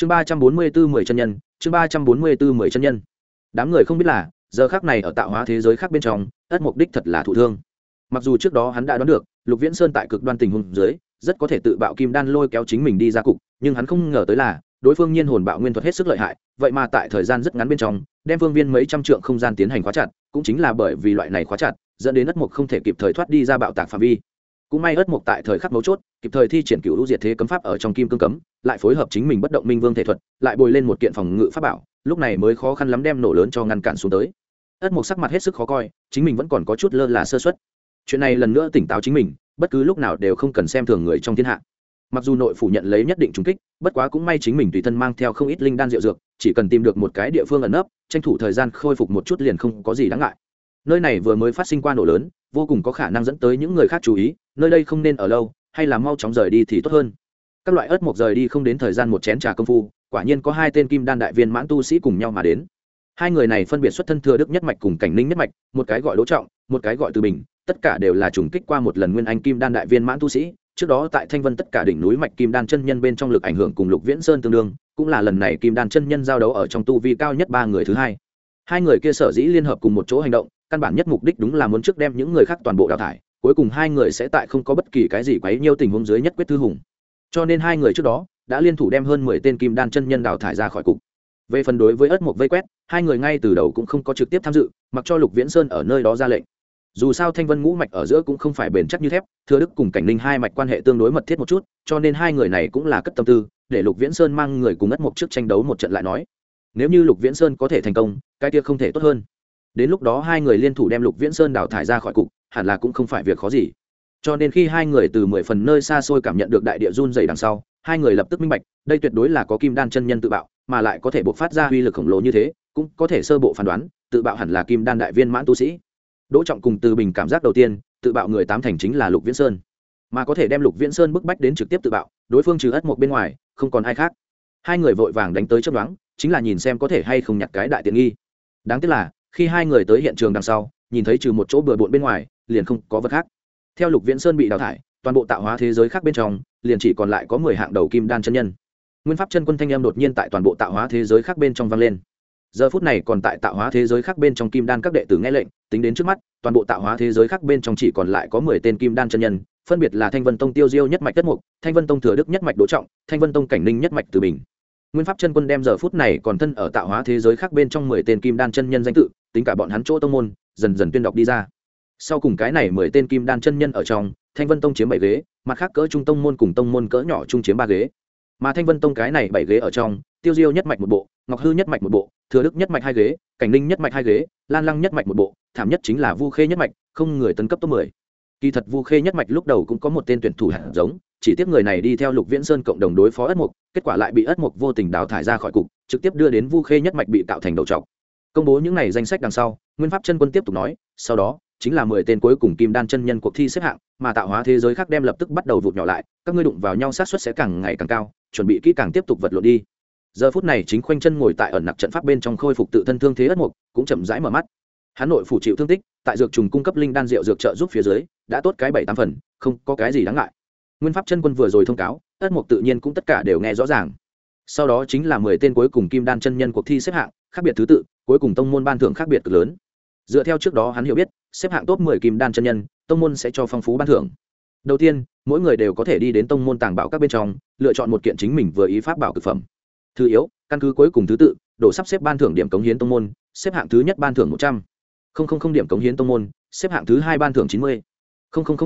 chương ba trăm bốn mươi bốn mười chân nhân, chương ba trăm bốn mươi bốn mười chân nhân. Đám người không biết là, giờ khác này ở tạo hóa thế giới khác bên trong, ất mục đích thật là thụ thương. Mặc dù trước đó hắn đã đoán được, lục viễn sơn tại cực đoan tình huống dưới, rất có thể tự bạo kim đan lôi kéo chính mình đi ra cục, nhưng hắn không ngờ tới là, đối phương nhiên hồn bạo nguyên thuật hết sức lợi hại, vậy mà tại thời gian rất ngắn bên trong, đem phương viên mấy trăm trượng không gian tiến hành khóa chặt, cũng chính là bởi vì loại này khóa chặt, dẫn đến ất mục không thể kịp thời thoát đi ra bạo tạc phạm vi cũng may ớt mục tại thời khắc mấu chốt, kịp thời thi triển cựu diệt thế cấm pháp ở trong kim cương cấm, lại phối hợp chính mình bất động minh vương thể thuật, lại bồi lên một kiện phòng ngự pháp bảo, lúc này mới khó khăn lắm đem nổ lớn cho ngăn cản xuống tới. Ớt mục sắc mặt hết sức khó coi, chính mình vẫn còn có chút lơ là sơ xuất chuyện này lần nữa tỉnh táo chính mình, bất cứ lúc nào đều không cần xem thường người trong thiên hạ. Mặc dù nội phủ nhận lấy nhất định trùng kích, bất quá cũng may chính mình tùy thân mang theo không ít linh đan rượu dược, chỉ cần tìm được một cái địa phương ẩn nấp, tranh thủ thời gian khôi phục một chút liền không có gì đáng ngại. Nơi này vừa mới phát sinh qua nổ lớn, vô cùng có khả năng dẫn tới những người khác chú ý nơi đây không nên ở lâu, hay là mau chóng rời đi thì tốt hơn. Các loại ớt mộc rời đi không đến thời gian một chén trà công phu, quả nhiên có hai tên kim đan đại viên mãn tu sĩ cùng nhau mà đến. Hai người này phân biệt xuất thân thừa đức nhất mạch cùng cảnh ninh nhất mạch, một cái gọi đỗ trọng, một cái gọi từ bình, tất cả đều là trùng kích qua một lần nguyên anh kim đan đại viên mãn tu sĩ. Trước đó tại thanh vân tất cả đỉnh núi mạch kim đan chân nhân bên trong lực ảnh hưởng cùng lục viễn sơn tương đương, cũng là lần này kim đan chân nhân giao đấu ở trong tu vi cao nhất ba người thứ hai. Hai người kia sở dĩ liên hợp cùng một chỗ hành động, căn bản nhất mục đích đúng là muốn trước đem những người khác toàn bộ đào thải cuối cùng hai người sẽ tại không có bất kỳ cái gì quấy nhiêu tình huống dưới nhất quyết thư hùng. Cho nên hai người trước đó đã liên thủ đem hơn mười tên kim đan chân nhân đào thải ra khỏi cục. Về phần đối với ất mục vây quét, hai người ngay từ đầu cũng không có trực tiếp tham dự, mặc cho lục viễn sơn ở nơi đó ra lệnh. Dù sao thanh vân ngũ mạch ở giữa cũng không phải bền chắc như thép, thừa đức cùng cảnh linh hai mạch quan hệ tương đối mật thiết một chút, cho nên hai người này cũng là cất tâm tư, để lục viễn sơn mang người cùng ất mục trước tranh đấu một trận lại nói. Nếu như lục viễn sơn có thể thành công, cái kia không thể tốt hơn. Đến lúc đó hai người liên thủ đem lục viễn sơn đào thải ra khỏi cục hẳn là cũng không phải việc khó gì. Cho nên khi hai người từ mười phần nơi xa xôi cảm nhận được đại địa run dày đằng sau, hai người lập tức minh bạch, đây tuyệt đối là có kim đan chân nhân tự bạo, mà lại có thể buộc phát ra uy lực khổng lồ như thế, cũng có thể sơ bộ phán đoán, tự bạo hẳn là kim đan đại viên mãn tu sĩ. Đỗ trọng cùng từ bình cảm giác đầu tiên, tự bạo người tám thành chính là lục viễn sơn. Mà có thể đem lục viễn sơn bức bách đến trực tiếp tự bạo, đối phương trừ ất một bên ngoài, không còn ai khác. Hai người vội vàng đánh tới chấp đoán chính là nhìn xem có thể hay không nhặt cái đại tiện nghi. Đáng tiếc là, khi hai người tới hiện trường đằng sau, nhìn thấy trừ một chỗ bừa bộn bên ngoài liền không có vật khác. Theo lục viễn sơn bị đào thải, toàn bộ tạo hóa thế giới khác bên trong, liền chỉ còn lại có mười hạng đầu kim đan chân nhân. Nguyên pháp chân quân thanh em đột nhiên tại toàn bộ tạo hóa thế giới khác bên trong vang lên. Giờ phút này còn tại tạo hóa thế giới khác bên trong kim đan các đệ tử nghe lệnh, tính đến trước mắt, toàn bộ tạo hóa thế giới khác bên trong chỉ còn lại có mười tên kim đan chân nhân, phân biệt là thanh vân tông tiêu diêu nhất mạch đất mục, thanh vân tông thừa đức nhất mạch đỗ trọng, thanh vân tông cảnh ninh nhất mạch từ bình. Nguyên pháp chân quân đem giờ phút này còn thân ở tạo hóa thế giới khác bên trong mười tên kim đan chân nhân danh tự, tính cả bọn hắn chỗ tông môn, dần dần tuyên đọc đi ra sau cùng cái này mười tên kim đan chân nhân ở trong, thanh vân tông chiếm bảy ghế, mặt khác cỡ trung tông môn cùng tông môn cỡ nhỏ trung chiếm ba ghế. Mà thanh vân tông cái này bảy ghế ở trong, tiêu diêu nhất mạch một bộ, ngọc hư nhất mạch một bộ, thừa đức nhất mạch hai ghế, cảnh ninh nhất mạch hai ghế, lan lăng nhất mạch một bộ, thảm nhất chính là vu khê nhất mạch, không người tấn cấp top mười. Kỳ thật vu khê nhất mạch lúc đầu cũng có một tên tuyển thủ hạt giống, chỉ tiếp người này đi theo lục viễn sơn cộng đồng đối phó ất mục, kết quả lại bị ất mục vô tình đào thải ra khỏi cục, trực tiếp đưa đến vu khê nhất mạch bị tạo thành đầu trọc. Công bố những này danh sách đằng sau, nguyên pháp chân quân tiếp tục nói, sau đó chính là mười tên cuối cùng kim đan chân nhân cuộc thi xếp hạng, mà tạo hóa thế giới khác đem lập tức bắt đầu vụt nhỏ lại, các ngươi đụng vào nhau sát suất sẽ càng ngày càng cao, chuẩn bị kỹ càng tiếp tục vật lộn đi. Giờ phút này chính khoanh chân ngồi tại ẩn nặc trận pháp bên trong khôi phục tự thân thương thế ất mục, cũng chậm rãi mở mắt. Hắn nội phủ chịu thương tích, tại dược trùng cung cấp linh đan rượu dược trợ giúp phía dưới, đã tốt cái bảy tám phần, không có cái gì đáng ngại. Nguyên pháp chân quân vừa rồi thông cáo, ất mục tự nhiên cũng tất cả đều nghe rõ ràng. Sau đó chính là mười tên cuối cùng kim đan chân nhân cuộc thi xếp hạng, khác biệt thứ tự, cuối cùng tông môn ban thưởng khác biệt cực lớn. Dựa theo trước đó hắn hiểu biết xếp hạng top mười kim đan chân nhân, tông môn sẽ cho phong phú ban thưởng. Đầu tiên, mỗi người đều có thể đi đến tông môn tàng bảo các bên trong, lựa chọn một kiện chính mình vừa ý pháp bảo thực phẩm. Thứ yếu, căn cứ cuối cùng thứ tự đổ sắp xếp ban thưởng điểm cống hiến tông môn, xếp hạng thứ nhất ban thưởng một trăm. Điểm cống hiến tông môn, xếp hạng thứ hai ban thưởng chín mươi.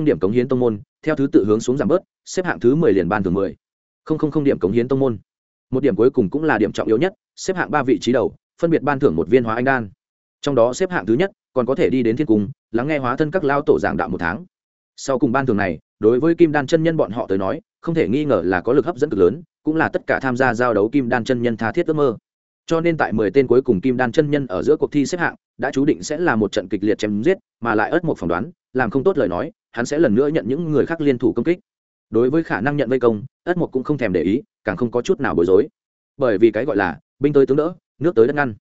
Điểm cống hiến tông môn, theo thứ tự hướng xuống giảm bớt, xếp hạng thứ mười liền ban thưởng mười. Điểm cống hiến tông môn. Một điểm cuối cùng cũng là điểm trọng yếu nhất, xếp hạng ba vị trí đầu, phân biệt ban thưởng một viên hóa anh đan. Trong đó xếp hạng thứ nhất, còn có thể đi đến thiên cung lắng nghe hóa thân các lao tổ giảng đạo một tháng. Sau cùng ban thường này, đối với kim đan chân nhân bọn họ tới nói, không thể nghi ngờ là có lực hấp dẫn cực lớn, cũng là tất cả tham gia giao đấu kim đan chân nhân tha thiết ước mơ. Cho nên tại mười tên cuối cùng kim đan chân nhân ở giữa cuộc thi xếp hạng, đã chú định sẽ là một trận kịch liệt chém giết, mà lại ớt một phỏng đoán, làm không tốt lời nói, hắn sẽ lần nữa nhận những người khác liên thủ công kích. Đối với khả năng nhận vây công, ớt một cũng không thèm để ý, càng không có chút nào bối rối. Bởi vì cái gọi là binh tới tướng đỡ, nước tới đất ngăn.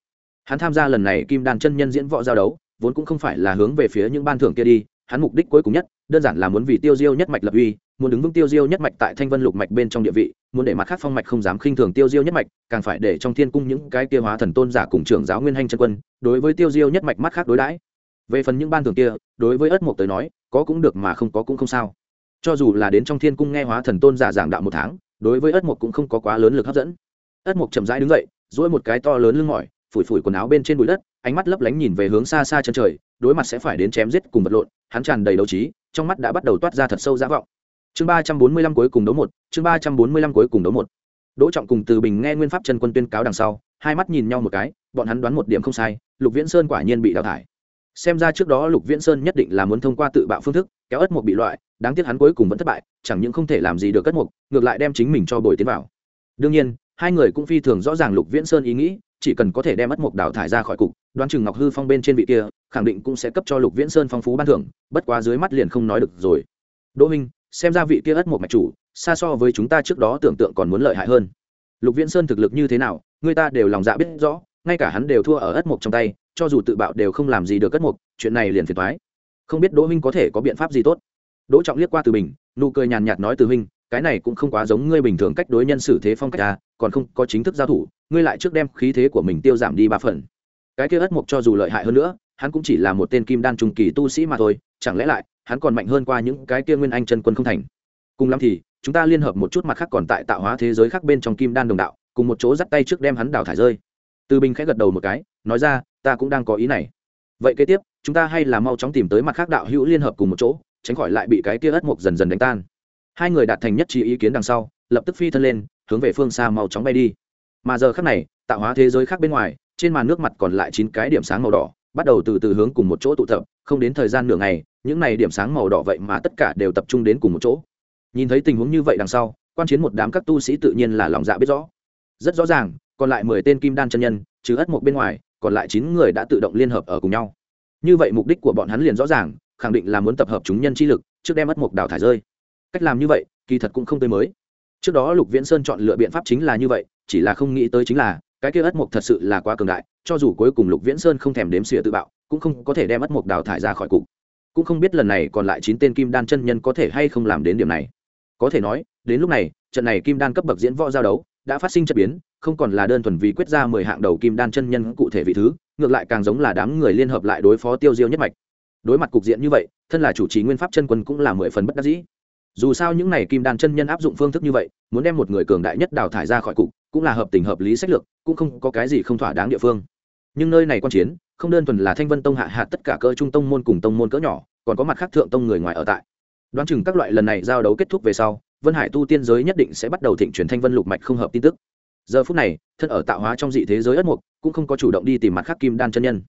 Hắn tham gia lần này kim đan chân nhân diễn võ giao đấu vốn cũng không phải là hướng về phía những ban thưởng kia đi, hắn mục đích cuối cùng nhất, đơn giản là muốn vì tiêu diêu nhất mạch lập uy, muốn đứng vững tiêu diêu nhất mạch tại thanh vân lục mạch bên trong địa vị, muốn để mặt khác phong mạch không dám khinh thường tiêu diêu nhất mạch, càng phải để trong thiên cung những cái kia hóa thần tôn giả cùng trưởng giáo nguyên hanh chân quân, đối với tiêu diêu nhất mạch mắt khác đối đãi. Về phần những ban thường kia, đối với ất mộc tới nói, có cũng được mà không có cũng không sao. Cho dù là đến trong thiên cung nghe hóa thần tôn giả giảng đạo một tháng, đối với ất mộc cũng không có quá lớn lực hấp dẫn. Ất mộc chậm rãi đứng dậy dỗi một cái to lớn lưng mỏi, phủi phủi quần áo bên trên bụi đất ánh mắt lấp lánh nhìn về hướng xa xa chân trời, đối mặt sẽ phải đến chém giết cùng vật lộn, hắn tràn đầy đấu trí, trong mắt đã bắt đầu toát ra thật sâu giả vọng. Chương ba trăm bốn mươi lăm cuối cùng đấu một, chương ba trăm bốn mươi lăm cuối cùng đấu một. Đỗ trọng cùng từ bình nghe nguyên pháp chân quân tuyên cáo đằng sau, hai mắt nhìn nhau một cái, bọn hắn đoán một điểm không sai, lục viễn sơn quả nhiên bị đào thải. Xem ra trước đó lục viễn sơn nhất định là muốn thông qua tự bạo phương thức, kéo ất mục bị loại, đáng tiếc hắn cuối cùng vẫn thất bại, chẳng những không thể làm gì được ất mục, ngược lại đem chính mình cho bồi tiến vào. Đương nhiên, hai người cũng phi thường rõ ràng lục viễn sơn ý nghĩ chỉ cần có thể đem mất mục đào thải ra khỏi cục, đoán chừng ngọc hư phong bên trên vị kia, khẳng định cũng sẽ cấp cho lục viễn sơn phong phú ban thưởng, bất quá dưới mắt liền không nói được rồi. Đỗ minh, xem ra vị kia ất mục mạch chủ, xa so với chúng ta trước đó tưởng tượng còn muốn lợi hại hơn. Lục viễn sơn thực lực như thế nào, người ta đều lòng dạ biết rõ, ngay cả hắn đều thua ở ất mục trong tay, cho dù tự bạo đều không làm gì được ất mục chuyện này liền phiền thoái không biết đỗ minh có thể có biện pháp gì tốt? Đỗ trọng liếc qua từ bình, nụ cười nhàn nhạt nói từ minh, cái này cũng không quá giống ngươi bình thường cách đối nhân xử thế phong cách ta còn không có chính thức giao thủ ngươi lại trước đem khí thế của mình tiêu giảm đi ba phần. Cái kia ất mục cho dù lợi hại hơn nữa, hắn cũng chỉ là một tên kim đan trung kỳ tu sĩ mà thôi, chẳng lẽ lại, hắn còn mạnh hơn qua những cái kia nguyên anh chân quân không thành? Cùng lắm thì, chúng ta liên hợp một chút mặt khác còn tại tạo hóa thế giới khác bên trong kim đan đồng đạo, cùng một chỗ dắt tay trước đem hắn đào thải rơi. Từ bình khẽ gật đầu một cái, nói ra, ta cũng đang có ý này. Vậy kế tiếp, chúng ta hay là mau chóng tìm tới mặt khác đạo hữu liên hợp cùng một chỗ, tránh khỏi lại bị cái kia ất mục dần dần đánh tan. Hai người đạt thành nhất trí ý kiến đằng sau, lập tức phi thân lên, hướng về phương xa mau chóng bay đi mà giờ khác này, tạo hóa thế giới khác bên ngoài, trên màn nước mặt còn lại chín cái điểm sáng màu đỏ, bắt đầu từ từ hướng cùng một chỗ tụ tập, không đến thời gian nửa ngày, những này điểm sáng màu đỏ vậy mà tất cả đều tập trung đến cùng một chỗ. Nhìn thấy tình huống như vậy đằng sau, quan chiến một đám các tu sĩ tự nhiên là lòng dạ biết rõ. Rất rõ ràng, còn lại mười tên kim đan chân nhân chứ ất một bên ngoài, còn lại chín người đã tự động liên hợp ở cùng nhau. Như vậy mục đích của bọn hắn liền rõ ràng, khẳng định là muốn tập hợp chúng nhân chi lực, trước đem ất mục đào thải rơi. Cách làm như vậy, kỳ thật cũng không tới mới. Trước đó lục viễn sơn chọn lựa biện pháp chính là như vậy chỉ là không nghĩ tới chính là, cái kia ất mục thật sự là quá cường đại, cho dù cuối cùng lục viễn sơn không thèm đếm xỉa tự bạo, cũng không có thể đem ất mục đào thải ra khỏi cục. Cũng không biết lần này còn lại chín tên kim đan chân nhân có thể hay không làm đến điểm này. Có thể nói, đến lúc này, trận này kim đan cấp bậc diễn võ giao đấu đã phát sinh chất biến, không còn là đơn thuần vì quyết ra mười hạng đầu kim đan chân nhân cụ thể vị thứ, ngược lại càng giống là đám người liên hợp lại đối phó tiêu diêu nhất mạch. Đối mặt cục diện như vậy, thân là chủ trì nguyên pháp chân quân cũng là mười phần bất đắc dĩ. Dù sao những n à y kim đan chân nhân áp dụng phương thức như vậy, muốn đem một người cường đại nhất đào thải ra khỏi cục cũng là hợp tình hợp lý sách lược, cũng không có cái gì không thỏa đáng địa phương. Nhưng nơi này quan chiến, không đơn thuần là thanh vân tông hạ hạ tất cả cơ trung tông môn cùng tông môn cỡ nhỏ, còn có mặt khác thượng tông người ngoài ở tại. Đoán chừng các loại lần này giao đấu kết thúc về sau, vân hải tu tiên giới nhất định sẽ bắt đầu thịnh truyền thanh vân lục mạch không hợp tin tức. Giờ phút này, thân ở tạo hóa trong dị thế giới ất mục, cũng không có chủ động đi tìm mặt khác kim đan chân nhân.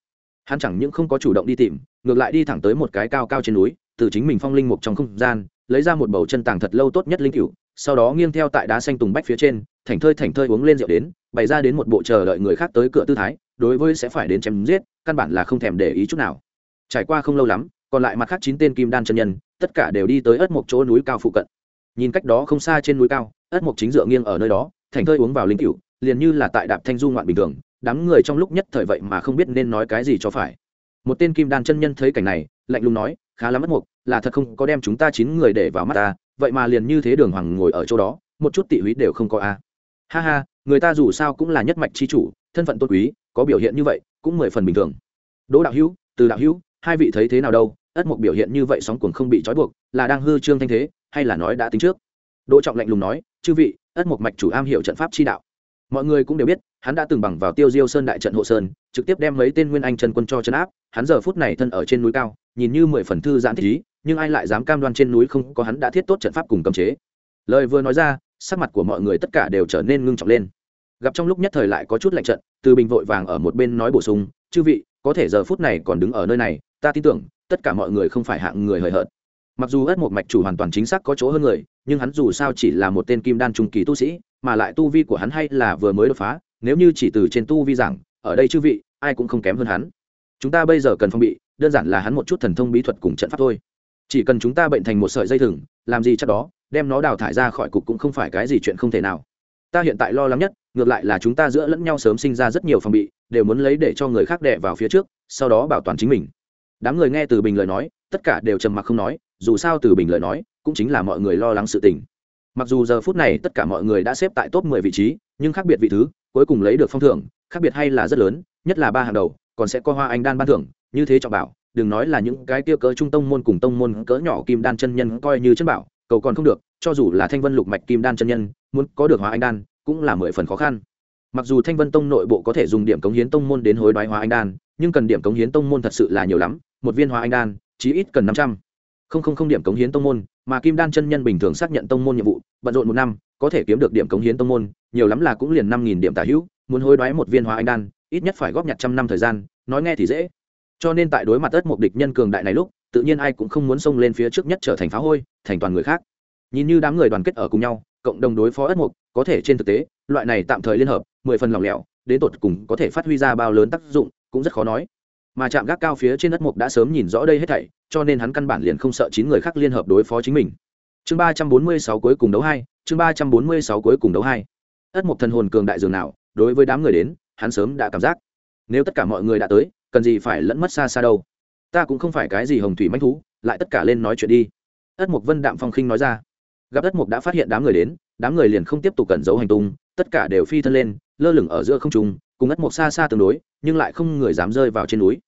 Hắn chẳng những không có chủ động đi tìm, ngược lại đi thẳng tới một cái cao cao trên núi, từ chính mình phong linh mục trong không gian, lấy ra một bầu chân tàng thật lâu tốt nhất linh cựu sau đó nghiêng theo tại đá xanh tùng bách phía trên thành thơi thành thơi uống lên rượu đến, bày ra đến một bộ chờ đợi người khác tới cửa tư thái, đối với sẽ phải đến chém giết, căn bản là không thèm để ý chút nào. Trải qua không lâu lắm, còn lại mặt khác chín tên kim đan chân nhân, tất cả đều đi tới ớt một chỗ núi cao phụ cận. Nhìn cách đó không xa trên núi cao ớt một chính dựa nghiêng ở nơi đó thành thơi uống vào linh cựu liền như là tại đạp thanh du ngoạn bình thường, đám người trong lúc nhất thời vậy mà không biết nên nói cái gì cho phải. Một tên kim đan chân nhân thấy cảnh này, lạnh lùng nói, khá lắm mất mục là thật không có đem chúng ta chín người để vào mắt ta, vậy mà liền như thế đường hoàng ngồi ở chỗ đó, một chút tị húy đều không có a ha ha, người ta dù sao cũng là nhất mạch chi chủ, thân phận tôn quý, có biểu hiện như vậy, cũng mười phần bình thường. Đỗ đạo hữu, từ đạo hữu, hai vị thấy thế nào đâu? Ất mục biểu hiện như vậy sóng cuồng không bị trói buộc, là đang hư trương thanh thế, hay là nói đã tính trước? Đỗ trọng lạnh lùng nói, chư vị, ất mục mạch chủ am hiểu trận pháp chi đạo. Mọi người cũng đều biết, hắn đã từng bằng vào tiêu diêu sơn đại trận hộ sơn, trực tiếp đem mấy tên nguyên anh chân quân cho chân áp, hắn giờ phút này thân ở trên núi cao, nhìn như mười phần thư giãn thích ý, nhưng ai lại dám cam đoan trên núi không có hắn đã thiết tốt trận pháp cùng cấm chế. Lời vừa nói ra sắc mặt của mọi người tất cả đều trở nên ngưng trọng lên. Gặp trong lúc nhất thời lại có chút lạnh trận từ bình vội vàng ở một bên nói bổ sung chư vị có thể giờ phút này còn đứng ở nơi này ta tin tưởng tất cả mọi người không phải hạng người hời hợt. Mặc dù ất một mạch chủ hoàn toàn chính xác có chỗ hơn người nhưng hắn dù sao chỉ là một tên kim đan trung kỳ tu sĩ mà lại tu vi của hắn hay là vừa mới đột phá nếu như chỉ từ trên tu vi rằng, ở đây chư vị ai cũng không kém hơn hắn. Chúng ta bây giờ cần phong bị đơn giản là hắn một chút thần thông bí thuật cùng trận pháp thôi. Chỉ cần chúng ta bệnh thành một sợi dây thừng làm gì chắc đó đem nó đào thải ra khỏi cục cũng không phải cái gì chuyện không thể nào. Ta hiện tại lo lắng nhất, ngược lại là chúng ta giữa lẫn nhau sớm sinh ra rất nhiều phòng bị, đều muốn lấy để cho người khác đẻ vào phía trước, sau đó bảo toàn chính mình. Đám người nghe từ bình lời nói, tất cả đều trầm mặc không nói, dù sao từ bình lời nói, cũng chính là mọi người lo lắng sự tình. Mặc dù giờ phút này tất cả mọi người đã xếp tại top mười vị trí, nhưng khác biệt vị thứ, cuối cùng lấy được phong thưởng, khác biệt hay là rất lớn, nhất là ba hàng đầu, còn sẽ có hoa anh đan ban thưởng, như thế trọng bảo, đừng nói là những cái kia cỡ trung tông môn cùng tông môn cỡ nhỏ kim đan chân nhân coi như chân bảo cầu còn không được, cho dù là thanh vân lục mạch kim đan chân nhân, muốn có được hóa anh đan cũng là mười phần khó khăn. Mặc dù thanh vân tông nội bộ có thể dùng điểm cống hiến tông môn đến hối đoái hóa anh đan, nhưng cần điểm cống hiến tông môn thật sự là nhiều lắm, một viên hóa anh đan, chí ít cần năm trăm. Không không không điểm cống hiến tông môn, mà kim đan chân nhân bình thường xác nhận tông môn nhiệm vụ, bận rộn một năm, có thể kiếm được điểm cống hiến tông môn, nhiều lắm là cũng liền năm nghìn điểm tả hữu, muốn hối đoái một viên hóa anh đan, ít nhất phải góp nhặt trăm năm thời gian, nói nghe thì dễ. Cho nên tại đối mặt ất một địch nhân cường đại này lúc tự nhiên ai cũng không muốn xông lên phía trước nhất trở thành phá hôi, thành toàn người khác. Nhìn như đám người đoàn kết ở cùng nhau, cộng đồng đối phó ất mục, có thể trên thực tế, loại này tạm thời liên hợp, mười phần lỏng lẻo, đến tột cùng có thể phát huy ra bao lớn tác dụng, cũng rất khó nói. Mà chạm gác cao phía trên ất mục đã sớm nhìn rõ đây hết thảy, cho nên hắn căn bản liền không sợ chín người khác liên hợp đối phó chính mình. Chương ba trăm bốn mươi sáu cuối cùng đấu hai, chương ba trăm bốn mươi sáu cuối cùng đấu hai. Ất mục thần hồn cường đại dường nào, đối với đám người đến, hắn sớm đã cảm giác. Nếu tất cả mọi người đã tới, cần gì phải lẫn mất xa xa đâu? Ta cũng không phải cái gì hồng thủy manh thú, lại tất cả lên nói chuyện đi. Ất mục vân đạm phong khinh nói ra. Gặp ất mục đã phát hiện đám người đến, đám người liền không tiếp tục cẩn giấu hành tung, tất cả đều phi thân lên, lơ lửng ở giữa không trung, cùng ất mục xa xa tương đối, nhưng lại không người dám rơi vào trên núi.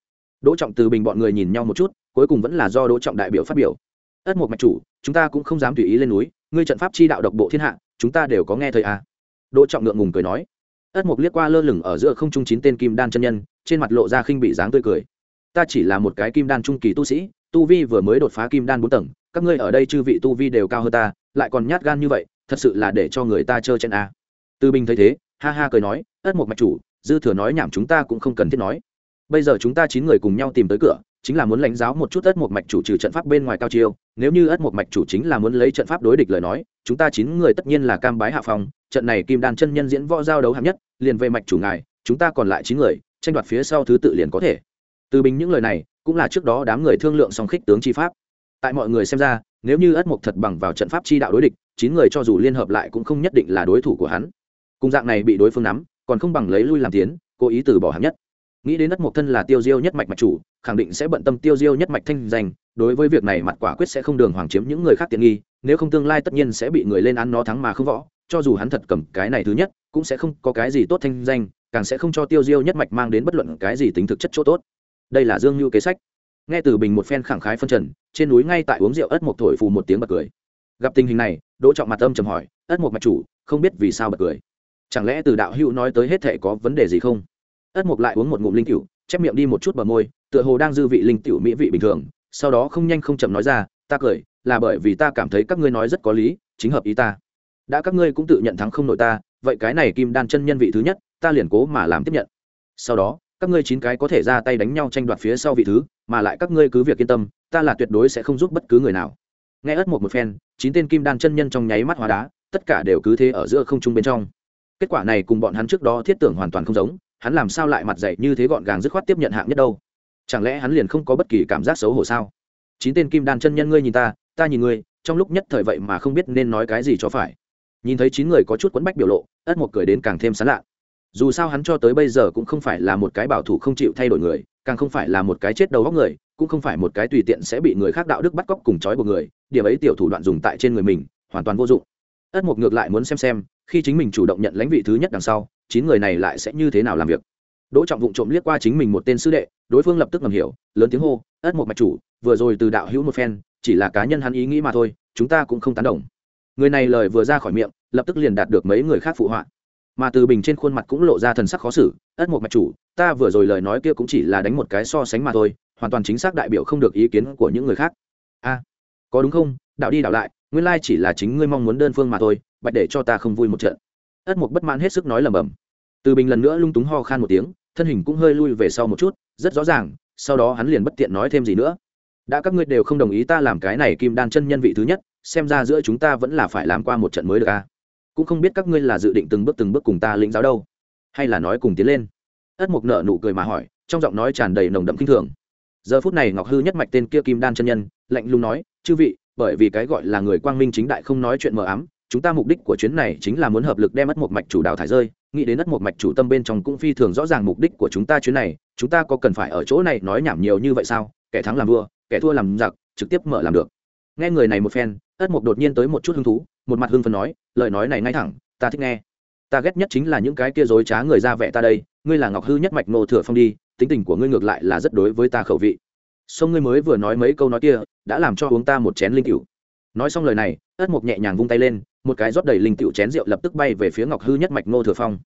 Đỗ trọng từ bình bọn người nhìn nhau một chút, cuối cùng vẫn là do đỗ trọng đại biểu phát biểu. Ất mục mạch chủ, chúng ta cũng không dám tùy ý lên núi, ngươi trận pháp chi đạo độc bộ thiên hạ, chúng ta đều có nghe thời à. đỗ trọng ngượng ngùng cười nói. Ất mục liếc qua lơ lửng ở giữa không trung chín tên kim đan chân nhân, trên mặt lộ ra khinh bị dáng tươi cười ta chỉ là một cái kim đan trung kỳ tu sĩ, tu vi vừa mới đột phá kim đan bốn tầng, các ngươi ở đây chư vị tu vi đều cao hơn ta, lại còn nhát gan như vậy, thật sự là để cho người ta chơi chen a à. tư bình thấy thế, ha ha cười nói, ất một mạch chủ, dư thừa nói nhảm chúng ta cũng không cần thiết nói. Bây giờ chúng ta chín người cùng nhau tìm tới cửa, chính là muốn lãnh giáo một chút ất một mạch chủ trừ trận pháp bên ngoài cao chiêu. Nếu như ất một mạch chủ chính là muốn lấy trận pháp đối địch lời nói, chúng ta chín người tất nhiên là cam bái hạ phòng trận này kim đan chân nhân diễn võ giao đấu hạng nhất, liền về mạch chủ ngài, chúng ta còn lại chín người, tranh đoạt phía sau thứ tự liền có thể từ bình những lời này cũng là trước đó đám người thương lượng song khích tướng chi pháp. Tại mọi người xem ra, nếu như ất mục thật bằng vào trận pháp chi đạo đối địch, chín người cho dù liên hợp lại cũng không nhất định là đối thủ của hắn. Cùng dạng này bị đối phương nắm, còn không bằng lấy lui làm tiến, cố ý từ bỏ hạng nhất. Nghĩ đến ất mục thân là tiêu diêu nhất mạch mạch chủ, khẳng định sẽ bận tâm tiêu diêu nhất mạch thanh danh, đối với việc này mặt quả quyết sẽ không đường hoàng chiếm những người khác tiện nghi, nếu không tương lai tất nhiên sẽ bị người lên ăn nó thắng mà không võ, cho dù hắn thật cầm cái này thứ nhất, cũng sẽ không có cái gì tốt thanh danh, càng sẽ không cho tiêu diêu nhất mạch mang đến bất luận cái gì tính thực chất chỗ tốt đây là dương lưu kế sách. Nghe từ bình một phen khẳng khái phân trần, trên núi ngay tại uống rượu ất mộc thổi phù một tiếng bật cười. Gặp tình hình này, đỗ trọng mặt âm trầm hỏi, ất mộc mạch chủ, không biết vì sao bật cười? Chẳng lẽ từ đạo hữu nói tới hết thể có vấn đề gì không? Ất mộc lại uống một ngụm linh cựu chép miệng đi một chút bờ môi, tựa hồ đang dư vị linh cựu mỹ vị bình thường, sau đó không nhanh không chậm nói ra, ta cười, là bởi vì ta cảm thấy các ngươi nói rất có lý, chính hợp ý ta. Đã các ngươi cũng tự nhận thắng không nội ta, vậy cái này kim đan chân nhân vị thứ nhất, ta liền cố mà làm tiếp nhận. Sau đó các ngươi chín cái có thể ra tay đánh nhau tranh đoạt phía sau vị thứ, mà lại các ngươi cứ việc yên tâm, ta là tuyệt đối sẽ không giúp bất cứ người nào. Nghe ất một một phen, chín tên kim đan chân nhân trong nháy mắt hóa đá, tất cả đều cứ thế ở giữa không trung bên trong. Kết quả này cùng bọn hắn trước đó thiết tưởng hoàn toàn không giống, hắn làm sao lại mặt dậy như thế gọn gàng dứt khoát tiếp nhận hạng nhất đâu? Chẳng lẽ hắn liền không có bất kỳ cảm giác xấu hổ sao? Chín tên kim đan chân nhân ngươi nhìn ta ta nhìn ngươi, trong lúc nhất thời vậy mà không biết nên nói cái gì cho phải. Nhìn thấy chín người có chút quấn bách biểu lộ ất một cười đến càng thêm sán lạ dù sao hắn cho tới bây giờ cũng không phải là một cái bảo thủ không chịu thay đổi người, càng không phải là một cái chết đầu góc người, cũng không phải một cái tùy tiện sẽ bị người khác đạo đức bắt cóc cùng trói buộc người, điểm ấy tiểu thủ đoạn dùng tại trên người mình, hoàn toàn vô dụng. Ất mục ngược lại muốn xem xem, khi chính mình chủ động nhận lãnh vị thứ nhất đằng sau, chín người này lại sẽ như thế nào làm việc. Đỗ trọng vụng trộm liếc qua chính mình một tên sư đệ, đối phương lập tức ngầm hiểu, lớn tiếng hô, ất mục mạch chủ, vừa rồi từ đạo hữu một phen, chỉ là cá nhân hắn ý nghĩ mà thôi, chúng ta cũng không tán đồng. Người này lời vừa ra khỏi miệng, lập tức liền đạt được mấy người khác phụ họa mà từ bình trên khuôn mặt cũng lộ ra thần sắc khó xử, ất một mạch chủ, ta vừa rồi lời nói kia cũng chỉ là đánh một cái so sánh mà thôi, hoàn toàn chính xác đại biểu không được ý kiến của những người khác. A, có đúng không? Đạo đi đạo lại, nguyên lai chỉ là chính ngươi mong muốn đơn phương mà thôi, bạch để cho ta không vui một trận. Ất mục bất mãn hết sức nói lầm bầm từ bình lần nữa lung túng ho khan một tiếng, thân hình cũng hơi lui về sau một chút, rất rõ ràng, sau đó hắn liền bất tiện nói thêm gì nữa. Đã các ngươi đều không đồng ý ta làm cái này kim đan chân nhân vị thứ nhất, xem ra giữa chúng ta vẫn là phải làm qua một trận mới được a cũng không biết các ngươi là dự định từng bước từng bước cùng ta lĩnh giáo đâu, hay là nói cùng tiến lên? Ất mục nợ nụ cười mà hỏi, trong giọng nói tràn đầy nồng đậm kinh thường. Giờ phút này ngọc hư nhất mạch tên kia kim đan chân nhân, lạnh lùng nói, chư vị, bởi vì cái gọi là người quang minh chính đại không nói chuyện mờ ám, chúng ta mục đích của chuyến này chính là muốn hợp lực đem ất một mạch chủ đạo thải rơi, nghĩ đến ất một mạch chủ tâm bên trong cũng phi thường rõ ràng mục đích của chúng ta chuyến này, chúng ta có cần phải ở chỗ này nói nhảm nhiều như vậy sao? Kẻ thắng làm vua, kẻ thua làm giặc, trực tiếp mở làm được. Nghe người này một phen, ất mục đột nhiên tới một chút hứng thú một mặt hưng phấn nói, lời nói này ngay thẳng, ta thích nghe. Ta ghét nhất chính là những cái kia dối trá người ra vẻ ta đây, ngươi là ngọc hư nhất mạch nô thừa phong đi, tính tình của ngươi ngược lại là rất đối với ta khẩu vị. Sông ngươi mới vừa nói mấy câu nói kia, đã làm cho uống ta một chén linh cựu nói xong lời này, ất mục nhẹ nhàng vung tay lên, một cái rót đầy linh cựu chén rượu lập tức bay về phía ngọc hư nhất mạch nô thừa phong.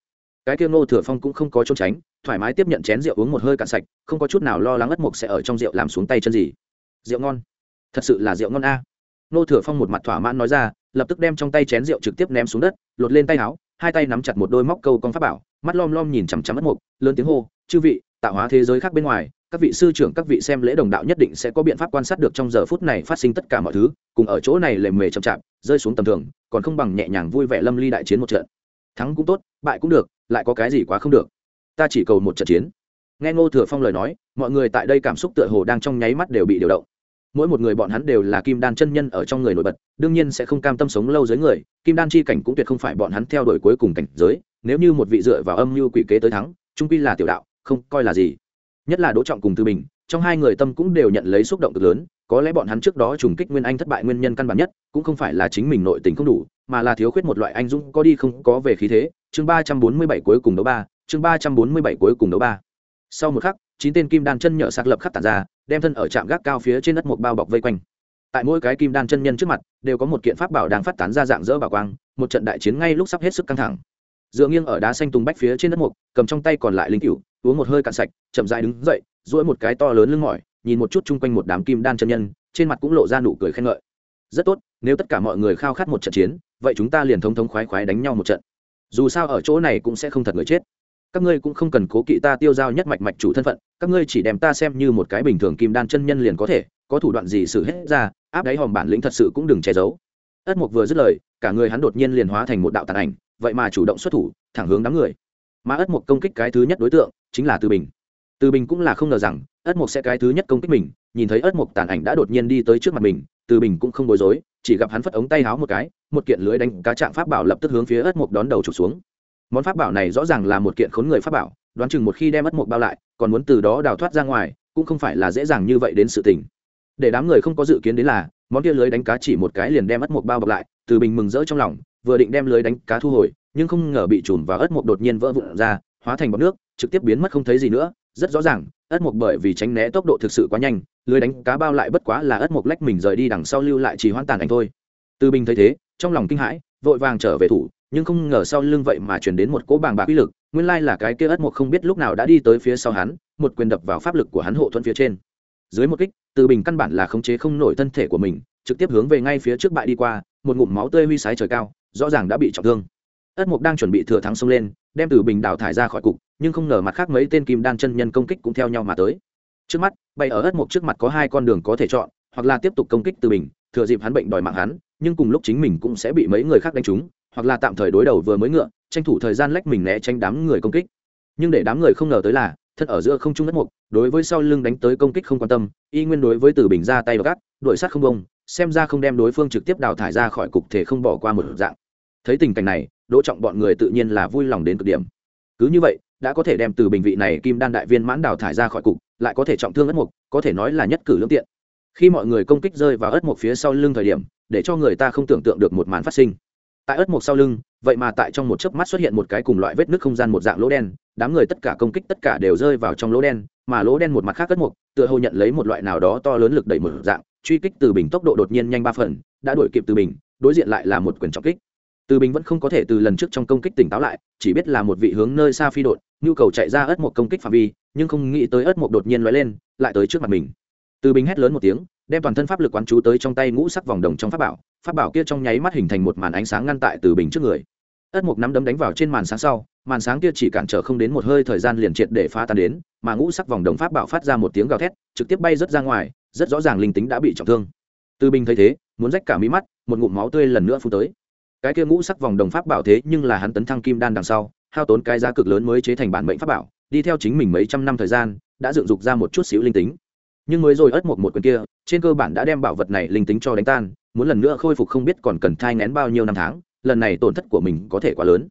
Cái kia nô thừa phong cũng không có trốn tránh, thoải mái tiếp nhận chén rượu uống một hơi cạn sạch, không có chút nào lo lắng ất mục sẽ ở trong rượu làm xuống tay chân gì. Rượu ngon. Thật sự là rượu ngon a. Nô thừa phong một mặt thỏa mãn nói ra lập tức đem trong tay chén rượu trực tiếp ném xuống đất, lột lên tay áo, hai tay nắm chặt một đôi móc câu con pháp bảo, mắt lom lom nhìn chằm chằm mất mục, lớn tiếng hô, chư vị, tạo hóa thế giới khác bên ngoài, các vị sư trưởng, các vị xem lễ đồng đạo nhất định sẽ có biện pháp quan sát được trong giờ phút này phát sinh tất cả mọi thứ, cùng ở chỗ này lề mề chậm chạp, rơi xuống tầm thường, còn không bằng nhẹ nhàng vui vẻ lâm ly đại chiến một trận. Thắng cũng tốt, bại cũng được, lại có cái gì quá không được. Ta chỉ cầu một trận chiến. Nghe ngô thừa phong lời nói, mọi người tại đây cảm xúc tựa hồ đang trong nháy mắt đều bị điều động mỗi một người bọn hắn đều là kim đan chân nhân ở trong người nổi bật, đương nhiên sẽ không cam tâm sống lâu dưới người, kim đan chi cảnh cũng tuyệt không phải bọn hắn theo đuổi cuối cùng cảnh giới, nếu như một vị dựa vào âm mưu quỷ kế tới thắng, trung quy là tiểu đạo, không coi là gì. Nhất là đỗ trọng cùng tư bình, trong hai người tâm cũng đều nhận lấy xúc động cực lớn, có lẽ bọn hắn trước đó trùng kích nguyên anh thất bại nguyên nhân căn bản nhất, cũng không phải là chính mình nội tình không đủ, mà là thiếu khuyết một loại anh dũng có đi không có về khí thế. Chương ba trăm bốn mươi bảy cuối cùng đấu ba, chương ba trăm bốn mươi bảy cuối cùng đấu ba. Sau một khắc chín tên kim đan chân nhợ sạc lập khắc tản ra, đem thân ở trạm gác cao phía trên đất một bao bọc vây quanh. Tại mỗi cái kim đan chân nhân trước mặt, đều có một kiện pháp bảo đang phát tán ra dạng dỡ bảo quang, một trận đại chiến ngay lúc sắp hết sức căng thẳng. Dựa nghiêng ở đá xanh tùng bách phía trên đất mục, cầm trong tay còn lại linh cựu uống một hơi cạn sạch, chậm dại đứng dậy, duỗi một cái to lớn lưng mỏi, nhìn một chút chung quanh một đám kim đan chân nhân, trên mặt cũng lộ ra nụ cười khen ngợi. Rất tốt, nếu tất cả mọi người khao khát một trận chiến, vậy chúng ta liền thống thống khoái khoái đánh nhau một trận. Dù sao ở chỗ này cũng sẽ không thật người chết các ngươi cũng không cần cố kỵ ta tiêu giao nhất mạch mạch chủ thân phận, các ngươi chỉ đem ta xem như một cái bình thường kim đan chân nhân liền có thể, có thủ đoạn gì xử hết ra, áp đáy hòm bản lĩnh thật sự cũng đừng che giấu. Ất mục vừa dứt lời, cả người hắn đột nhiên liền hóa thành một đạo tàn ảnh, vậy mà chủ động xuất thủ, thẳng hướng đám người. Mà ất mục công kích cái thứ nhất đối tượng, chính là từ bình. Từ bình cũng là không ngờ rằng, ất mục sẽ cái thứ nhất công kích mình, nhìn thấy ất mục tàn ảnh đã đột nhiên đi tới trước mặt mình từ bình cũng không bối rối, chỉ gặp hắn phất ống tay háo một cái, một kiện lưới đánh cá trạng pháp bảo lập tức hướng phía ất mục đón đầu trục xuống món pháp bảo này rõ ràng là một kiện khốn người pháp bảo, đoán chừng một khi đem mất một bao lại, còn muốn từ đó đào thoát ra ngoài, cũng không phải là dễ dàng như vậy đến sự tình. Để đám người không có dự kiến đến là, món kia lưới đánh cá chỉ một cái liền đem mất một bao bọc lại, từ bình mừng rỡ trong lòng, vừa định đem lưới đánh cá thu hồi, nhưng không ngờ bị chùm và ất mộc đột nhiên vỡ vụn ra, hóa thành bọc nước, trực tiếp biến mất không thấy gì nữa. Rất rõ ràng, ất mộc bởi vì tránh né tốc độ thực sự quá nhanh, lưới đánh cá bao lại bất quá là ất mộc lách mình rời đi đằng sau lưu lại chỉ hoãn tàn ảnh thôi. Từ bình thấy thế, trong lòng kinh hãi, vội vàng trở về thủ nhưng không ngờ sau lưng vậy mà chuyển đến một cỗ bàng bạc uy lực, nguyên lai là cái kia ất mục không biết lúc nào đã đi tới phía sau hắn, một quyền đập vào pháp lực của hắn hộ thuẫn phía trên. Dưới một kích, từ bình căn bản là khống chế không nổi thân thể của mình, trực tiếp hướng về ngay phía trước bại đi qua, một ngụm máu tươi huy sái trời cao, rõ ràng đã bị trọng thương. Ất mục đang chuẩn bị thừa thắng xông lên, đem từ bình đào thải ra khỏi cục, nhưng không ngờ mặt khác mấy tên kim đan chân nhân công kích cũng theo nhau mà tới. Trước mắt bay ở ất mục trước mặt có hai con đường có thể chọn, hoặc là tiếp tục công kích từ bình, thừa dịp hắn bệnh đòi mạng hắn, nhưng cùng lúc chính mình cũng sẽ bị mấy người khác đánh trúng hoặc là tạm thời đối đầu vừa mới ngựa, tranh thủ thời gian lách mình né tránh đám người công kích. Nhưng để đám người không ngờ tới là, thân ở giữa không trung đất mục, đối với sau lưng đánh tới công kích không quan tâm, y nguyên đối với từ bình ra tay và gắt đội sát không bông, xem ra không đem đối phương trực tiếp đào thải ra khỏi cục thể không bỏ qua một dạng. Thấy tình cảnh này, đỗ trọng bọn người tự nhiên là vui lòng đến cực điểm. Cứ như vậy, đã có thể đem từ bình vị này kim đan đại viên mãn đào thải ra khỏi cục, lại có thể trọng thương ất mục, có thể nói là nhất cử lương tiện. Khi mọi người công kích rơi vào ất mục phía sau lưng thời điểm, để cho người ta không tưởng tượng được một màn phát sinh tại ớt mộc sau lưng, vậy mà tại trong một chớp mắt xuất hiện một cái cùng loại vết nứt không gian một dạng lỗ đen, đám người tất cả công kích tất cả đều rơi vào trong lỗ đen, mà lỗ đen một mặt khác ớt mộc tựa hồ nhận lấy một loại nào đó to lớn lực đẩy một dạng, truy kích từ bình tốc độ đột nhiên nhanh ba phần, đã đuổi kịp từ bình, đối diện lại là một quyền trọng kích. Từ bình vẫn không có thể từ lần trước trong công kích tỉnh táo lại, chỉ biết là một vị hướng nơi xa phi đột, nhu cầu chạy ra ớt một công kích phạm vi, nhưng không nghĩ tới ớt một đột nhiên l lên, lại tới trước mặt mình từ bình hét lớn một tiếng, đem toàn thân pháp lực quán chú tới trong tay ngũ sắc vòng đồng trong pháp bảo pháp bảo kia trong nháy mắt hình thành một màn ánh sáng ngăn tại từ bình trước người. Ất một nắm đấm đánh vào trên màn sáng sau, màn sáng kia chỉ cản trở không đến một hơi thời gian liền triệt để phá tan đến, mà ngũ sắc vòng đồng pháp bảo phát ra một tiếng gào thét, trực tiếp bay rớt ra ngoài, rất rõ ràng linh tính đã bị trọng thương. Từ bình thấy thế, muốn rách cả mí mắt, một ngụm máu tươi lần nữa phun tới. Cái kia ngũ sắc vòng đồng pháp bảo thế nhưng là hắn tấn thăng kim đan đằng sau, hao tốn cái giá cực lớn mới chế thành bản mệnh pháp bảo, đi theo chính mình mấy trăm năm thời gian, đã dựng dục ra một chút xíu linh tính nhưng mới rồi ất một một quyền kia, trên cơ bản đã đem bảo vật này linh tính cho đánh tan, muốn lần nữa khôi phục không biết còn cần thai ngén bao nhiêu năm tháng, lần này tổn thất của mình có thể quá lớn.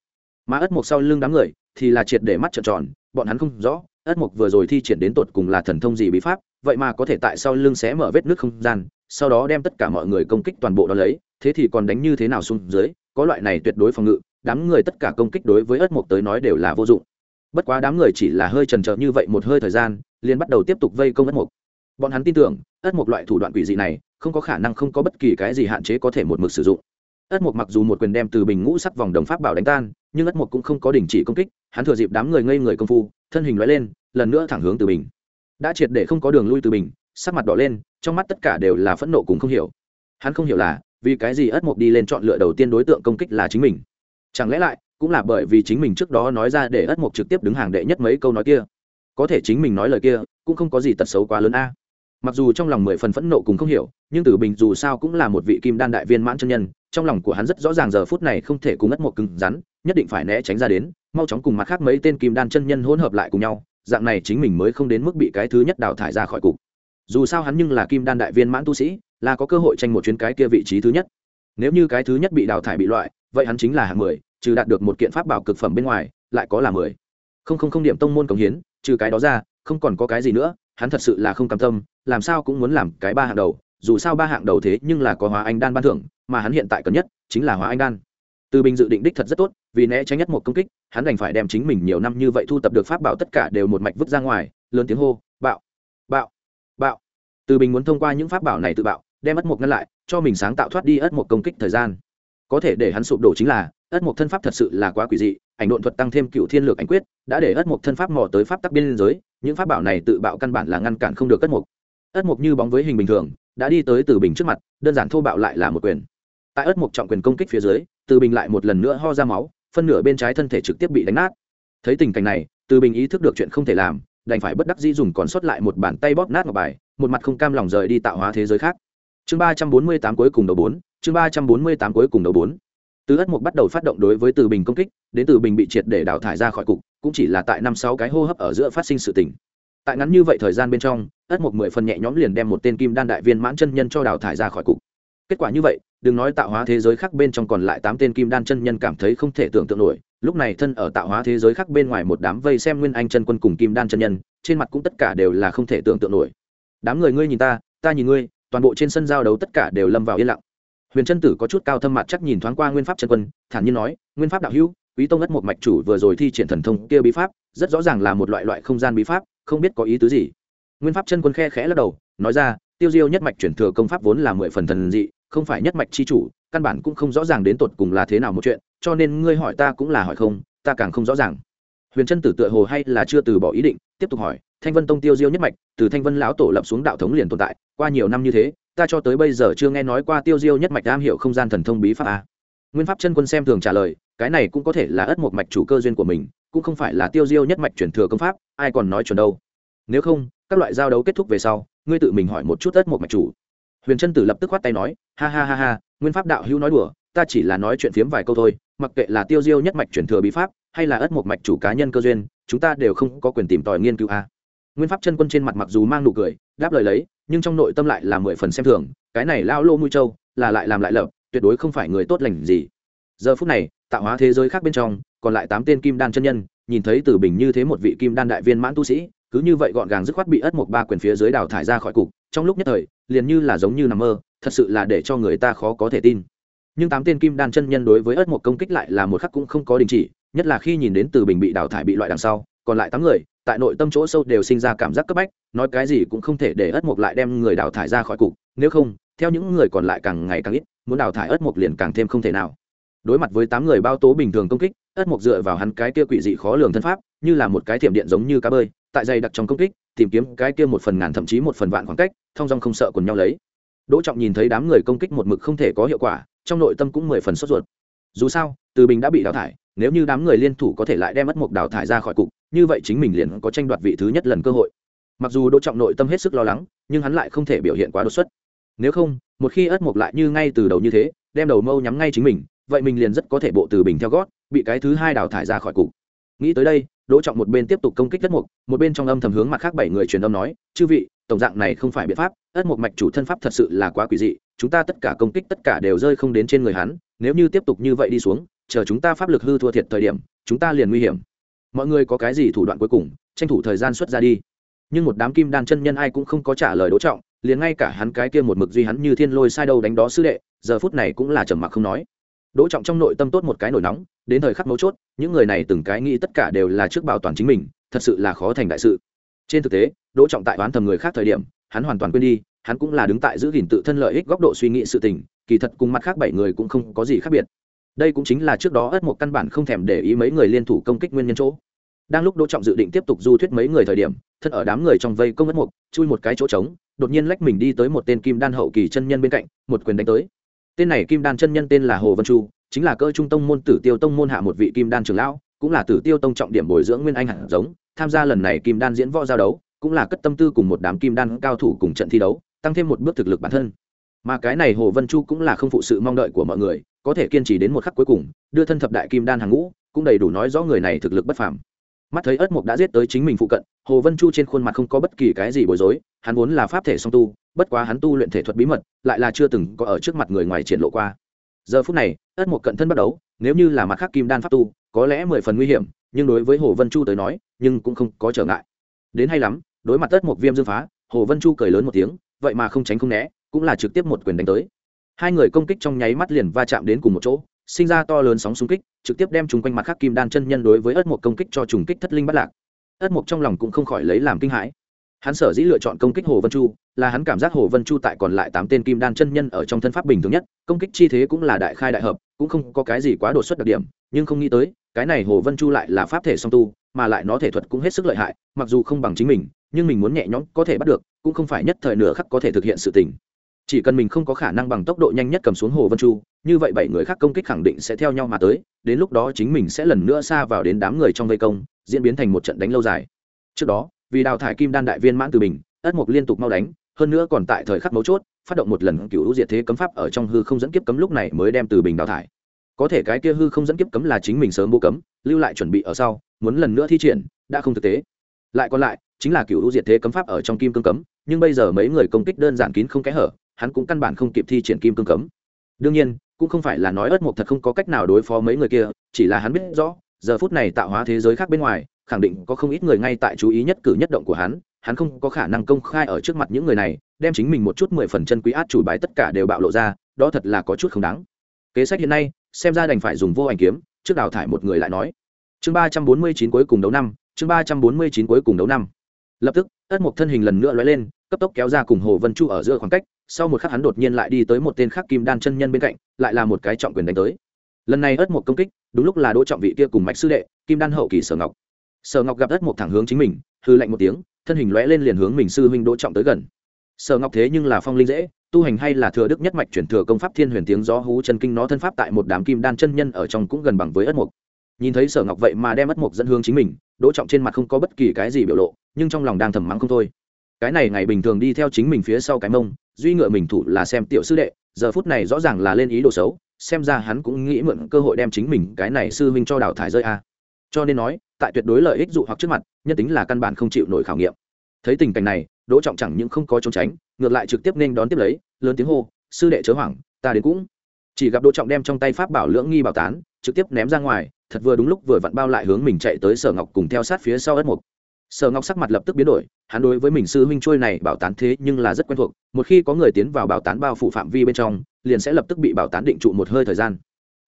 Mà ất một sau lưng đám người thì là triệt để mắt trợn tròn, bọn hắn không rõ ất mục vừa rồi thi triển đến tột cùng là thần thông gì bí pháp, vậy mà có thể tại sau lưng xé mở vết nước không gian, sau đó đem tất cả mọi người công kích toàn bộ đó lấy, thế thì còn đánh như thế nào xuống dưới, có loại này tuyệt đối phòng ngự, đám người tất cả công kích đối với ất mục tới nói đều là vô dụng. Bất quá đám người chỉ là hơi trần trờ như vậy một hơi thời gian, liền bắt đầu tiếp tục vây công ất mục bọn hắn tin tưởng, ất mục loại thủ đoạn quỷ dị này không có khả năng không có bất kỳ cái gì hạn chế có thể một mực sử dụng. Ất mục mặc dù một quyền đem từ bình ngũ sắc vòng đồng pháp bảo đánh tan, nhưng ất mục cũng không có đình chỉ công kích, hắn thừa dịp đám người ngây người công phu, thân hình loại lên, lần nữa thẳng hướng từ bình. Đã triệt để không có đường lui từ bình, sắc mặt đỏ lên, trong mắt tất cả đều là phẫn nộ cùng không hiểu. Hắn không hiểu là, vì cái gì ất mục đi lên chọn lựa đầu tiên đối tượng công kích là chính mình. Chẳng lẽ lại, cũng là bởi vì chính mình trước đó nói ra để ất mục trực tiếp đứng hàng đệ nhất mấy câu nói kia? Có thể chính mình nói lời kia, cũng không có gì tật xấu quá lớn a mặc dù trong lòng mười phần phẫn nộ cùng không hiểu, nhưng tử bình dù sao cũng là một vị kim đan đại viên mãn chân nhân, trong lòng của hắn rất rõ ràng giờ phút này không thể cùng ất một cứng rắn, nhất định phải né tránh ra đến, mau chóng cùng mặt khác mấy tên kim đan chân nhân hỗn hợp lại cùng nhau, dạng này chính mình mới không đến mức bị cái thứ nhất đào thải ra khỏi cục. Dù sao hắn nhưng là kim đan đại viên mãn tu sĩ, là có cơ hội tranh một chuyến cái kia vị trí thứ nhất. Nếu như cái thứ nhất bị đào thải bị loại, vậy hắn chính là hạng mười, trừ đạt được một kiện pháp bảo cực phẩm bên ngoài, lại có là mười. Không không không điểm tông môn cống hiến, trừ cái đó ra, không còn có cái gì nữa hắn thật sự là không cam tâm, làm sao cũng muốn làm cái ba hạng đầu, dù sao ba hạng đầu thế nhưng là có hóa anh đan ban thưởng, mà hắn hiện tại cần nhất chính là hóa anh đan. Từ bình dự định đích thật rất tốt, vì né tránh nhất một công kích, hắn đành phải đem chính mình nhiều năm như vậy thu tập được pháp bảo tất cả đều một mạch vứt ra ngoài, lớn tiếng hô, bạo bạo bạo. Từ bình muốn thông qua những pháp bảo này tự bạo, đem ất một ngăn lại, cho mình sáng tạo thoát đi ất một công kích thời gian. Có thể để hắn sụp đổ chính là ất mục thân pháp thật sự là quá quỷ dị, ảnh độn thuật tăng thêm cựu thiên lược ảnh quyết, đã để ất mục thân pháp mò tới pháp tắc biên giới, những pháp bảo này tự bạo căn bản là ngăn cản không được ất mục ất mục như bóng với hình bình thường, đã đi tới từ bình trước mặt, đơn giản thô bạo lại là một quyền. Tại ất mục trọng quyền công kích phía dưới, từ bình lại một lần nữa ho ra máu, phân nửa bên trái thân thể trực tiếp bị đánh nát. Thấy tình cảnh này, từ bình ý thức được chuyện không thể làm, đành phải bất đắc dĩ dùng còn sót lại một bàn tay bóp nát ngọc bài, một mặt không cam lòng rời đi tạo hóa thế giới khác. Chương ba trăm bốn mươi tám cuối cùng đầu bốn, chương ba trăm bốn mươi tám cuối cùng đầu bốn từ ất mục bắt đầu phát động đối với từ bình công kích, đến từ bình bị triệt để đào thải ra khỏi cục, cũng chỉ là tại năm sáu cái hô hấp ở giữa phát sinh sự tình. Tại ngắn như vậy thời gian bên trong, ất mục mười phần nhẹ nhõm liền đem một tên kim đan đại viên mãn chân nhân cho đào thải ra khỏi cục. Kết quả như vậy, đừng nói tạo hóa thế giới khác bên trong còn lại tám tên kim đan chân nhân cảm thấy không thể tưởng tượng nổi, lúc này thân ở tạo hóa thế giới khác bên ngoài một đám vây xem nguyên anh chân quân cùng kim đan chân nhân, trên mặt cũng tất cả đều là không thể tưởng tượng nổi. Đám người ngươi nhìn ta ta nhìn ngươi, toàn bộ trên sân giao đấu tất cả đều lâm vào yên lặng huyền trân tử có chút cao thâm mặt chắc nhìn thoáng qua nguyên pháp chân quân, thản nhiên nói, nguyên pháp đạo hữu, quý tông ất một mạch chủ vừa rồi thi triển thần thông kia bí pháp, rất rõ ràng là một loại loại không gian bí pháp, không biết có ý tứ gì. Nguyên pháp chân quân khe khẽ lắc đầu, nói ra, tiêu diêu nhất mạch chuyển thừa công pháp vốn là mười phần thần dị, không phải nhất mạch chi chủ, căn bản cũng không rõ ràng đến tột cùng là thế nào một chuyện, cho nên ngươi hỏi ta cũng là hỏi không, ta càng không rõ ràng. Huyền trân tử tựa hồ hay là chưa từ bỏ ý định, tiếp tục hỏi, thanh vân tông tiêu diêu nhất mạch, từ thanh vân lão tổ lập xuống đạo thống liền tồn tại, qua nhiều năm như thế ta cho tới bây giờ chưa nghe nói qua tiêu diêu nhất mạch am hiểu không gian thần thông bí pháp a. Nguyên pháp chân quân xem thường trả lời, cái này cũng có thể là ất một mạch chủ cơ duyên của mình, cũng không phải là tiêu diêu nhất mạch chuyển thừa công pháp, ai còn nói chuẩn đâu. Nếu không, các loại giao đấu kết thúc về sau, ngươi tự mình hỏi một chút ất một mạch chủ. Huyền trân tử lập tức khoát tay nói, ha ha ha ha, nguyên pháp đạo hữu nói đùa, ta chỉ là nói chuyện phiếm vài câu thôi, mặc kệ là tiêu diêu nhất mạch chuyển thừa bí pháp, hay là ất một mạch chủ cá nhân cơ duyên, chúng ta đều không có quyền tìm tòi nghiên cứu a. Nguyên pháp chân quân trên mặt mặc dù mang nụ cười, đáp lời lấy nhưng trong nội tâm lại là mười phần xem thường cái này lao lô mũi trâu là lại làm lại lợp, tuyệt đối không phải người tốt lành gì. Giờ phút này tạo hóa thế giới khác bên trong còn lại tám tên kim đan chân nhân nhìn thấy từ bình như thế một vị kim đan đại viên mãn tu sĩ cứ như vậy gọn gàng dứt khoát bị ất một ba quyền phía dưới đào thải ra khỏi cục trong lúc nhất thời liền như là giống như nằm mơ thật sự là để cho người ta khó có thể tin. Nhưng tám tên kim đan chân nhân đối với ất một công kích lại là một khắc cũng không có đình chỉ nhất là khi nhìn đến từ bình bị đào thải bị loại đằng sau còn lại tám người tại nội tâm chỗ sâu đều sinh ra cảm giác cấp bách, nói cái gì cũng không thể để ất mục lại đem người đào thải ra khỏi cục, nếu không, theo những người còn lại càng ngày càng ít, muốn đào thải ất mục liền càng thêm không thể nào. Đối mặt với tám người bao tố bình thường công kích, ất mục dựa vào hắn cái kia quỷ dị khó lường thân pháp, như là một cái thiểm điện giống như cá bơi, tại dày đặc trong công kích, tìm kiếm cái kia một phần ngàn thậm chí một phần vạn khoảng cách, thong dong không sợ quần nhau lấy. Đỗ trọng nhìn thấy đám người công kích một mực không thể có hiệu quả, trong nội tâm cũng mười phần sốt ruột. Dù sao, từ bình đã bị đào thải, nếu như đám người liên thủ có thể lại đem ất mục đào thải ra khỏi cục như vậy chính mình liền có tranh đoạt vị thứ nhất lần cơ hội. Mặc dù đỗ trọng nội tâm hết sức lo lắng, nhưng hắn lại không thể biểu hiện quá đột xuất. Nếu không, một khi ất mộc lại như ngay từ đầu như thế, đem đầu mâu nhắm ngay chính mình, vậy mình liền rất có thể bộ từ bình theo gót, bị cái thứ hai đào thải ra khỏi cục. Nghĩ tới đây, đỗ trọng một bên tiếp tục công kích ất mộc một bên trong âm thầm hướng mặt khác bảy người truyền âm nói, chư vị, tổng dạng này không phải biện pháp, ất mộc mạch chủ thân pháp thật sự là quá quỷ dị, chúng ta tất cả công kích tất cả đều rơi không đến trên người hắn, nếu như tiếp tục như vậy đi xuống, chờ chúng ta pháp lực hư thua thiệt thời điểm, chúng ta liền nguy hiểm mọi người có cái gì thủ đoạn cuối cùng, tranh thủ thời gian xuất ra đi. Nhưng một đám kim đan chân nhân ai cũng không có trả lời đỗ trọng, liền ngay cả hắn cái kia một mực duy hắn như thiên lôi sai đâu đánh đó sư đệ, giờ phút này cũng là trầm mặc không nói. Đỗ trọng trong nội tâm tốt một cái nổi nóng, đến thời khắc mấu chốt, những người này từng cái nghĩ tất cả đều là trước bảo toàn chính mình, thật sự là khó thành đại sự. Trên thực tế, đỗ trọng tại oán thầm người khác thời điểm, hắn hoàn toàn quên đi, hắn cũng là đứng tại giữ gìn tự thân lợi ích góc độ suy nghĩ sự tình, kỳ thật cùng mặt khác bảy người cũng không có gì khác biệt đây cũng chính là trước đó ất một căn bản không thèm để ý mấy người liên thủ công kích nguyên nhân chỗ. Đang lúc đỗ trọng dự định tiếp tục du thuyết mấy người thời điểm, thân ở đám người trong vây công ất mục chui một cái chỗ trống, đột nhiên lách mình đi tới một tên kim đan hậu kỳ chân nhân bên cạnh, một quyền đánh tới. Tên này kim đan chân nhân tên là hồ vân chu, chính là cơ trung tông môn tử tiêu tông môn hạ một vị kim đan trưởng lão, cũng là tử tiêu tông trọng điểm bồi dưỡng nguyên anh hạt giống, tham gia lần này kim đan diễn võ giao đấu, cũng là cất tâm tư cùng một đám kim đan cao thủ cùng trận thi đấu, tăng thêm một bước thực lực bản thân. Mà cái này hồ vân chu cũng là không phụ sự mong đợi của mọi người có thể kiên trì đến một khắc cuối cùng, đưa thân thập đại kim đan hàng ngũ, cũng đầy đủ nói rõ người này thực lực bất phàm. Mắt thấy ất mục đã giết tới chính mình phụ cận, hồ vân chu trên khuôn mặt không có bất kỳ cái gì bối rối, hắn vốn là pháp thể song tu, bất quá hắn tu luyện thể thuật bí mật, lại là chưa từng có ở trước mặt người ngoài triển lộ qua. Giờ phút này ất mục cận thân bắt đấu nếu như là mặt khác kim đan pháp tu, có lẽ mười phần nguy hiểm, nhưng đối với hồ vân chu tới nói, nhưng cũng không có trở ngại. Đến hay lắm, đối mặt ất mục viêm dương phá, hồ vân chu cười lớn một tiếng, vậy mà không tránh không né, cũng là trực tiếp một quyền đánh tới hai người công kích trong nháy mắt liền va chạm đến cùng một chỗ, sinh ra to lớn sóng xung kích, trực tiếp đem chúng quanh mặt khác kim đan chân nhân đối với ất mộc công kích cho trùng kích thất linh bắt lạc. Ất mộc trong lòng cũng không khỏi lấy làm kinh hãi. Hắn sở dĩ lựa chọn công kích hồ vân chu, là hắn cảm giác hồ vân chu tại còn lại tám tên kim đan chân nhân ở trong thân pháp bình thường nhất, công kích chi thế cũng là đại khai đại hợp, cũng không có cái gì quá đột xuất đặc điểm, nhưng không nghĩ tới, cái này hồ vân chu lại là pháp thể song tu, mà lại nó thể thuật cũng hết sức lợi hại, mặc dù không bằng chính mình, nhưng mình muốn nhẹ nhõm có thể bắt được, cũng không phải nhất thời nửa khắc có thể thực hiện sự tình chỉ cần mình không có khả năng bằng tốc độ nhanh nhất cầm xuống hồ vân chu, như vậy bảy người khác công kích khẳng định sẽ theo nhau mà tới, đến lúc đó chính mình sẽ lần nữa xa vào đến đám người trong vây công, diễn biến thành một trận đánh lâu dài. Trước đó, vì đào thải kim đan đại viên mãn từ mình ất mục liên tục mau đánh, hơn nữa còn tại thời khắc mấu chốt, phát động một lần cựu diệt thế cấm pháp ở trong hư không dẫn kiếp cấm lúc này mới đem từ bình đào thải. Có thể cái kia hư không dẫn kiếp cấm là chính mình sớm bố cấm, lưu lại chuẩn bị ở sau, muốn lần nữa thi triển, đã không thực tế. Lại còn lại, chính là cựu diệt thế cấm pháp ở trong kim cương cấm, nhưng bây giờ mấy người công kích đơn giản kín không kẽ hở hắn cũng căn bản không kịp thi triển kim cương cấm. Đương nhiên, cũng không phải là nói ớt mộc thật không có cách nào đối phó mấy người kia, chỉ là hắn biết rõ, giờ phút này tạo hóa thế giới khác bên ngoài, khẳng định có không ít người ngay tại chú ý nhất cử nhất động của hắn hắn không có khả năng công khai ở trước mặt những người này, đem chính mình một chút mười phần chân quý át chủ bài tất cả đều bạo lộ ra, đó thật là có chút không đáng. Kế sách hiện nay, xem ra đành phải dùng vô ảnh kiếm, trước đào thải một người lại nói. Chương ba trăm bốn mươi chín cuối cùng đấu năm, chương ba trăm bốn mươi chín cuối cùng đấu năm. Lập tức ất mộc thân hình lần nữa lóe lên, cấp tốc kéo ra cùng hồ vân chu ở giữa khoảng cách sau một khắc hắn đột nhiên lại đi tới một tên khác kim đan chân nhân bên cạnh, lại là một cái trọng quyền đánh tới. Lần này ất một công kích, đúng lúc là đỗ trọng vị kia cùng mạch sư đệ, kim đan hậu kỳ sở ngọc. Sở ngọc gặp ất một thẳng hướng chính mình, hư lạnh một tiếng, thân hình lóe lên liền hướng mình sư huynh đỗ trọng tới gần. Sở ngọc thế nhưng là phong linh dễ, tu hành hay là thừa đức nhất mạch chuyển thừa công pháp thiên huyền tiếng gió hú chân kinh nó thân pháp tại một đám kim đan chân nhân ở trong cũng gần bằng với ất mục nhìn thấy sở ngọc vậy mà đem ất mục dẫn hướng chính mình, đỗ trọng trên mặt không có bất kỳ cái gì biểu lộ, nhưng trong lòng đang thầm mắng không thôi. Cái này ngày bình thường đi theo chính mình phía sau cái mông duy ngựa mình thủ là xem tiểu sư đệ, giờ phút này rõ ràng là lên ý đồ xấu, xem ra hắn cũng nghĩ mượn cơ hội đem chính mình cái này sư huynh cho đào thải rơi a. Cho nên nói, tại tuyệt đối lợi ích dụ hoặc trước mặt, nhân tính là căn bản không chịu nổi khảo nghiệm. Thấy tình cảnh này, đỗ trọng chẳng những không có trốn tránh, ngược lại trực tiếp nên đón tiếp lấy, lớn tiếng hô, sư đệ chớ hoảng, ta đến cũng. Chỉ gặp đỗ trọng đem trong tay pháp bảo lưỡng nghi bảo tán, trực tiếp ném ra ngoài, thật vừa đúng lúc vừa vặn bao lại hướng mình chạy tới sở ngọc cùng theo sát phía sau ất mục sở ngọc sắc mặt lập tức biến đổi, hắn đối với mình sư huynh trôi này bảo tán thế nhưng là rất quen thuộc, một khi có người tiến vào bảo tán bao phủ phạm vi bên trong, liền sẽ lập tức bị bảo tán định trụ một hơi thời gian.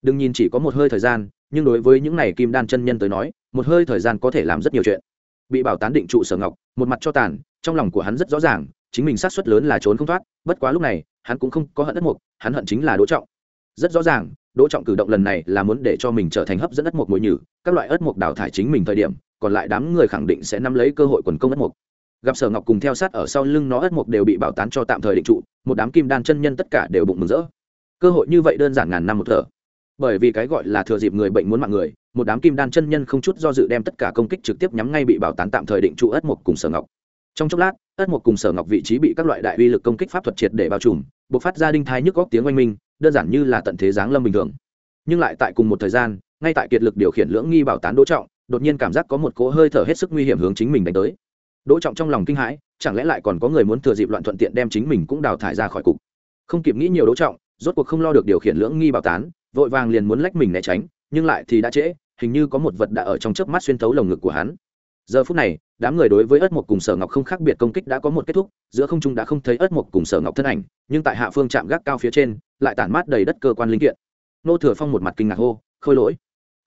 Đừng nhìn chỉ có một hơi thời gian, nhưng đối với những này kim đan chân nhân tới nói, một hơi thời gian có thể làm rất nhiều chuyện. Bị bảo tán định trụ sở ngọc, một mặt cho tàn, trong lòng của hắn rất rõ ràng, chính mình sát suất lớn là trốn không thoát, bất quá lúc này, hắn cũng không có hận đất mục, hắn hận chính là đỗ trọng. Rất rõ ràng, đỗ trọng cử động lần này là muốn để cho mình trở thành hấp dẫn đất mục mồi nhử, các loại ớt mục đào thải chính mình thời điểm còn lại đám người khẳng định sẽ nắm lấy cơ hội quần công ất mục. Gặp sở ngọc cùng theo sát ở sau lưng nó, ất mục đều bị bảo tán cho tạm thời định trụ, một đám kim đan chân nhân tất cả đều bụng mừng rỡ. Cơ hội như vậy đơn giản ngàn năm một thở. Bởi vì cái gọi là thừa dịp người bệnh muốn mạng người, một đám kim đan chân nhân không chút do dự đem tất cả công kích trực tiếp nhắm ngay bị bảo tán tạm thời định trụ ất mục cùng sở ngọc. Trong chốc lát, ất mục cùng sở ngọc vị trí bị các loại đại uy lực công kích pháp thuật triệt để bao trùm buộc phát ra đinh thai nhức góc tiếng oanh minh, đơn giản như là tận thế giáng lâm bình thường. Nhưng lại tại cùng một thời gian, ngay tại kiệt lực điều khiển lưỡng nghi bảo tán đỗ trọng đột nhiên cảm giác có một cỗ hơi thở hết sức nguy hiểm hướng chính mình đánh tới. Đỗ trọng trong lòng kinh hãi, chẳng lẽ lại còn có người muốn thừa dịp loạn thuận tiện đem chính mình cũng đào thải ra khỏi cục? Không kịp nghĩ nhiều đỗ trọng, rốt cuộc không lo được điều khiển lưỡng nghi bảo tán, vội vàng liền muốn lách mình né tránh, nhưng lại thì đã trễ, hình như có một vật đã ở trong chớp mắt xuyên thấu lồng ngực của hắn. Giờ phút này, đám người đối với ớt mộc cùng sở ngọc không khác biệt công kích đã có một kết thúc, giữa không trung đã không thấy ớt mộc cùng sở ngọc thân ảnh, nhưng tại hạ phương chạm gác cao phía trên, lại tản mát đầy đất cơ quan linh kiện. Nô thừa phong một mặt kinh ngạc hô, khôi lỗi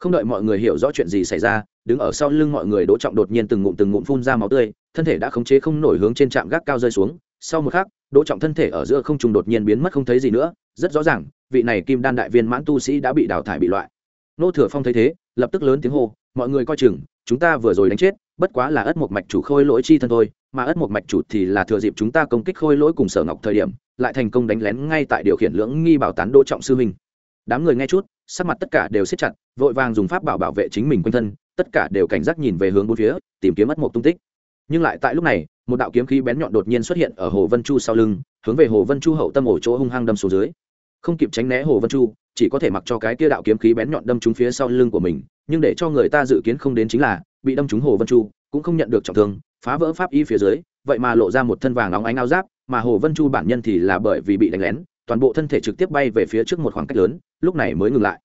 không đợi mọi người hiểu rõ chuyện gì xảy ra, đứng ở sau lưng mọi người đỗ trọng đột nhiên từng ngụm từng ngụm phun ra máu tươi, thân thể đã khống chế không nổi hướng trên trạm gác cao rơi xuống. Sau một khắc, đỗ trọng thân thể ở giữa không trung đột nhiên biến mất không thấy gì nữa. Rất rõ ràng, vị này kim đan đại viên mãn tu sĩ đã bị đào thải bị loại. Nô thừa phong thấy thế, lập tức lớn tiếng hô, mọi người coi chừng, chúng ta vừa rồi đánh chết, bất quá là ất một mạch chủ khôi lỗi chi thân thôi, mà ất một mạch chủ thì là thừa dịp chúng ta công kích khôi lỗi cùng sở ngọc thời điểm, lại thành công đánh lén ngay tại điều khiển lưỡng nghi bảo tán đỗ trọng sư huynh. Đám người nghe chút sắc mặt tất cả đều siết chặt, vội vàng dùng pháp bảo bảo vệ chính mình quanh thân, tất cả đều cảnh giác nhìn về hướng bốn phía, tìm kiếm mất một tung tích. Nhưng lại tại lúc này, một đạo kiếm khí bén nhọn đột nhiên xuất hiện ở hồ vân chu sau lưng, hướng về hồ vân chu hậu tâm ổ chỗ hung hăng đâm xuống dưới. Không kịp tránh né hồ vân chu, chỉ có thể mặc cho cái kia đạo kiếm khí bén nhọn đâm trúng phía sau lưng của mình, nhưng để cho người ta dự kiến không đến chính là, bị đâm trúng hồ vân chu, cũng không nhận được trọng thương, phá vỡ pháp y phía dưới, vậy mà lộ ra một thân vàng óng ánh áo giáp, mà hồ vân chu bản nhân thì là bởi vì bị đánh lén toàn bộ thân thể trực tiếp bay về phía trước một khoảng cách lớn lúc này mới ngừng lại.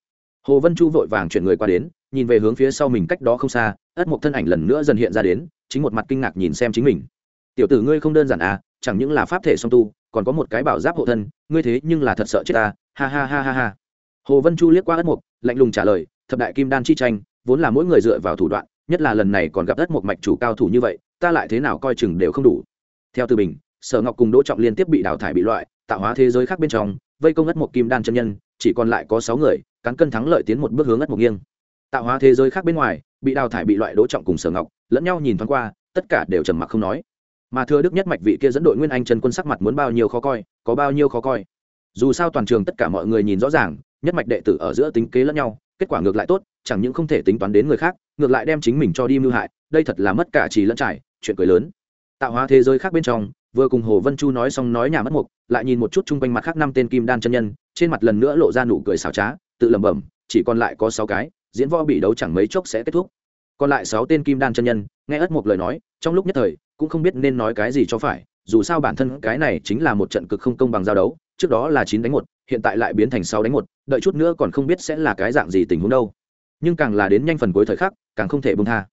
Hồ vân chu vội vàng chuyển người qua đến nhìn về hướng phía sau mình cách đó không xa ất Mộc thân ảnh lần nữa dần hiện ra đến chính một mặt kinh ngạc nhìn xem chính mình. Tiểu tử ngươi không đơn giản à chẳng những là pháp thể song tu còn có một cái bảo giáp hộ thân ngươi thế nhưng là thật sợ chết ta ha ha ha ha ha. Hồ vân chu liếc qua ất Mộc, lạnh lùng trả lời thập đại kim đan chi tranh vốn là mỗi người dựa vào thủ đoạn nhất là lần này còn gặp ất Mộc mạch chủ cao thủ như vậy ta lại thế nào coi chừng đều không đủ. Theo từ bình sở ngọc cùng đỗ trọng liên tiếp bị đào thải bị loại, tạo hóa thế giới khác bên trong, vây công ất một kim đan chân nhân, chỉ còn lại có sáu người, cán cân thắng lợi tiến một bước hướng ất một nghiêng. Tạo hóa thế giới khác bên ngoài, bị đào thải bị loại đỗ trọng cùng sở ngọc, lẫn nhau nhìn thoáng qua, tất cả đều trầm mặc không nói. Mà thưa đức nhất mạch vị kia dẫn đội nguyên anh trần quân sắc mặt muốn bao nhiêu khó coi, có bao nhiêu khó coi. Dù sao toàn trường tất cả mọi người nhìn rõ ràng, nhất mạch đệ tử ở giữa tính kế lẫn nhau, kết quả ngược lại tốt, chẳng những không thể tính toán đến người khác, ngược lại đem chính mình cho đi mưu hại, đây thật là mất cả trì lẫn trải, chuyện cười lớn. Tạo hóa thế giới khác bên trong vừa cùng hồ vân chu nói xong nói nhà mất mục, lại nhìn một chút chung quanh mặt khác năm tên kim đan chân nhân, trên mặt lần nữa lộ ra nụ cười xảo trá, tự lẩm bẩm, chỉ còn lại có sáu cái, diễn võ bị đấu chẳng mấy chốc sẽ kết thúc. Còn lại sáu tên kim đan chân nhân, nghe ất một lời nói, trong lúc nhất thời, cũng không biết nên nói cái gì cho phải, dù sao bản thân cái này chính là một trận cực không công bằng giao đấu, trước đó là chín đánh một, hiện tại lại biến thành sáu đánh một, đợi chút nữa còn không biết sẽ là cái dạng gì tình huống đâu. Nhưng càng là đến nhanh phần cuối thời khắc, càng không thể bông tha.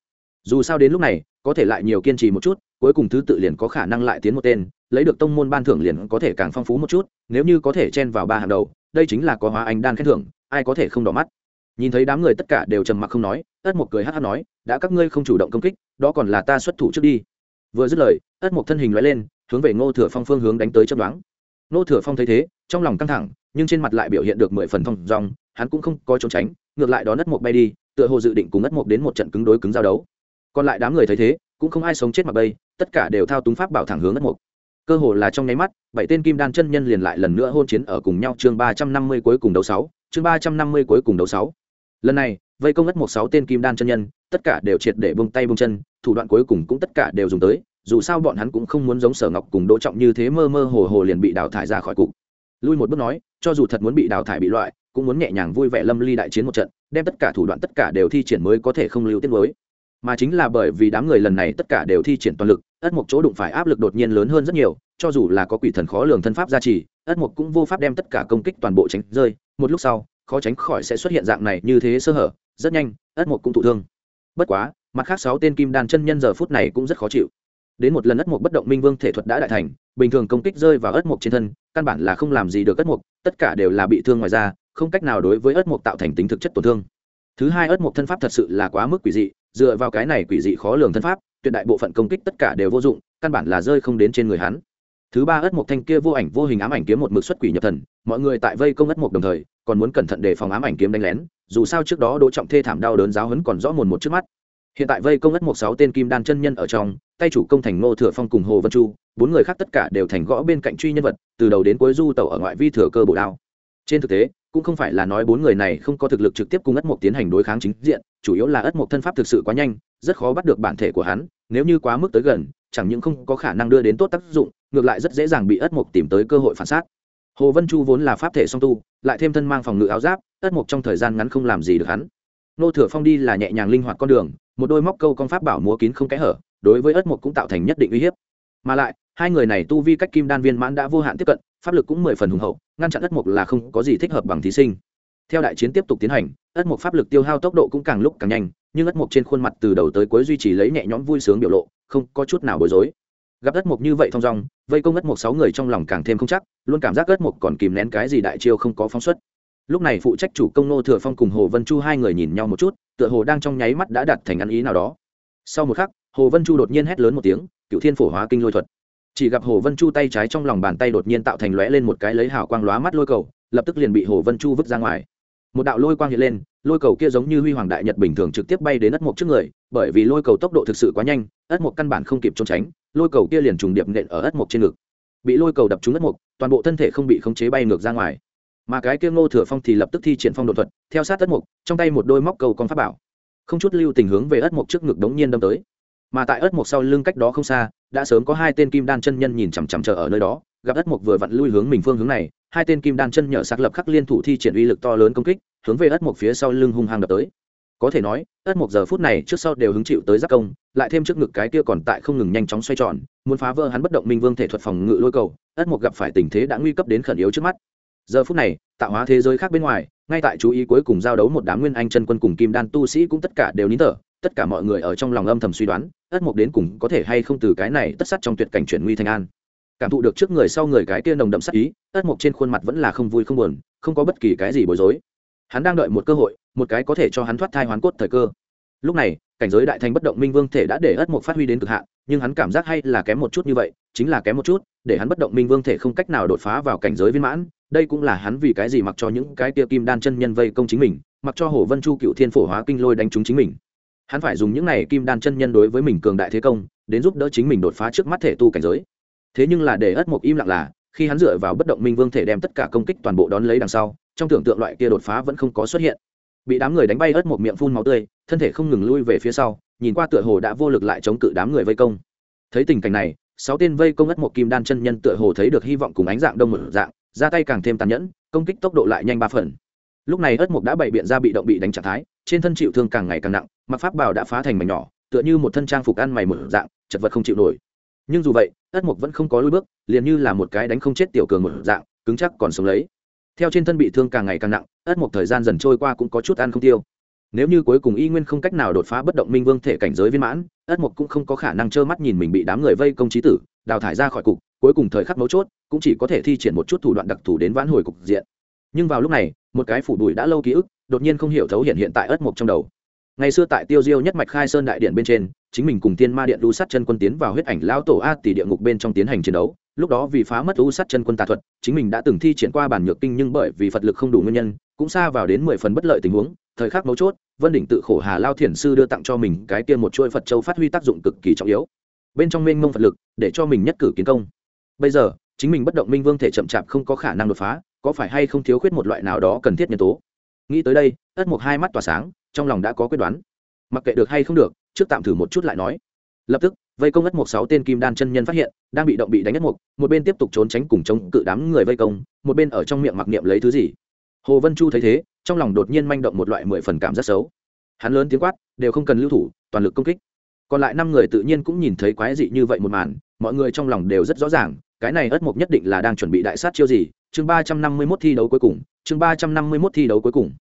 Dù sao đến lúc này, có thể lại nhiều kiên trì một chút cuối cùng thứ tự liền có khả năng lại tiến một tên, lấy được tông môn ban thưởng liền có thể càng phong phú một chút, nếu như có thể chen vào ba hàng đầu, đây chính là có hóa anh đan khen thưởng, ai có thể không đỏ mắt. Nhìn thấy đám người tất cả đều trầm mặc không nói, ất một cười hát hát nói, đã các ngươi không chủ động công kích, đó còn là ta xuất thủ trước đi. Vừa dứt lời, ất một thân hình loại lên, hướng về ngô thừa phong phương hướng đánh tới chấp đoán ngô thừa phong thấy thế, trong lòng căng thẳng, nhưng trên mặt lại biểu hiện được mười phần thông dòng hắn cũng không có trốn tránh, ngược lại đón ất một bay đi, tựa hồ dự định cùng ất một đến một trận cứng đối cứng giao đấu. Còn lại đám người thấy thế cũng không ai sống chết mặc bay, tất cả đều thao túng pháp bảo thẳng hướng ất mục. cơ hồ là trong nháy mắt, bảy tên kim đan chân nhân liền lại lần nữa hôn chiến ở cùng nhau chương ba trăm năm mươi cuối cùng đấu sáu, chương ba trăm năm mươi cuối cùng đấu sáu. Lần này, vây công ất mục sáu tên kim đan chân nhân, tất cả đều triệt để bông tay bông chân, thủ đoạn cuối cùng cũng tất cả đều dùng tới, dù sao bọn hắn cũng không muốn giống sở ngọc cùng đỗ trọng như thế mơ mơ hồ hồ liền bị đào thải ra khỏi cục. Lui một bước nói, cho dù thật muốn bị đào thải bị loại, cũng muốn nhẹ nhàng vui vẻ lâm ly đại chiến một trận, đem tất cả thủ đoạn tất cả đều thi triển mới có thể không lưu tiết mới mà chính là bởi vì đám người lần này tất cả đều thi triển toàn lực ất mục chỗ đụng phải áp lực đột nhiên lớn hơn rất nhiều cho dù là có quỷ thần khó lường thân pháp gia trì ất mục cũng vô pháp đem tất cả công kích toàn bộ tránh rơi một lúc sau khó tránh khỏi sẽ xuất hiện dạng này như thế sơ hở rất nhanh ất mục cũng thụ thương. Bất quá mặt khác sáu tên kim đan chân nhân giờ phút này cũng rất khó chịu. Đến một lần ất mục bất động minh vương thể thuật đã đại thành bình thường công kích rơi vào ất mục trên thân căn bản là không làm gì được ất mục, tất cả đều là bị thương ngoài ra không cách nào đối với ất mục tạo thành tính thực chất tổn thương. Thứ hai ất mục thân pháp thật sự là quá mức quỷ dị dựa vào cái này quỷ dị khó lường thân pháp, tuyệt đại bộ phận công kích tất cả đều vô dụng, căn bản là rơi không đến trên người hắn. Thứ ba ất mộc thanh kia vô ảnh vô hình ám ảnh kiếm một mực xuất quỷ nhập thần, mọi người tại vây công ất mộc đồng thời, còn muốn cẩn thận đề phòng ám ảnh kiếm đánh lén, dù sao trước đó đỗ trọng thê thảm đau đớn giáo hấn còn rõ mồn một trước mắt. Hiện tại vây công ất mộc sáu tên kim đan chân nhân ở trong, tay chủ công thành ngô thừa phong cùng hồ vân chu, bốn người khác tất cả đều thành gõ bên cạnh truy nhân vật, từ đầu đến cuối du tàu ở ngoại vi thừa cơ bổ đao. Trên thực tế, cũng không phải là nói bốn người này không có thực lực trực tiếp cùng ất mộc tiến hành đối kháng chính diện chủ yếu là ất mộc thân pháp thực sự quá nhanh, rất khó bắt được bản thể của hắn, nếu như quá mức tới gần, chẳng những không có khả năng đưa đến tốt tác dụng, ngược lại rất dễ dàng bị ất mộc tìm tới cơ hội phản xác hồ vân chu vốn là pháp thể song tu, lại thêm thân mang phòng ngự áo giáp, ất mộc trong thời gian ngắn không làm gì được hắn. Nô thừa phong đi là nhẹ nhàng linh hoạt con đường, một đôi móc câu con pháp bảo múa kín không kẽ hở, đối với ất mộc cũng tạo thành nhất định uy hiếp. Mà lại, hai người này tu vi cách kim đan viên mãn đã vô hạn tiếp cận, pháp lực cũng mười phần hùng hậu, ngăn chặn ất mộc là không có gì thích hợp bằng thí sinh theo đại chiến tiếp tục tiến hành, ất mộc pháp lực tiêu hao tốc độ cũng càng lúc càng nhanh, nhưng ất mộc trên khuôn mặt từ đầu tới cuối duy trì lấy nhẹ nhõm vui sướng biểu lộ, không có chút nào bối rối. Gặp ất mộc như vậy thong dong, vây công ất mộc sáu người trong lòng càng thêm không chắc, luôn cảm giác ất mộc còn kìm nén cái gì đại chiêu không có phóng xuất. Lúc này phụ trách chủ công nô thừa phong cùng hồ vân chu hai người nhìn nhau một chút, tựa hồ đang trong nháy mắt đã đặt thành ăn ý nào đó. Sau một khắc, hồ vân chu đột nhiên hét lớn một tiếng cựu thiên phổ hóa kinh lôi thuật. Chỉ gặp hồ vân chu tay trái trong lòng bàn tay đột nhiên tạo thành lóe lên một cái lấy hào quang lóa mắt lôi cầu, lập tức liền bị hồ vân chu vứt ra ngoài một đạo lôi quang hiện lên, lôi cầu kia giống như huy hoàng đại nhật bình thường trực tiếp bay đến ất mộc trước người, bởi vì lôi cầu tốc độ thực sự quá nhanh, ất mộc căn bản không kịp trốn tránh, lôi cầu kia liền trùng điệp nện ở ất mộc trên ngực. Bị lôi cầu đập trúng ất mộc, toàn bộ thân thể không bị khống chế bay ngược ra ngoài. Mà cái kia ngô thừa phong thì lập tức thi triển phong đột thuật, theo sát ất mộc, trong tay một đôi móc cầu con pháp bảo. Không chút lưu tình hướng về ất mộc trước ngực đống nhiên đâm tới. Mà tại ất mộc sau lưng cách đó không xa, đã sớm có hai tên kim đan chân nhân nhìn chằm chằm chờ ở nơi đó, gặp ất mộc vừa vặn lui hướng mình phương hướng này hai tên kim đan chân nhờ sạc lập khắc liên thủ thi triển uy lực to lớn công kích, hướng về ất mộc phía sau lưng hung hăng đập tới. Có thể nói, ất mộc giờ phút này trước sau đều hứng chịu tới giác công, lại thêm trước ngực cái kia còn tại không ngừng nhanh chóng xoay tròn, muốn phá vỡ hắn bất động minh vương thể thuật phòng ngự lôi cầu, ất mộc gặp phải tình thế đã nguy cấp đến khẩn yếu trước mắt. Giờ phút này, tạo hóa thế giới khác bên ngoài, ngay tại chú ý cuối cùng giao đấu một đám nguyên anh chân quân cùng kim đan tu sĩ cũng tất cả đều nín thở, tất cả mọi người ở trong lòng âm thầm suy đoán, ất mộc đến cùng có thể hay không từ cái này tất sắt trong tuyệt cảnh chuyển nguy thành an cảm thụ được trước người sau người cái kia nồng đậm sắc ý ất mộc trên khuôn mặt vẫn là không vui không buồn, không có bất kỳ cái gì bối rối. Hắn đang đợi một cơ hội, một cái có thể cho hắn thoát thai hoán cốt thời cơ. Lúc này, cảnh giới đại thành bất động minh vương thể đã để ất mộc phát huy đến cực hạn, nhưng hắn cảm giác hay là kém một chút như vậy, chính là kém một chút, để hắn bất động minh vương thể không cách nào đột phá vào cảnh giới viên mãn. Đây cũng là hắn vì cái gì mặc cho những cái tia kim đan chân nhân vây công chính mình, mặc cho hồ vân chu cựu thiên phổ hóa kinh lôi đánh trúng chính mình. Hắn phải dùng những này kim đan chân nhân đối với mình cường đại thế công, đến giúp đỡ chính mình đột phá trước mắt thể tu cảnh giới thế nhưng là để ất mộc im lặng là, khi hắn dựa vào bất động minh vương thể đem tất cả công kích toàn bộ đón lấy đằng sau, trong tưởng tượng loại kia đột phá vẫn không có xuất hiện. Bị đám người đánh bay ớt một miệng phun máu tươi, thân thể không ngừng lui về phía sau, nhìn qua tựa hồ đã vô lực lại chống cự đám người vây công. Thấy tình cảnh này, sáu tên vây công ất một kim đan chân nhân tựa hồ thấy được hy vọng cùng ánh dạng đông một dạng, ra tay càng thêm tàn nhẫn, công kích tốc độ lại nhanh ba phần. Lúc này ất mục đã bày biện ra bị động bị đánh trạng thái, trên thân chịu thương càng ngày càng nặng, mặc pháp bảo đã phá thành mảnh nhỏ, tựa như một thân trang phục ăn mày một dạng, chật vật không chịu nổi. Nhưng dù vậy ất mục vẫn không có lùi bước, liền như là một cái đánh không chết tiểu cường một dạng, cứng chắc còn sống lấy. Theo trên thân bị thương càng ngày càng nặng, ất mục thời gian dần trôi qua cũng có chút ăn không tiêu. Nếu như cuối cùng y nguyên không cách nào đột phá bất động minh vương thể cảnh giới viên mãn, ất mục cũng không có khả năng trơ mắt nhìn mình bị đám người vây công trí tử, đào thải ra khỏi cục, cuối cùng thời khắc mấu chốt, cũng chỉ có thể thi triển một chút thủ đoạn đặc thù đến vãn hồi cục diện. Nhưng vào lúc này, một cái phủ đùi đã lâu ký ức, đột nhiên không hiểu thấu hiện hiện tại ất mục trong đầu ngày xưa tại tiêu diêu nhất mạch khai sơn đại điện bên trên, chính mình cùng tiên ma điện lưu sát chân quân tiến vào huyết ảnh Lão tổ a tỷ địa ngục bên trong tiến hành chiến đấu. Lúc đó vì phá mất lưu sát chân quân tà thuật, chính mình đã từng thi triển qua bản nhược kinh nhưng bởi vì phật lực không đủ nguyên nhân, cũng xa vào đến mười phần bất lợi tình huống. Thời khắc mấu chốt, vân đỉnh tự khổ hà lao thiền sư đưa tặng cho mình cái kia một chuỗi phật châu phát huy tác dụng cực kỳ trọng yếu. Bên trong mênh mông phật lực, để cho mình nhất cử kiến công. Bây giờ, chính mình bất động minh vương thể chậm chạp không có khả năng đột phá, có phải hay không thiếu khuyết một loại nào đó cần thiết nhân tố? Nghĩ tới đây ất mục hai mắt tỏa sáng trong lòng đã có quyết đoán. Mặc kệ được hay không được, trước tạm thử một chút lại nói. Lập tức, vây công ất mục sáu tên kim đan chân nhân phát hiện, đang bị động bị đánh ất mục, một bên tiếp tục trốn tránh cùng chống cự đám người vây công, một bên ở trong miệng mặc niệm lấy thứ gì. Hồ vân chu thấy thế, trong lòng đột nhiên manh động một loại mười phần cảm rất xấu. Hắn lớn tiếng quát, đều không cần lưu thủ, toàn lực công kích. Còn lại năm người tự nhiên cũng nhìn thấy quái dị như vậy một màn, mọi người trong lòng đều rất rõ ràng, cái này ất mục nhất định là đang chuẩn bị đại sát chiêu gì, chương ba trăm năm mươi mốt thi đấu cuối cùng, chương ba trăm năm mươi mốt thi đấu cuối cùng.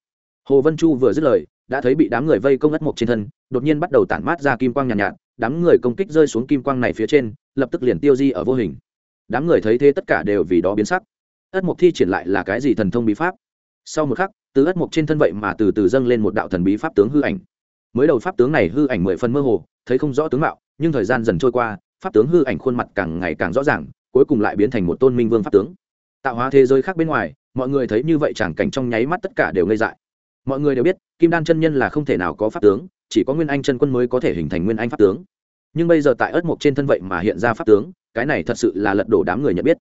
Hồ vân chu vừa dứt lời đã thấy bị đám người vây công ất mộc trên thân đột nhiên bắt đầu tản mát ra kim quang nhàn nhạt, nhạt đám người công kích rơi xuống kim quang này phía trên lập tức liền tiêu di ở vô hình. Đám người thấy thế tất cả đều vì đó biến sắc. Ất mộc thi triển lại là cái gì thần thông bí pháp? Sau một khắc từ ất mộc trên thân vậy mà từ từ dâng lên một đạo thần bí pháp tướng hư ảnh. Mới đầu pháp tướng này hư ảnh mười phần mơ hồ thấy không rõ tướng mạo nhưng thời gian dần trôi qua pháp tướng hư ảnh khuôn mặt càng ngày càng rõ ràng cuối cùng lại biến thành một tôn minh vương pháp tướng. Tạo hóa thế giới khác bên ngoài mọi người thấy như vậy chẳng cảnh trong nháy mắt tất cả đều ngây dại mọi người đều biết, kim đan chân nhân là không thể nào có pháp tướng, chỉ có nguyên anh chân quân mới có thể hình thành nguyên anh pháp tướng. Nhưng bây giờ tại ớt mộc trên thân vậy mà hiện ra pháp tướng, cái này thật sự là lật đổ đám người nhận biết.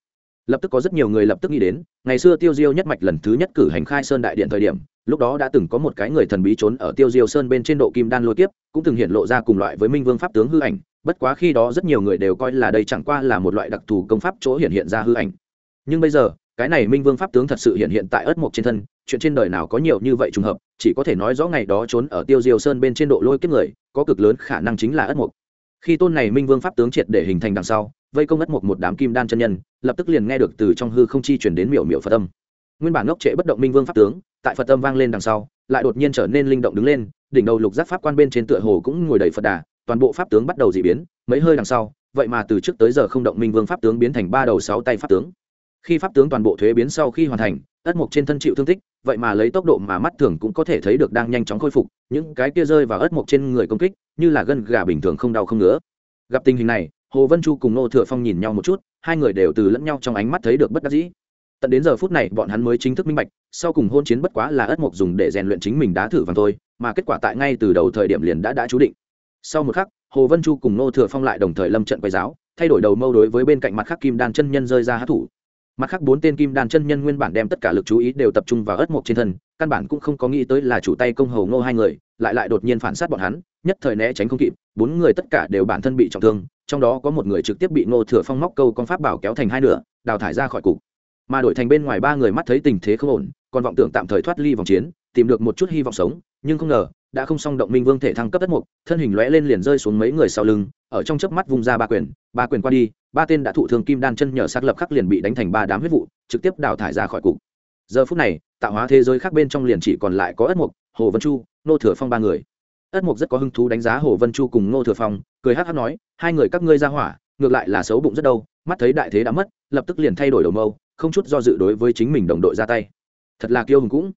Lập tức có rất nhiều người lập tức nghĩ đến, ngày xưa tiêu diêu nhất mạch lần thứ nhất cử hành khai sơn đại điện thời điểm, lúc đó đã từng có một cái người thần bí trốn ở tiêu diêu sơn bên trên độ kim đan lôi kiếp, cũng từng hiện lộ ra cùng loại với minh vương pháp tướng hư ảnh, bất quá khi đó rất nhiều người đều coi là đây chẳng qua là một loại đặc thù công pháp chỗ hiện hiện ra hư ảnh. Nhưng bây giờ cái này minh vương pháp tướng thật sự hiện hiện tại ớt mộc trên thân, chuyện trên đời nào có nhiều như vậy trùng hợp, chỉ có thể nói rõ ngày đó trốn ở tiêu diêu sơn bên trên độ lôi kiếp người, có cực lớn khả năng chính là ớt mộc. Khi tôn này minh vương pháp tướng triệt để hình thành đằng sau, vây công ất mộc một đám kim đan chân nhân, lập tức liền nghe được từ trong hư không chi chuyển đến miểu miểu phật âm. Nguyên bản ngốc trệ bất động minh vương pháp tướng, tại phật âm vang lên đằng sau, lại đột nhiên trở nên linh động đứng lên, đỉnh đầu lục giác pháp quan bên trên tựa hồ cũng ngồi đầy phật đà, toàn bộ pháp tướng bắt đầu dị biến, mấy hơi đằng sau, vậy mà từ trước tới giờ không động minh vương pháp tướng biến thành ba đầu sáu tay pháp tướng khi pháp tướng toàn bộ thuế biến sau khi hoàn thành, ất mục trên thân chịu thương tích, vậy mà lấy tốc độ mà mắt thường cũng có thể thấy được đang nhanh chóng khôi phục, những cái kia rơi vào ất mục trên người công kích, như là gân gà bình thường không đau không ngứa. Gặp tình hình này, hồ vân chu cùng nô thừa phong nhìn nhau một chút, hai người đều từ lẫn nhau trong ánh mắt thấy được bất đắc dĩ. Tận đến giờ phút này, bọn hắn mới chính thức minh bạch, sau cùng hôn chiến bất quá là ất mục dùng để rèn luyện chính mình đá thử vàng thôi, mà kết quả tại ngay từ đầu thời điểm liền đã đã chú định. Sau một khắc, hồ vân chu cùng nô thừa phong lại đồng thời lâm trận quay giáo, thay đổi đầu mâu đối với bên cạnh mặt khắc kim đan chân nhân rơi ra hát thủ mặt khác bốn tên kim đan chân nhân nguyên bản đem tất cả lực chú ý đều tập trung vào ớt mộc trên thân, căn bản cũng không có nghĩ tới là chủ tay công hầu ngô hai người, lại lại đột nhiên phản sát bọn hắn, nhất thời né tránh không kịp, bốn người tất cả đều bản thân bị trọng thương, trong đó có một người trực tiếp bị ngô thừa phong móc câu con pháp bảo kéo thành hai nửa, đào thải ra khỏi cục. Mà đổi thành bên ngoài ba người mắt thấy tình thế không ổn, còn vọng tưởng tạm thời thoát ly vòng chiến, tìm được một chút hy vọng sống, nhưng không ngờ đã không xong động minh vương thể thăng cấp đất mục, thân hình lóe lên liền rơi xuống mấy người sau lưng, ở trong chớp mắt vung ra ba quyền ba quyền qua đi, ba tên đã thụ thương kim đan chân nhờ xác lập khắc liền bị đánh thành ba đám huyết vụ, trực tiếp đào thải ra khỏi cục. Giờ phút này, tạo hóa thế giới khác bên trong liền chỉ còn lại có ất mục, hồ vân chu, nô thừa phong ba người. Ất mục rất có hứng thú đánh giá hồ vân chu cùng nô thừa phong, cười hát hát nói, hai người các ngươi ra hỏa, ngược lại là xấu bụng rất đâu, mắt thấy đại thế đã mất, lập tức liền thay đổi đầu mâu, không chút do dự đối với chính mình đồng đội ra tay. Thật là kiêu hùng cũng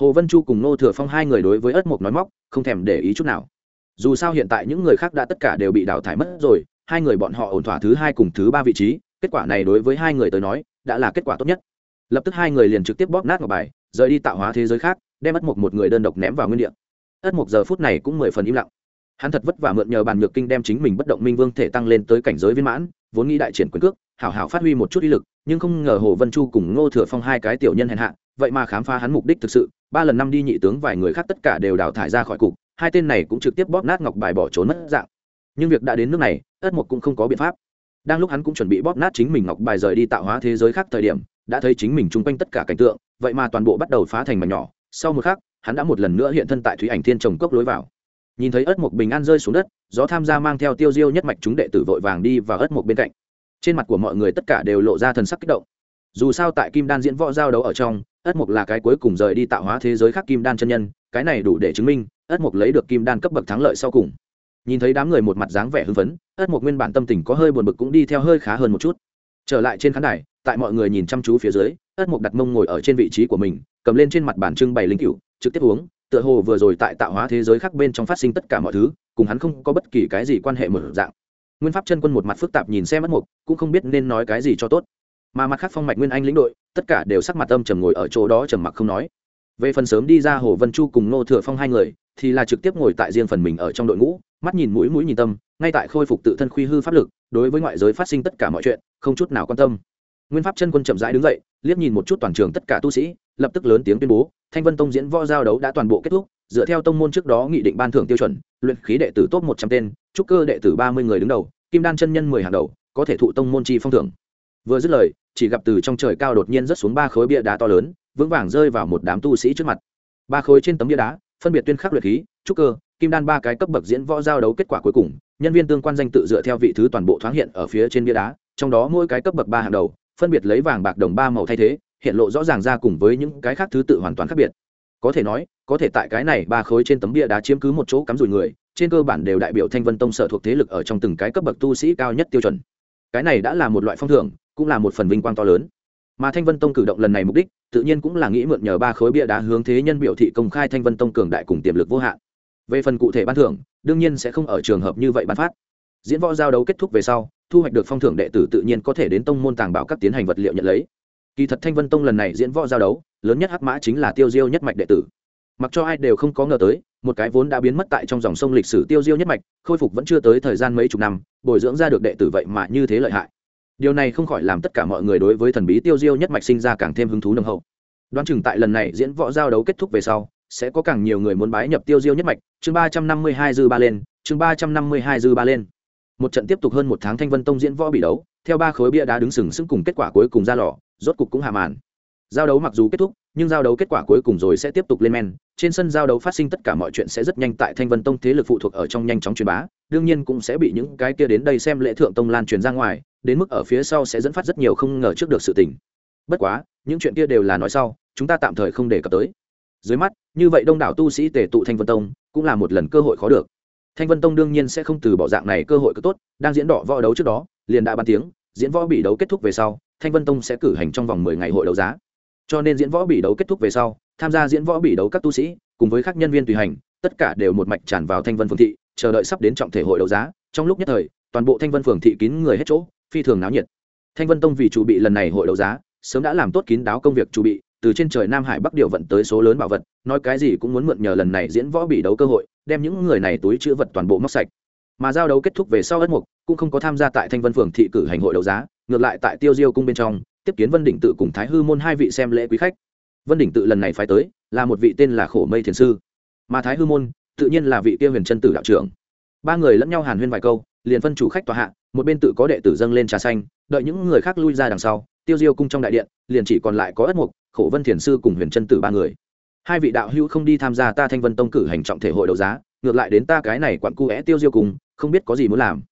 hồ vân chu cùng nô thừa phong hai người đối với ất mục nói móc, không thèm để ý chút nào. Dù sao hiện tại những người khác đã tất cả đều bị đào thải mất rồi, hai người bọn họ ổn thỏa thứ hai cùng thứ ba vị trí, kết quả này đối với hai người tới nói, đã là kết quả tốt nhất. Lập tức hai người liền trực tiếp bóp nát ngọc bài, rời đi tạo hóa thế giới khác, đem ất mục một người đơn độc ném vào nguyên địa. Ất mục giờ phút này cũng mười phần im lặng. Hắn thật vất vả mượn nhờ bàn nhược kinh đem chính mình bất động minh vương thể tăng lên tới cảnh giới viên mãn, vốn nghĩ đại triển quyền cước, hảo hảo phát huy một chút uy lực, nhưng không ngờ hồ vân chu cùng ngô thừa phong hai cái tiểu nhân hèn hạ vậy mà khám phá hắn mục đích thực sự, ba lần năm đi nhị tướng vài người khác tất cả đều đào thải ra khỏi cục, hai tên này cũng trực tiếp bóp nát ngọc bài bỏ trốn mất dạng. Nhưng việc đã đến nước này, ất mục cũng không có biện pháp. Đang lúc hắn cũng chuẩn bị bóp nát chính mình ngọc bài rời đi tạo hóa thế giới khác thời điểm, đã thấy chính mình chung quanh tất cả cảnh tượng, vậy mà toàn bộ bắt đầu phá thành mảnh nhỏ. Sau một khắc, hắn đã một lần nữa hiện thân tại thúy ảnh thiên trồng cốc lối vào. Nhìn thấy ất mục bình an rơi xuống đất, gió tham gia mang theo tiêu diêu nhất mạch chúng đệ tử vội vàng đi và ất mục bên cạnh. Trên mặt của mọi người tất cả đều lộ ra thần sắc kích động. Dù sao tại kim đan diễn võ giao đấu ở trong ất mục là cái cuối cùng rời đi tạo hóa thế giới khác kim đan chân nhân, cái này đủ để chứng minh, ất mục lấy được kim đan cấp bậc thắng lợi sau cùng. Nhìn thấy đám người một mặt dáng vẻ hưng phấn, ất mục nguyên bản tâm tình có hơi buồn bực cũng đi theo hơi khá hơn một chút. Trở lại trên khán đài, tại mọi người nhìn chăm chú phía dưới, ất mục đặt mông ngồi ở trên vị trí của mình, cầm lên trên mặt bản trưng bày linh cựu trực tiếp uống, tựa hồ vừa rồi tại tạo hóa thế giới khác bên trong phát sinh tất cả mọi thứ, cùng hắn không có bất kỳ cái gì quan hệ mở dạng. Nguyên pháp chân quân một mặt phức tạp nhìn xem ất mục cũng không biết nên nói cái gì cho tốt mà mặt khác phong mạch nguyên anh lĩnh đội, tất cả đều sắc mặt âm trầm ngồi ở chỗ đó trầm mặc không nói. Về phần sớm đi ra hồ vân chu cùng nô thừa phong hai người, thì là trực tiếp ngồi tại riêng phần mình ở trong đội ngũ, mắt nhìn mũi mũi nhìn tâm, ngay tại khôi phục tự thân khuy hư pháp lực, đối với ngoại giới phát sinh tất cả mọi chuyện, không chút nào quan tâm. Nguyên pháp chân quân chậm rãi đứng dậy, liếc nhìn một chút toàn trường tất cả tu sĩ, lập tức lớn tiếng tuyên bố, thanh vân tông diễn võ giao đấu đã toàn bộ kết thúc, dựa theo tông môn trước đó nghị định ban thưởng tiêu chuẩn, luyện khí đệ tử top một trăm tên, trúc cơ đệ tử ba mươi người đứng đầu, kim đan chân nhân mười hàng đầu, có thể thụ tông môn chi phong thưởng vừa dứt lời, chỉ gặp từ trong trời cao đột nhiên rớt xuống ba khối bia đá to lớn, vững vàng rơi vào một đám tu sĩ trước mặt. Ba khối trên tấm bia đá, phân biệt tuyên khắc luyện khí, trúc cơ, kim đan ba cái cấp bậc diễn võ giao đấu kết quả cuối cùng, nhân viên tương quan danh tự dựa theo vị thứ toàn bộ thoáng hiện ở phía trên bia đá, trong đó mỗi cái cấp bậc ba hàng đầu, phân biệt lấy vàng, bạc, đồng ba màu thay thế, hiện lộ rõ ràng ra cùng với những cái khác thứ tự hoàn toàn khác biệt. Có thể nói, có thể tại cái này ba khối trên tấm bia đá chiếm cứ một chỗ cắm rủi người, trên cơ bản đều đại biểu thanh vân tông sở thuộc thế lực ở trong từng cái cấp bậc tu sĩ cao nhất tiêu chuẩn. Cái này đã là một loại phong thưởng cũng là một phần vinh quang to lớn. Mà thanh vân tông cử động lần này mục đích, tự nhiên cũng là nghĩ mượn nhờ ba khối bia đá hướng thế nhân biểu thị công khai thanh vân tông cường đại cùng tiềm lực vô hạn. Về phần cụ thể ban thưởng, đương nhiên sẽ không ở trường hợp như vậy ban phát. Diễn võ giao đấu kết thúc về sau, thu hoạch được phong thưởng đệ tử tự nhiên có thể đến tông môn tàng bảo các tiến hành vật liệu nhận lấy. Kỳ thật thanh vân tông lần này diễn võ giao đấu, lớn nhất hắc mã chính là tiêu diêu nhất mạch đệ tử. Mặc cho ai đều không có ngờ tới, một cái vốn đã biến mất tại trong dòng sông lịch sử tiêu diêu nhất mạch, khôi phục vẫn chưa tới thời gian mấy chục năm, bồi dưỡng ra được đệ tử vậy mà như thế lợi hại điều này không khỏi làm tất cả mọi người đối với thần bí tiêu diêu nhất mạch sinh ra càng thêm hứng thú nồng hậu. Đoán chừng tại lần này diễn võ giao đấu kết thúc về sau, sẽ có càng nhiều người muốn bái nhập tiêu diêu nhất mạch. Chương ba trăm năm mươi hai dư ba lên, chương ba trăm năm mươi hai dư ba lên. Một trận tiếp tục hơn một tháng thanh vân tông diễn võ bị đấu, theo ba khối bia đá đứng sừng sững cùng kết quả cuối cùng ra lò, rốt cục cũng hạ màn. Giao đấu mặc dù kết thúc, nhưng giao đấu kết quả cuối cùng rồi sẽ tiếp tục lên men. Trên sân giao đấu phát sinh tất cả mọi chuyện sẽ rất nhanh tại thanh vân tông thế lực phụ thuộc ở trong nhanh chóng truyền bá đương nhiên cũng sẽ bị những cái kia đến đây xem lễ thượng tông lan truyền ra ngoài, đến mức ở phía sau sẽ dẫn phát rất nhiều không ngờ trước được sự tình. Bất quá, những chuyện kia đều là nói sau, chúng ta tạm thời không đề cập tới. Dưới mắt, như vậy đông đảo tu sĩ tề tụ thanh vân tông, cũng là một lần cơ hội khó được. Thanh vân tông đương nhiên sẽ không từ bỏ dạng này cơ hội cứ tốt, đang diễn đỏ võ đấu trước đó, liền đã ban tiếng, diễn võ bị đấu kết thúc về sau, thanh vân tông sẽ cử hành trong vòng mười ngày hội đấu giá. Cho nên diễn võ bị đấu kết thúc về sau, tham gia diễn võ bị đấu các tu sĩ, cùng với các nhân viên tùy hành, tất cả đều một mạch tràn vào thanh vân phương thị chờ đợi sắp đến trọng thể hội đấu giá, trong lúc nhất thời, toàn bộ thanh vân phường thị kín người hết chỗ, phi thường náo nhiệt. Thanh vân tông vì chủ bị lần này hội đấu giá, sớm đã làm tốt kín đáo công việc chủ bị, từ trên trời nam hải bắc điều vận tới số lớn bảo vật, nói cái gì cũng muốn mượn nhờ lần này diễn võ bị đấu cơ hội, đem những người này túi chữ vật toàn bộ móc sạch. Mà giao đấu kết thúc về sau ất mục, cũng không có tham gia tại thanh vân phường thị cử hành hội đấu giá, ngược lại tại tiêu diêu cung bên trong, tiếp kiến vân đỉnh tự cùng thái hư môn hai vị xem lễ quý khách. Vân đỉnh tự lần này phải tới, là một vị tên là khổ mây thiền sư. Mà thái hư môn tự nhiên là vị kia huyền chân tử đạo trưởng. Ba người lẫn nhau hàn huyên vài câu, liền phân chủ khách tòa hạ, một bên tự có đệ tử dâng lên trà xanh, đợi những người khác lui ra đằng sau, tiêu diêu cung trong đại điện, liền chỉ còn lại có ất mục, khổ vân thiền sư cùng huyền chân tử ba người. Hai vị đạo hữu không đi tham gia ta thanh vân tông cử hành trọng thể hội đấu giá, ngược lại đến ta cái này quặn cu é tiêu diêu cùng không biết có gì muốn làm.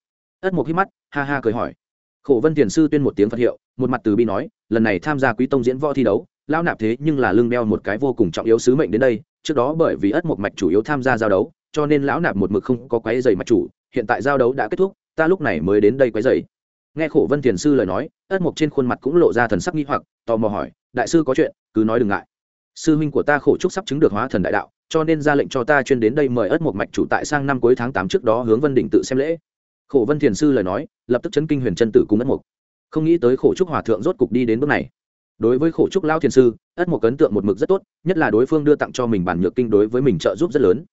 Ất mục hít mắt, ha ha cười hỏi. Khổ vân thiền sư tuyên một tiếng phật hiệu, một mặt từ bi nói, lần này tham gia quý tông diễn võ thi đấu lao nạp thế nhưng là lương đeo một cái vô cùng trọng yếu sứ mệnh đến đây trước đó bởi vì ất mục mạch chủ yếu tham gia giao đấu, cho nên lão nạp một mực không có quái dày mạch chủ, hiện tại giao đấu đã kết thúc, ta lúc này mới đến đây quái dày nghe khổ vân thiền sư lời nói, ất mục trên khuôn mặt cũng lộ ra thần sắc nghi hoặc, tò mò hỏi, đại sư có chuyện, cứ nói đừng ngại. Sư huynh của ta khổ trúc sắp chứng được hóa thần đại đạo, cho nên ra lệnh cho ta chuyên đến đây mời ất một mạch chủ tại sang năm cuối tháng tám trước đó hướng vân đỉnh tự xem lễ. Khổ vân thiền sư lời nói, lập tức chấn kinh huyền chân tử cùng ất mục không nghĩ tới khổ trúc hòa thượng rốt cục đi đến bước này đối với khổ trúc lao thiền sư, ất một ấn tượng một mực rất tốt, nhất là đối phương đưa tặng cho mình bản nhược kinh đối với mình trợ giúp rất lớn.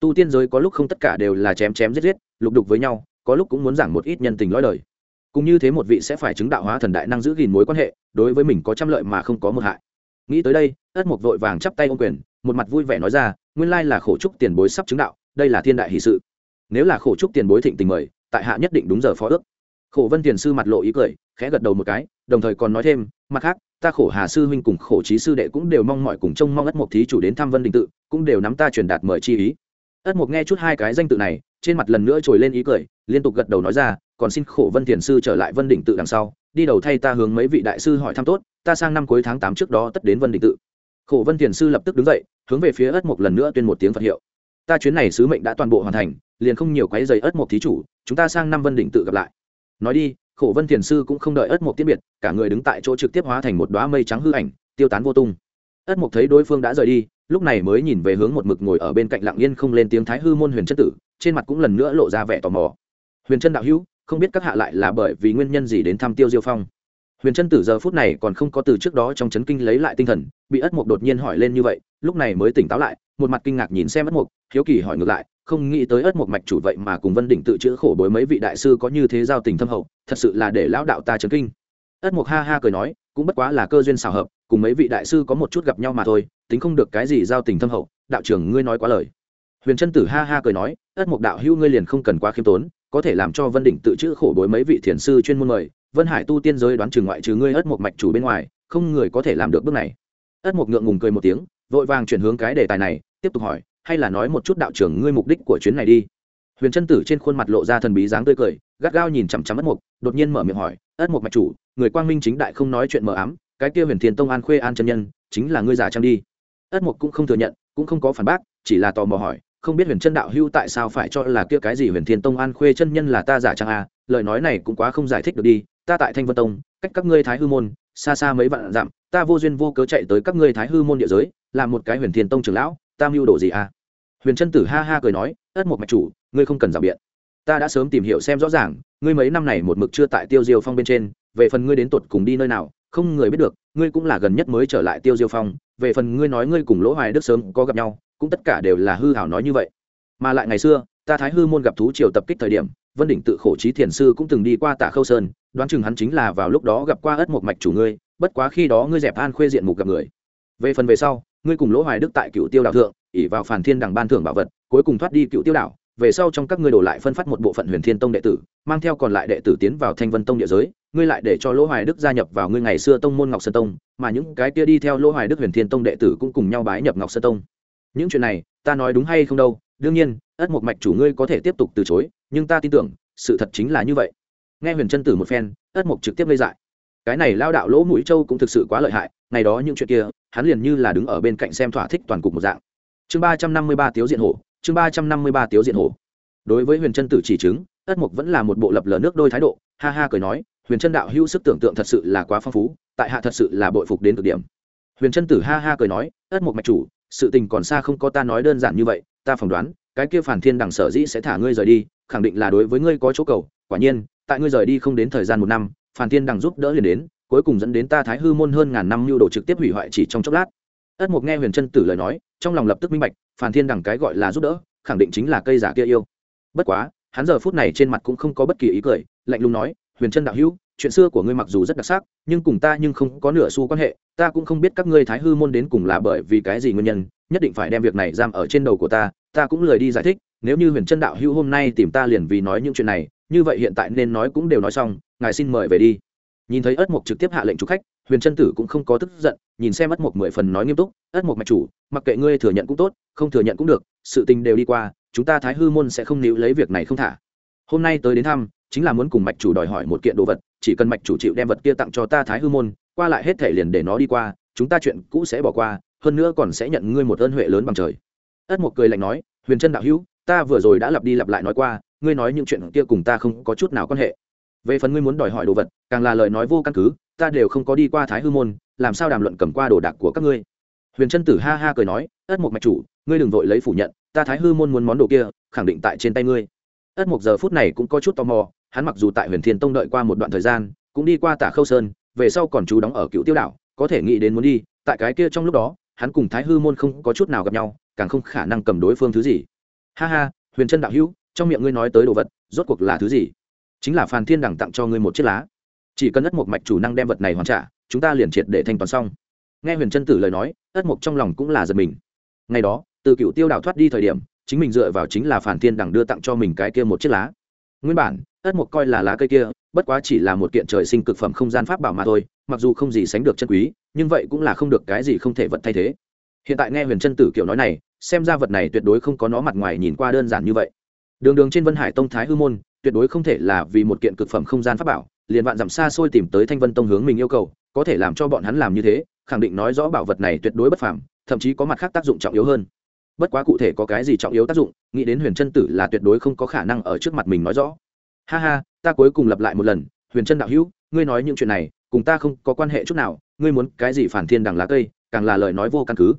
Tu tiên giới có lúc không tất cả đều là chém chém giết giết, lục đục với nhau, có lúc cũng muốn giảng một ít nhân tình lõi đời. Cũng như thế một vị sẽ phải chứng đạo hóa thần đại năng giữ gìn mối quan hệ, đối với mình có trăm lợi mà không có một hại. Nghĩ tới đây, ất mục vội vàng chắp tay ô quyền, một mặt vui vẻ nói ra, nguyên lai là khổ trúc tiền bối sắp chứng đạo, đây là thiên đại hỷ sự. Nếu là khổ trúc tiền bối thịnh tình mời, tại hạ nhất định đúng giờ phó ước. Khổ vân tiền sư mặt lộ ý cười, khẽ gật đầu một cái, đồng thời còn nói thêm mặt khác, ta khổ hà sư huynh cùng khổ trí sư đệ cũng đều mong mọi cùng trông mong ất mộc thí chủ đến thăm vân đình tự, cũng đều nắm ta truyền đạt mời chi ý. Ất mộc nghe chút hai cái danh tự này, trên mặt lần nữa trồi lên ý cười, liên tục gật đầu nói ra, còn xin khổ vân tiền sư trở lại vân đỉnh tự đằng sau, đi đầu thay ta hướng mấy vị đại sư hỏi thăm tốt, ta sang năm cuối tháng tám trước đó tất đến vân đỉnh tự. Khổ vân tiền sư lập tức đứng dậy, hướng về phía ất mộc lần nữa tuyên một tiếng phật hiệu. Ta chuyến này sứ mệnh đã toàn bộ hoàn thành, liền không nhiều quái dày ất mộc thí chủ, chúng ta sang năm vân đỉnh tự gặp lại. Nói đi khổ vân Thiền sư cũng không đợi ất mục tiễn biệt, cả người đứng tại chỗ trực tiếp hóa thành một đoá mây trắng hư ảnh, tiêu tán vô tung. Ất mục thấy đối phương đã rời đi, lúc này mới nhìn về hướng một mực ngồi ở bên cạnh lặng yên không lên tiếng thái hư môn huyền chân tử, trên mặt cũng lần nữa lộ ra vẻ tò mò. Huyền chân đạo hữu, không biết các hạ lại là bởi vì nguyên nhân gì đến thăm tiêu diêu phong? Huyền chân tử giờ phút này còn không có từ trước đó trong chấn kinh lấy lại tinh thần, bị ất mục đột nhiên hỏi lên như vậy, lúc này mới tỉnh táo lại, một mặt kinh ngạc nhìn xem ất mục hiếu kỳ hỏi ngược lại không nghĩ tới ất mục mạch chủ vậy mà cùng vân đỉnh tự chữa khổ bối mấy vị đại sư có như thế giao tình thâm hậu, thật sự là để lão đạo ta chấn kinh. Ất mục ha ha cười nói, cũng bất quá là cơ duyên xào hợp, cùng mấy vị đại sư có một chút gặp nhau mà thôi, tính không được cái gì giao tình thâm hậu, đạo trưởng ngươi nói quá lời. Huyền chân tử ha ha cười nói, ất mục đạo hữu ngươi liền không cần quá khiêm tốn, có thể làm cho vân đỉnh tự chữ khổ bối mấy vị thiền sư chuyên môn mời, vân hải tu tiên giới đoán trừ ngoại trừ ngươi ất một mạch chủ bên ngoài, không người có thể làm được bước này. Ất một ngượng ngùng cười một tiếng, vội vàng chuyển hướng cái đề tài này, tiếp tục hỏi hay là nói một chút đạo trưởng ngươi mục đích của chuyến này đi? Huyền chân tử trên khuôn mặt lộ ra thần bí dáng tươi cười, gắt gao nhìn chằm chằm ất mục, đột nhiên mở miệng hỏi, ất mục mạch chủ, người quang minh chính đại không nói chuyện mờ ám, cái kia huyền thiên tông an khuê an chân nhân, chính là ngươi giả trang đi? Ất mục cũng không thừa nhận, cũng không có phản bác, chỉ là tò mò hỏi, không biết huyền chân đạo hưu tại sao phải cho là kia cái gì huyền thiên tông an khuê chân nhân là ta giả trang a à? lời nói này cũng quá không giải thích được đi, ta tại thanh vân tông, cách các ngươi thái hư môn, xa xa mấy vạn dặm, ta vô duyên vô cớ chạy tới các ngươi thái hư môn địa giới, làm một cái huyền thiên tông trưởng lão, ta mưu đồ gì a huyền Trân tử ha ha cười nói, ất một mạch chủ, ngươi không cần rào biện. Ta đã sớm tìm hiểu xem rõ ràng, ngươi mấy năm này một mực chưa tại tiêu diêu phong bên trên, về phần ngươi đến tột cùng đi nơi nào, không người biết được, ngươi cũng là gần nhất mới trở lại tiêu diêu phong, về phần ngươi nói ngươi cùng lỗ hoài đức sớm có gặp nhau, cũng tất cả đều là hư hảo nói như vậy. Mà lại ngày xưa, ta thái hư môn gặp thú triều tập kích thời điểm, vân đỉnh tự khổ trí thiền sư cũng từng đi qua Tả khâu sơn, đoán chừng hắn chính là vào lúc đó gặp qua ất một mạch chủ ngươi, bất quá khi đó ngươi dẹp an khuê diện mục gặp người. Về phần về sau, ngươi cùng lỗ hoài đức tại cựu tiêu đạo thượng ỉ vào phản thiên đằng ban thưởng bảo vật, cuối cùng thoát đi cựu tiêu đảo, về sau trong các ngươi đổ lại phân phát một bộ phận huyền thiên tông đệ tử, mang theo còn lại đệ tử tiến vào thanh vân tông địa giới, ngươi lại để cho lỗ hoài đức gia nhập vào ngươi ngày xưa tông môn ngọc sơn tông, mà những cái kia đi theo lỗ hoài đức huyền thiên tông đệ tử cũng cùng nhau bái nhập ngọc sơn tông. Những chuyện này, ta nói đúng hay không đâu, đương nhiên, ất một mạch chủ ngươi có thể tiếp tục từ chối, nhưng ta tin tưởng, sự thật chính là như vậy. Nghe huyền chân tử một phen, ất mục trực tiếp lây dại. Cái này lao đạo lỗ mũi châu cũng thực sự quá lợi hại, ngày đó những chuyện kia, hắn liền như là đứng ở bên cạnh xem thỏa thích toàn cục một dạng chương ba trăm năm mươi ba tiếu diện hổ, chương ba trăm năm mươi ba tiếu diện hổ. Đối với huyền chân tử chỉ chứng ất mục vẫn là một bộ lập lờ nước đôi thái độ, ha ha cười nói, huyền chân đạo hữu sức tưởng tượng thật sự là quá phong phú, tại hạ thật sự là bội phục đến cực điểm. Huyền chân tử ha ha cười nói ất mục mạch chủ, sự tình còn xa không có ta nói đơn giản như vậy, ta phỏng đoán, cái kia phản thiên đằng sở dĩ sẽ thả ngươi rời đi, khẳng định là đối với ngươi có chỗ cầu, quả nhiên, tại ngươi rời đi không đến thời gian một năm, phản thiên đằng giúp đỡ liền đến, cuối cùng dẫn đến ta thái hư môn hơn ngàn năm lưu đồ trực tiếp hủy hoại chỉ trong chốc lát. Ất mục nghe huyền chân tử lời nói trong lòng lập tức minh bạch phản thiên đằng cái gọi là giúp đỡ, khẳng định chính là cây giả kia yêu. Bất quá, hắn giờ phút này trên mặt cũng không có bất kỳ ý cười, lạnh lùng nói, huyền trân đạo hữu, chuyện xưa của ngươi mặc dù rất đặc sắc, nhưng cùng ta nhưng không có nửa xu quan hệ, ta cũng không biết các ngươi thái hư môn đến cùng là bởi vì cái gì nguyên nhân, nhất định phải đem việc này giam ở trên đầu của ta ta cũng lười đi giải thích, nếu như huyền trân đạo hữu hôm nay tìm ta liền vì nói những chuyện này, như vậy hiện tại nên nói cũng đều nói xong, ngài xin mời về đi. Nhìn thấy ất mục trực tiếp hạ lệnh chủ khách huyền trân tử cũng không có tức giận, nhìn xem ất mộc mười phần nói nghiêm túc, ất mộc mạch chủ, mặc kệ ngươi thừa nhận cũng tốt, không thừa nhận cũng được, sự tình đều đi qua, chúng ta thái hư môn sẽ không níu lấy việc này không thả. Hôm nay tới đến thăm, chính là muốn cùng mạch chủ đòi hỏi một kiện đồ vật, chỉ cần mạch chủ chịu đem vật kia tặng cho ta thái hư môn, qua lại hết thể liền để nó đi qua, chúng ta chuyện cũ sẽ bỏ qua, hơn nữa còn sẽ nhận ngươi một ơn huệ lớn bằng trời. Ất mộc cười lạnh nói, huyền trân đạo hữu, ta vừa rồi đã lặp đi lặp lại nói qua, ngươi nói những chuyện kia cùng ta không có chút nào quan hệ. Về phần ngươi muốn đòi hỏi đồ vật, càng là lời nói vô căn cứ ta đều không có đi qua thái hư môn, làm sao đàm luận cầm qua đồ đạc của các ngươi? Huyền trân tử ha ha cười nói, ất mục mạch chủ, ngươi đừng vội lấy phủ nhận, ta thái hư môn muốn món đồ kia, khẳng định tại trên tay ngươi. Ất mục giờ phút này cũng có chút tò mò, hắn mặc dù tại huyền thiên tông đợi qua một đoạn thời gian, cũng đi qua tả khâu sơn, về sau còn chú đóng ở cựu tiêu đảo, có thể nghĩ đến muốn đi, tại cái kia trong lúc đó, hắn cùng thái hư môn không có chút nào gặp nhau, càng không khả năng cầm đối phương thứ gì. Ha ha, huyền trân đạo hữu, trong miệng ngươi nói tới đồ vật, rốt cuộc là thứ gì? Chính là phàn thiên đẳng tặng cho ngươi một chiếc lá chỉ cần ất mục mạch chủ năng đem vật này hoàn trả, chúng ta liền triệt để thanh toán xong. Nghe huyền trân tử lời nói, ất mục trong lòng cũng là giật mình. Ngày đó, từ cựu tiêu đảo thoát đi thời điểm, chính mình dựa vào chính là phản thiên đẳng đưa tặng cho mình cái kia một chiếc lá. Nguyên bản, ất mục coi là lá cây kia, bất quá chỉ là một kiện trời sinh cực phẩm không gian pháp bảo mà thôi, mặc dù không gì sánh được chân quý, nhưng vậy cũng là không được cái gì không thể vật thay thế. Hiện tại nghe huyền trân tử kiểu nói này, xem ra vật này tuyệt đối không có nó mặt ngoài nhìn qua đơn giản như vậy. Đường đường trên vân hải tông thái hư môn, tuyệt đối không thể là vì một kiện cực phẩm không gian pháp bảo liền vạn dặm xa xôi tìm tới thanh vân tông hướng mình yêu cầu, có thể làm cho bọn hắn làm như thế, khẳng định nói rõ bảo vật này tuyệt đối bất phàm, thậm chí có mặt khác tác dụng trọng yếu hơn. Bất quá cụ thể có cái gì trọng yếu tác dụng, nghĩ đến huyền trân tử là tuyệt đối không có khả năng ở trước mặt mình nói rõ. Ha ha, ta cuối cùng lặp lại một lần, huyền trân đạo hữu, ngươi nói những chuyện này, cùng ta không có quan hệ chút nào, ngươi muốn cái gì phản thiên đằng lá cây, càng là lời nói vô căn cứ.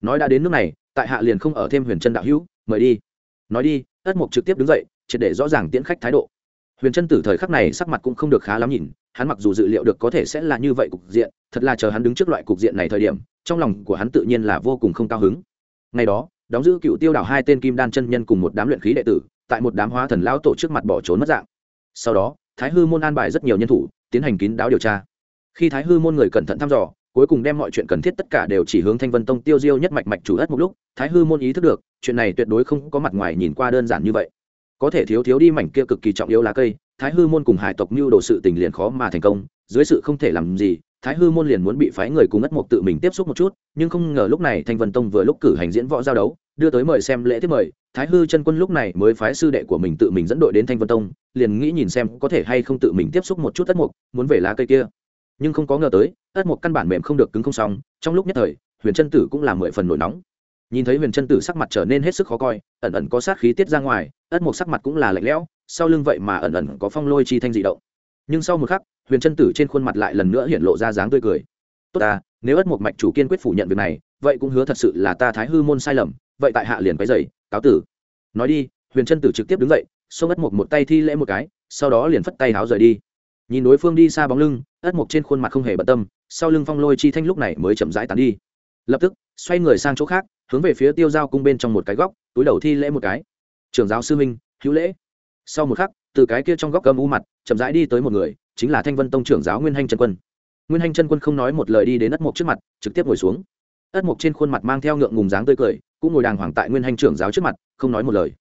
Nói đã đến nước này, tại hạ liền không ở thêm huyền trân đạo hữu, mời đi. Nói đi ất mục trực tiếp đứng dậy, triệt để rõ ràng tiễn khách thái độ huyền trân tử thời khắc này sắc mặt cũng không được khá lắm nhìn, hắn mặc dù dự liệu được có thể sẽ là như vậy cục diện, thật là chờ hắn đứng trước loại cục diện này thời điểm, trong lòng của hắn tự nhiên là vô cùng không cao hứng. Ngày đó, đóng giữ cựu tiêu đảo hai tên kim đan chân nhân cùng một đám luyện khí đệ tử, tại một đám hóa thần lão tổ trước mặt bỏ trốn mất dạng. Sau đó, thái hư môn an bài rất nhiều nhân thủ, tiến hành kín đáo điều tra. Khi thái hư môn người cẩn thận thăm dò, cuối cùng đem mọi chuyện cần thiết tất cả đều chỉ hướng thanh vân tông tiêu diêu nhất mạch mạch chủ đất một lúc, thái hư môn ý thức được, chuyện này tuyệt đối không có mặt ngoài nhìn qua đơn giản như vậy có thể thiếu thiếu đi mảnh kia cực kỳ trọng yếu lá cây, thái hư môn cùng hải tộc mưu đồ sự tình liền khó mà thành công, dưới sự không thể làm gì, thái hư môn liền muốn bị phái người cùng ất mộc tự mình tiếp xúc một chút, nhưng không ngờ lúc này thanh vân tông vừa lúc cử hành diễn võ giao đấu, đưa tới mời xem lễ tiếp mời, thái hư chân quân lúc này mới phái sư đệ của mình tự mình dẫn đội đến thanh vân tông, liền nghĩ nhìn xem có thể hay không tự mình tiếp xúc một chút ất mộc, muốn về lá cây kia. Nhưng không có ngờ tới, ất mộc căn bản mềm không được cứng không xong, trong lúc nhất thời, huyền chân tử cũng là mười phần nổi nóng nhìn thấy huyền chân tử sắc mặt trở nên hết sức khó coi, ẩn ẩn có sát khí tiết ra ngoài, ất mộc sắc mặt cũng là lạnh lẽo, sau lưng vậy mà ẩn ẩn có phong lôi chi thanh dị động. Nhưng sau một khắc, huyền chân tử trên khuôn mặt lại lần nữa hiện lộ ra dáng tươi cười. Tốt ta, nếu ất mục mạch chủ kiên quyết phủ nhận việc này, vậy cũng hứa thật sự là ta thái hư môn sai lầm, vậy tại hạ liền cái dày cáo tử. Nói đi, huyền chân tử trực tiếp đứng dậy, xông ất mục một tay thi lễ một cái, sau đó liền phất tay háo rời đi. Nhìn đối phương đi xa bóng lưng, ất mục trên khuôn mặt không hề bận tâm, sau lưng phong lôi chi thanh lúc này mới chậm rãi tán đi. Lập tức, xoay người sang chỗ khác hướng về phía tiêu giao cung bên trong một cái góc, túi đầu thi lễ một cái. Trưởng giáo sư minh, hữu lễ. Sau một khắc, từ cái kia trong góc cầm u mặt, chậm rãi đi tới một người, chính là thanh vân tông trưởng giáo nguyên hanh chân quân. Nguyên hanh chân quân không nói một lời đi đến ất mộc trước mặt, trực tiếp ngồi xuống. Ất mộc trên khuôn mặt mang theo ngượng ngùng dáng tươi cười, cũng ngồi đàng hoàng tại nguyên hanh trưởng giáo trước mặt, không nói một lời.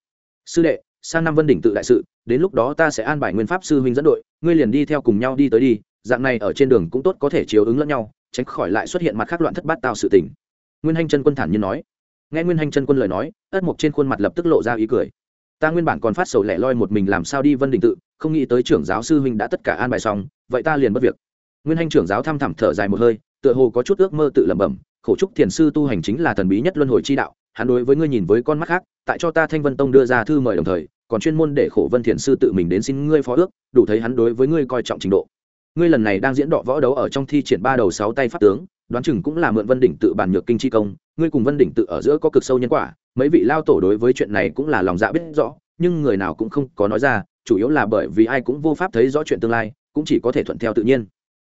Sư đệ, sang năm vân đỉnh tự đại sự, đến lúc đó ta sẽ an bài nguyên pháp sư huynh dẫn đội, ngươi liền đi theo cùng nhau đi tới đi, dạng này ở trên đường cũng tốt có thể chiếu ứng lẫn nhau, tránh khỏi lại xuất hiện mặt khác loạn thất bát tạo sự tình nguyên hanh chân quân thản nhiên nói. Nghe nguyên hanh chân quân lời nói, ất mộc trên khuôn mặt lập tức lộ ra ý cười. Ta nguyên bản còn phát sầu lẻ loi một mình làm sao đi vân đình tự, không nghĩ tới trưởng giáo sư huynh đã tất cả an bài xong, vậy ta liền mất việc. Nguyên hành trưởng giáo thăm thẳm thở dài một hơi, tựa hồ có chút ước mơ tự lẩm bẩm, khổ trúc thiền sư tu hành chính là thần bí nhất luân hồi chi đạo, hắn đối với ngươi nhìn với con mắt khác, tại cho ta thanh vân tông đưa ra thư mời đồng thời, còn chuyên môn để khổ vân thiền sư tự mình đến xin ngươi phó ước, đủ thấy hắn đối với ngươi coi trọng trình độ. Ngươi lần này đang diễn đọ võ đấu ở trong thi triển ba đầu sáu tay pháp tướng đoán chừng cũng là mượn vân đỉnh tự bàn nhược kinh chi công, ngươi cùng vân đỉnh tự ở giữa có cực sâu nhân quả, mấy vị lao tổ đối với chuyện này cũng là lòng dạ biết rõ, nhưng người nào cũng không có nói ra, chủ yếu là bởi vì ai cũng vô pháp thấy rõ chuyện tương lai, cũng chỉ có thể thuận theo tự nhiên.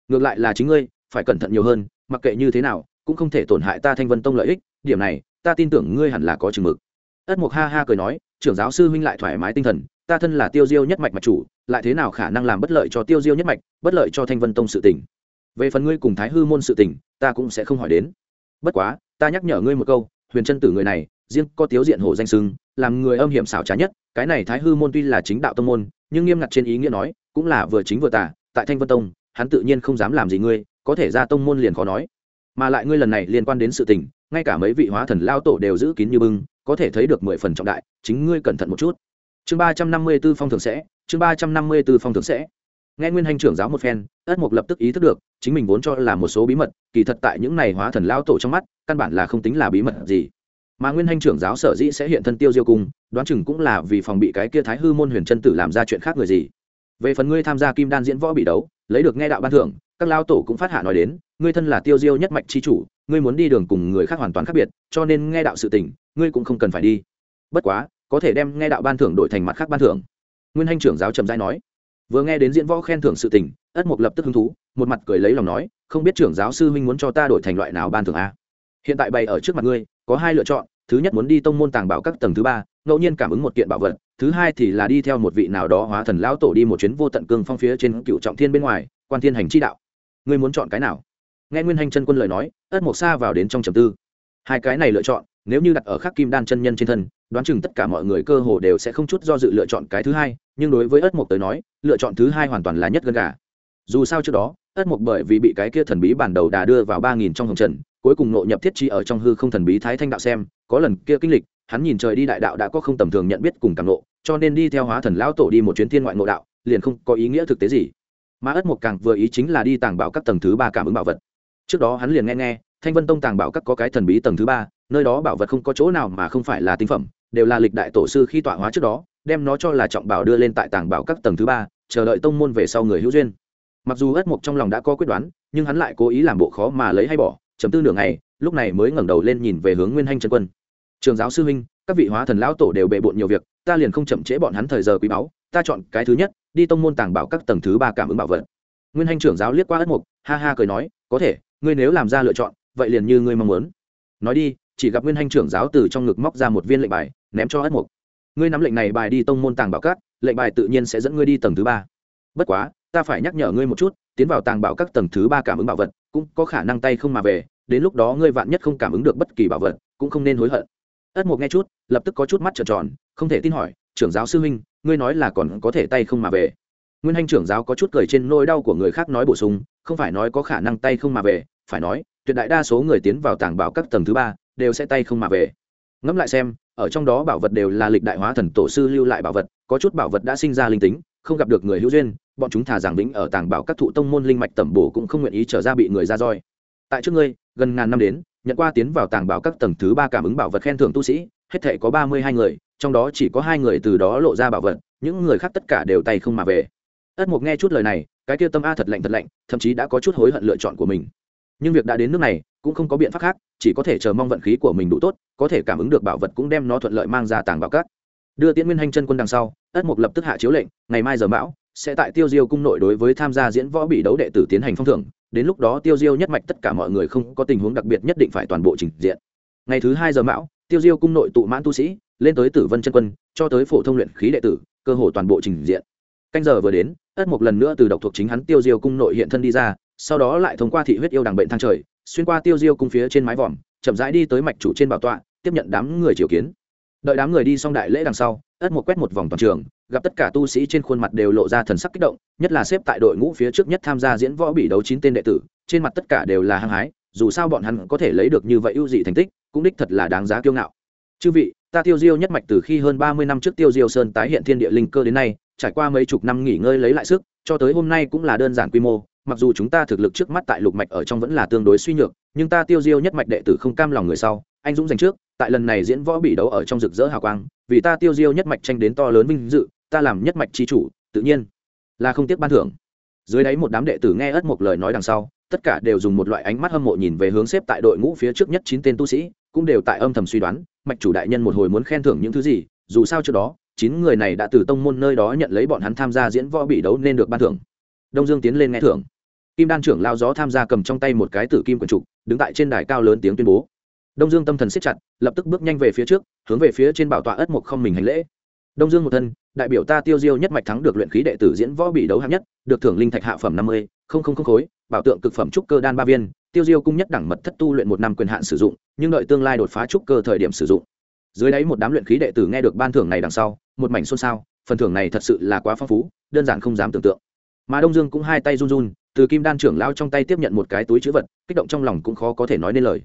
Ngược lại là chính ngươi, phải cẩn thận nhiều hơn, mặc kệ như thế nào, cũng không thể tổn hại ta thanh vân tông lợi ích, điểm này, ta tin tưởng ngươi hẳn là có chừng mực. Ất mục ha ha cười nói, trưởng giáo sư huynh lại thoải mái tinh thần, ta thân là tiêu diêu nhất mạch mạch chủ, lại thế nào khả năng làm bất lợi cho tiêu diêu nhất mạch, bất lợi cho thanh vân tông sự tỉnh về phần ngươi cùng thái hư môn sự tình, ta cũng sẽ không hỏi đến. Bất quá, ta nhắc nhở ngươi một câu, huyền chân tử người này, riêng có tiếu diện hổ danh sưng làm người âm hiểm xảo trá nhất, cái này thái hư môn tuy là chính đạo tông môn, nhưng nghiêm ngặt trên ý nghĩa nói, cũng là vừa chính vừa tả tại thanh vân tông, hắn tự nhiên không dám làm gì ngươi, có thể ra tông môn liền khó nói. Mà lại ngươi lần này liên quan đến sự tình, ngay cả mấy vị hóa thần lao tổ đều giữ kín như bưng, có thể thấy được mười phần trọng đại, chính ngươi cẩn thận một chút. Chương ba trăm năm mươi b ố phong thường sẽ, chương ba trăm năm mươi b ố phong thường sẽ nghe nguyên hành trưởng giáo một phen, ất mục lập tức ý thức được, chính mình vốn cho là một số bí mật, kỳ thật tại những này hóa thần lao tổ trong mắt, căn bản là không tính là bí mật gì. Mà nguyên hành trưởng giáo sở dĩ sẽ hiện thân tiêu diêu cung, đoán chừng cũng là vì phòng bị cái kia thái hư môn huyền chân tử làm ra chuyện khác người gì. Về phần ngươi tham gia kim đan diễn võ bị đấu, lấy được nghe đạo ban thưởng, các lao tổ cũng phát hạ nói đến, ngươi thân là tiêu diêu nhất mạch c h i chủ, ngươi muốn đi đường cùng người khác hoàn toàn khác biệt, cho nên nghe đạo sự tình, ngươi cũng không cần phải đi. Bất quá, có thể đem nghe đạo ban thưởng đổi thành mặt khác ban thưởng. Nguyên hành trưởng giáo trầm giai nói vừa nghe đến diễn võ khen thưởng sự tình, ất mục lập tức hứng thú, một mặt cười lấy lòng nói, không biết trưởng giáo sư huynh muốn cho ta đổi thành loại nào ban thưởng a? Hiện tại bày ở trước mặt ngươi, có hai lựa chọn, thứ nhất muốn đi tông môn tàng bảo các tầng thứ ba, ngẫu nhiên cảm ứng một kiện bảo vật, thứ hai thì là đi theo một vị nào đó hóa thần lão tổ đi một chuyến vô tận cương phong phía trên cựu trọng thiên bên ngoài, quan thiên hành chi đạo. Ngươi muốn chọn cái nào? Nghe nguyên hành chân quân lời nói, ất mộc xa vào đến trong trầm tư. Hai cái này lựa chọn, nếu như đặt ở khắc kim đan chân nhân trên thân đoán chừng tất cả mọi người cơ hồ đều sẽ không chút do dự lựa chọn cái thứ hai, nhưng đối với ất mộc tới nói, lựa chọn thứ hai hoàn toàn là nhất gần cả dù sao trước đó, ất mộc bởi vì bị cái kia thần bí bản đầu đà đưa vào ba nghìn trong hồng trần, cuối cùng nội nhập thiết trí ở trong hư không thần bí thái thanh đạo xem, có lần kia kinh lịch, hắn nhìn trời đi đại đạo đã có không tầm thường nhận biết cùng cảm nộ cho nên đi theo hóa thần lão tổ đi một chuyến thiên ngoại ngộ đạo, liền không có ý nghĩa thực tế gì. Mà ất mộc càng vừa ý chính là đi tàng bảo các tầng thứ ba cảm ứng bảo vật. Trước đó hắn liền nghe nghe, thanh vân tông tàng bảo các có cái thần bí tầng thứ ba, nơi đó bảo vật không có chỗ nào mà không phải là tinh phẩm đều là lịch đại tổ sư khi tọa hóa trước đó, đem nó cho là trọng bảo đưa lên tại tàng bảo các tầng thứ ba, chờ đợi tông môn về sau người hữu duyên. Mặc dù ất mộc trong lòng đã có quyết đoán, nhưng hắn lại cố ý làm bộ khó mà lấy hay bỏ, chấm tư nửa ngày, lúc này mới ngẩng đầu lên nhìn về hướng nguyên hanh trần quân. Trường giáo sư huynh, các vị hóa thần lão tổ đều bệ bộn nhiều việc, ta liền không chậm trễ bọn hắn thời giờ quý báu, ta chọn cái thứ nhất, đi tông môn tàng bảo các tầng thứ ba cảm ứng bảo vật. Nguyên hanh trưởng giáo liếc qua ất mục ha ha cười nói, có thể, ngươi nếu làm ra lựa chọn, vậy liền như ngươi mong muốn. Nói đi, chỉ gặp nguyên hanh trưởng giáo từ trong ngực móc ra một viên lệnh bài ném cho ất mục. Ngươi nắm lệnh này bài đi tông môn tàng bảo các, lệnh bài tự nhiên sẽ dẫn ngươi đi tầng thứ ba. Bất quá, ta phải nhắc nhở ngươi một chút, tiến vào tàng bảo các tầng thứ ba cảm ứng bảo vật, cũng có khả năng tay không mà về, đến lúc đó ngươi vạn nhất không cảm ứng được bất kỳ bảo vật, cũng không nên hối hận. Ất mục nghe chút, lập tức có chút mắt trợn tròn, không thể tin hỏi, trưởng giáo sư huynh, ngươi nói là còn có thể tay không mà về? Nguyên hành trưởng giáo có chút cười trên nỗi đau của người khác nói bổ sung, không phải nói có khả năng tay không mà về, phải nói, tuyệt đại đa số người tiến vào tàng bảo các tầng thứ ba, đều sẽ tay không mà về. Ngẫm lại xem ở trong đó bảo vật đều là lịch đại hóa thần tổ sư lưu lại bảo vật, có chút bảo vật đã sinh ra linh tính, không gặp được người hữu duyên, bọn chúng thà giảng lĩnh ở tàng bảo các thụ tông môn linh mạch tẩm bổ cũng không nguyện ý trở ra bị người ra roi. Tại trước ngươi, gần ngàn năm đến, nhận qua tiến vào tàng bảo các tầng thứ ba cảm ứng bảo vật khen thưởng tu sĩ, hết thể có ba mươi hai người, trong đó chỉ có hai người từ đó lộ ra bảo vật, những người khác tất cả đều tay không mà về. Ất mục nghe chút lời này, cái kia tâm a thật lạnh thật lạnh, thậm chí đã có chút hối hận lựa chọn của mình nhưng việc đã đến nước này, cũng không có biện pháp khác, chỉ có thể chờ mong vận khí của mình đủ tốt, có thể cảm ứng được bảo vật cũng đem nó thuận lợi mang ra tàng bảo các. Đưa tiễn nguyên hành chân quân đằng sau, ất mục lập tức hạ chiếu lệnh, ngày mai giờ mão, sẽ tại tiêu diêu cung nội đối với tham gia diễn võ bị đấu đệ tử tiến hành phong thưởng, đến lúc đó tiêu diêu nhất mạch tất cả mọi người không có tình huống đặc biệt nhất định phải toàn bộ trình diện. Ngày thứ hai giờ mão, tiêu diêu cung nội tụ mãn tu sĩ, lên tới tử vân chân quân, cho tới phổ thông luyện khí đệ tử, cơ hồ toàn bộ trình diện. Canh giờ vừa đến, ất một lần nữa từ độc thuộc chính hắn tiêu diêu cung nội hiện thân đi ra sau đó lại thông qua thị huyết yêu đằng bệnh thang trời, xuyên qua tiêu diêu cung phía trên mái vòm, chậm rãi đi tới mạch chủ trên bảo tọa, tiếp nhận đám người triều kiến. Đợi đám người đi xong đại lễ đằng sau, ất một quét một vòng toàn trường, gặp tất cả tu sĩ trên khuôn mặt đều lộ ra thần sắc kích động, nhất là xếp tại đội ngũ phía trước nhất tham gia diễn võ bị đấu chín tên đệ tử, trên mặt tất cả đều là hăng hái, dù sao bọn hắn có thể lấy được như vậy ưu dị thành tích, cũng đích thật là đáng giá kiêu ngạo. Chư vị, ta tiêu diêu nhất mạch từ khi hơn ba mươi năm trước tiêu diêu sơn tái hiện thiên địa linh cơ đến nay, trải qua mấy chục năm nghỉ ngơi lấy lại sức, cho tới hôm nay cũng là đơn giản quy mô mặc dù chúng ta thực lực trước mắt tại lục mạch ở trong vẫn là tương đối suy nhược, nhưng ta tiêu diêu nhất mạch đệ tử không cam lòng người sau, anh dũng giành trước, tại lần này diễn võ bị đấu ở trong rực rỡ hào quang, vì ta tiêu diêu nhất mạch tranh đến to lớn vinh dự, ta làm nhất mạch chi chủ, tự nhiên là không tiếc ban thưởng. Dưới đáy một đám đệ tử nghe ất một lời nói đằng sau, tất cả đều dùng một loại ánh mắt hâm mộ nhìn về hướng xếp tại đội ngũ phía trước nhất chín tên tu sĩ, cũng đều tại âm thầm suy đoán, mạch chủ đại nhân một hồi muốn khen thưởng những thứ gì, dù sao trước đó, chín người này đã từ tông môn nơi đó nhận lấy bọn hắn tham gia diễn võ bị đấu nên được ban thưởng. Đông dương tiến lên nghe thưởng kim đan trưởng lao gió tham gia cầm trong tay một cái tử kim quần trục, đứng tại trên đài cao lớn tiếng tuyên bố. Đông dương tâm thần siết chặt, lập tức bước nhanh về phía trước, hướng về phía trên bảo tọa ất mộc không mình hành lễ. Đông dương một thân, đại biểu ta tiêu diêu nhất mạch thắng được luyện khí đệ tử diễn võ bị đấu hạng nhất, được thưởng linh thạch hạ phẩm năm mươi, không không không khối, bảo tượng cực phẩm trúc cơ đan ba viên, tiêu diêu cung nhất đẳng mật thất tu luyện một năm quyền hạn sử dụng, nhưng đợi tương lai đột phá trúc cơ thời điểm sử dụng. Dưới đáy một đám luyện khí đệ tử nghe được ban thưởng này đằng sau, một mảnh xôn xao, phần thưởng này thật sự là quá phong phú, đơn giản không dám tưởng tượng mà đông dương cũng hai tay run run, từ kim đan trưởng lao trong tay tiếp nhận một cái túi chữ vật, kích động trong lòng cũng khó có thể nói nên lời.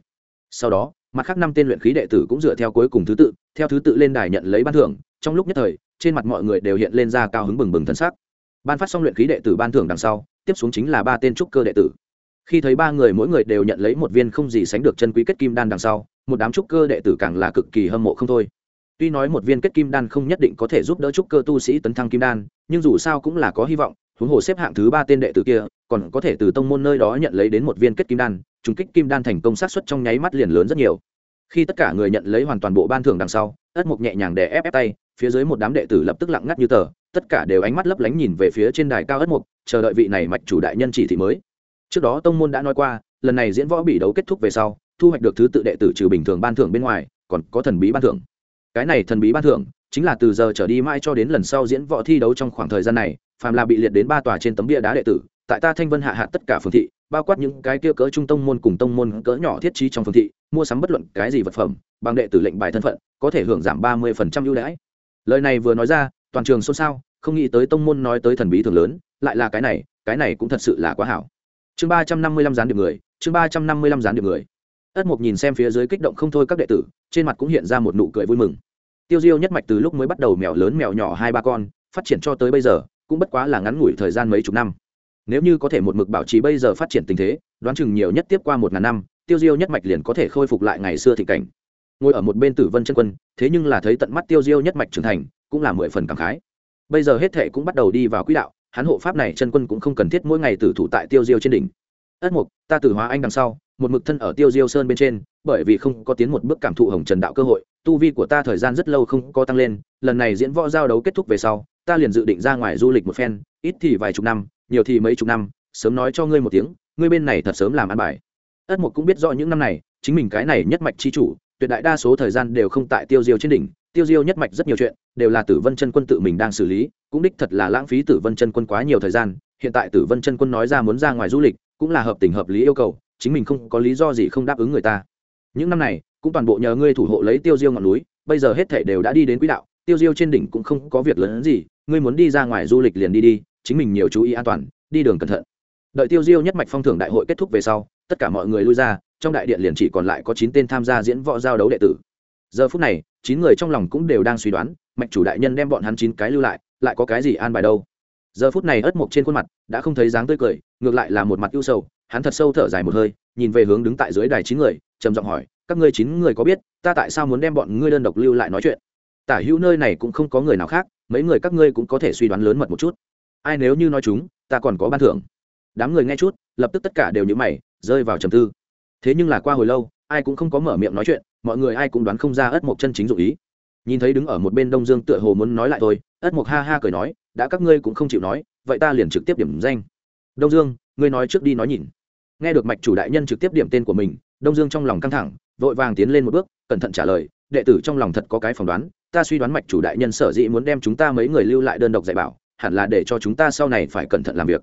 Sau đó, mặt khác năm tên luyện khí đệ tử cũng dựa theo cuối cùng thứ tự, theo thứ tự lên đài nhận lấy ban thưởng, trong lúc nhất thời, trên mặt mọi người đều hiện lên ra cao hứng bừng bừng thân sắc. Ban phát xong luyện khí đệ tử ban thưởng đằng sau, tiếp xuống chính là ba tên trúc cơ đệ tử. Khi thấy ba người mỗi người đều nhận lấy một viên không gì sánh được chân quý kết kim đan đằng sau, một đám trúc cơ đệ tử càng là cực kỳ hâm mộ không thôi. Tuy nói một viên kết kim đan không nhất định có thể giúp đỡ trúc cơ tu sĩ tấn thăng kim đan, nhưng dù sao cũng là có hy vọng huống hồ xếp hạng thứ ba tên đệ tử kia, còn có thể từ tông môn nơi đó nhận lấy đến một viên kết kim đan, trùng kích kim đan thành công sát xuất trong nháy mắt liền lớn rất nhiều. Khi tất cả người nhận lấy hoàn toàn bộ ban thưởng đằng sau, ất mục nhẹ nhàng đè ép ép tay, phía dưới một đám đệ tử lập tức lặng ngắt như tờ, tất cả đều ánh mắt lấp lánh nhìn về phía trên đài cao ất mục, chờ đợi vị này mạch chủ đại nhân chỉ thị mới. Trước đó tông môn đã nói qua, lần này diễn võ bị đấu kết thúc về sau, thu hoạch được thứ tự đệ tử trừ bình thường ban thưởng bên ngoài, còn có thần bí ban thưởng. Cái này thần bí ban thưởng, chính là từ giờ trở đi mãi cho đến lần sau diễn võ thi đấu trong khoảng thời gian này phàm là bị liệt đến ba tòa trên tấm bia đá đệ tử, tại ta thanh vân hạ hạt tất cả phường thị, bao quát những cái kia cỡ trung tông môn cùng tông môn cỡ nhỏ thiết trí trong phường thị, mua sắm bất luận cái gì vật phẩm, bằng đệ tử lệnh bài thân phận, có thể hưởng giảm ba mươi phần trăm ưu đãi. Lời này vừa nói ra, toàn trường xôn xao, không nghĩ tới tông môn nói tới thần bí thường lớn, lại là cái này cái này cũng thật sự là quá hảo. Chương ba trăm năm mươi lăm gián được người, chương ba trăm năm mươi lăm gián được người. Ất mục nhìn xem phía dưới kích động không thôi các đệ tử, trên mặt cũng hiện ra một nụ cười vui mừng. Tiêu diêu nhất mạch từ lúc mới bắt đầu mèo lớn mèo nhỏ hai ba con, phát triển cho tới bây giờ cũng bất quá là ngắn ngủi thời gian mấy chục năm. Nếu như có thể một mực bảo trì bây giờ phát triển tình thế, đoán chừng nhiều nhất tiếp qua một ngàn năm, tiêu diêu nhất mạch liền có thể khôi phục lại ngày xưa thị cảnh. Ngồi ở một bên tử vân chân quân, thế nhưng là thấy tận mắt tiêu diêu nhất mạch trưởng thành, cũng là mười phần cảm khái. Bây giờ hết thệ cũng bắt đầu đi vào quỹ đạo, hắn hộ pháp này chân quân cũng không cần thiết mỗi ngày tử thủ tại tiêu diêu trên đỉnh. Ất mục, ta tử hóa anh đằng sau, một mực thân ở tiêu diêu sơn bên trên, bởi vì không có tiến một bước cảm thụ hồng trần đạo cơ hội, tu vi của ta thời gian rất lâu không có tăng lên, lần này diễn võ giao đấu kết thúc về sau ta liền dự định ra ngoài du lịch một phen, ít thì vài chục năm, nhiều thì mấy chục năm, sớm nói cho ngươi một tiếng, ngươi bên này thật sớm làm ăn bài. Ất mục cũng biết rõ những năm này, chính mình cái này nhất mạch chi chủ, tuyệt đại đa số thời gian đều không tại tiêu diêu trên đỉnh, tiêu diêu nhất mạch rất nhiều chuyện, đều là tử vân chân quân tự mình đang xử lý, cũng đích thật là lãng phí tử vân chân quân quá nhiều thời gian, hiện tại tử vân chân quân nói ra muốn ra ngoài du lịch, cũng là hợp tình hợp lý yêu cầu, chính mình không có lý do gì không đáp ứng người ta. Những năm này, cũng toàn bộ nhờ ngươi thủ hộ lấy tiêu diêu ngọn núi, bây giờ hết thể đều đã đi đến quỹ đạo, tiêu diêu trên đỉnh cũng không có việc lớn gì ngươi muốn đi ra ngoài du lịch liền đi đi, chính mình nhiều chú ý an toàn, đi đường cẩn thận. Đợi tiêu diêu nhất mạch phong thưởng đại hội kết thúc về sau, tất cả mọi người lui ra, trong đại điện liền chỉ còn lại có chín tên tham gia diễn võ giao đấu đệ tử. Giờ phút này, chín người trong lòng cũng đều đang suy đoán, mạch chủ đại nhân đem bọn hắn chín cái lưu lại lại có cái gì an bài đâu. Giờ phút này ất mộc trên khuôn mặt đã không thấy dáng tươi cười, ngược lại là một mặt ưu sầu, hắn thật sâu thở dài một hơi, nhìn về hướng đứng tại dưới đài chín người, trầm giọng hỏi, các ngươi chín người có biết, ta tại sao muốn đem bọn ngươi đơn độc lưu lại nói chuyện? Tả hữu nơi này cũng không có người nào khác mấy người các ngươi cũng có thể suy đoán lớn mật một chút. Ai nếu như nói chúng, ta còn có ban thưởng. Đám người nghe chút, lập tức tất cả đều nhữ mày, rơi vào trầm tư. Thế nhưng là qua hồi lâu, ai cũng không có mở miệng nói chuyện, mọi người ai cũng đoán không ra ất mộc chân chính dụ ý. Nhìn thấy đứng ở một bên đông dương tựa hồ muốn nói lại thôi, ất mộc ha ha cười nói, đã các ngươi cũng không chịu nói, vậy ta liền trực tiếp điểm danh. Đông dương, ngươi nói trước đi nói nhìn. Nghe được mạch chủ đại nhân trực tiếp điểm tên của mình, đông dương trong lòng căng thẳng, vội vàng tiến lên một bước, cẩn thận trả lời, đệ tử trong lòng thật có cái phỏng đoán ta suy đoán mạch chủ đại nhân sở dĩ muốn đem chúng ta mấy người lưu lại đơn độc dạy bảo, hẳn là để cho chúng ta sau này phải cẩn thận làm việc.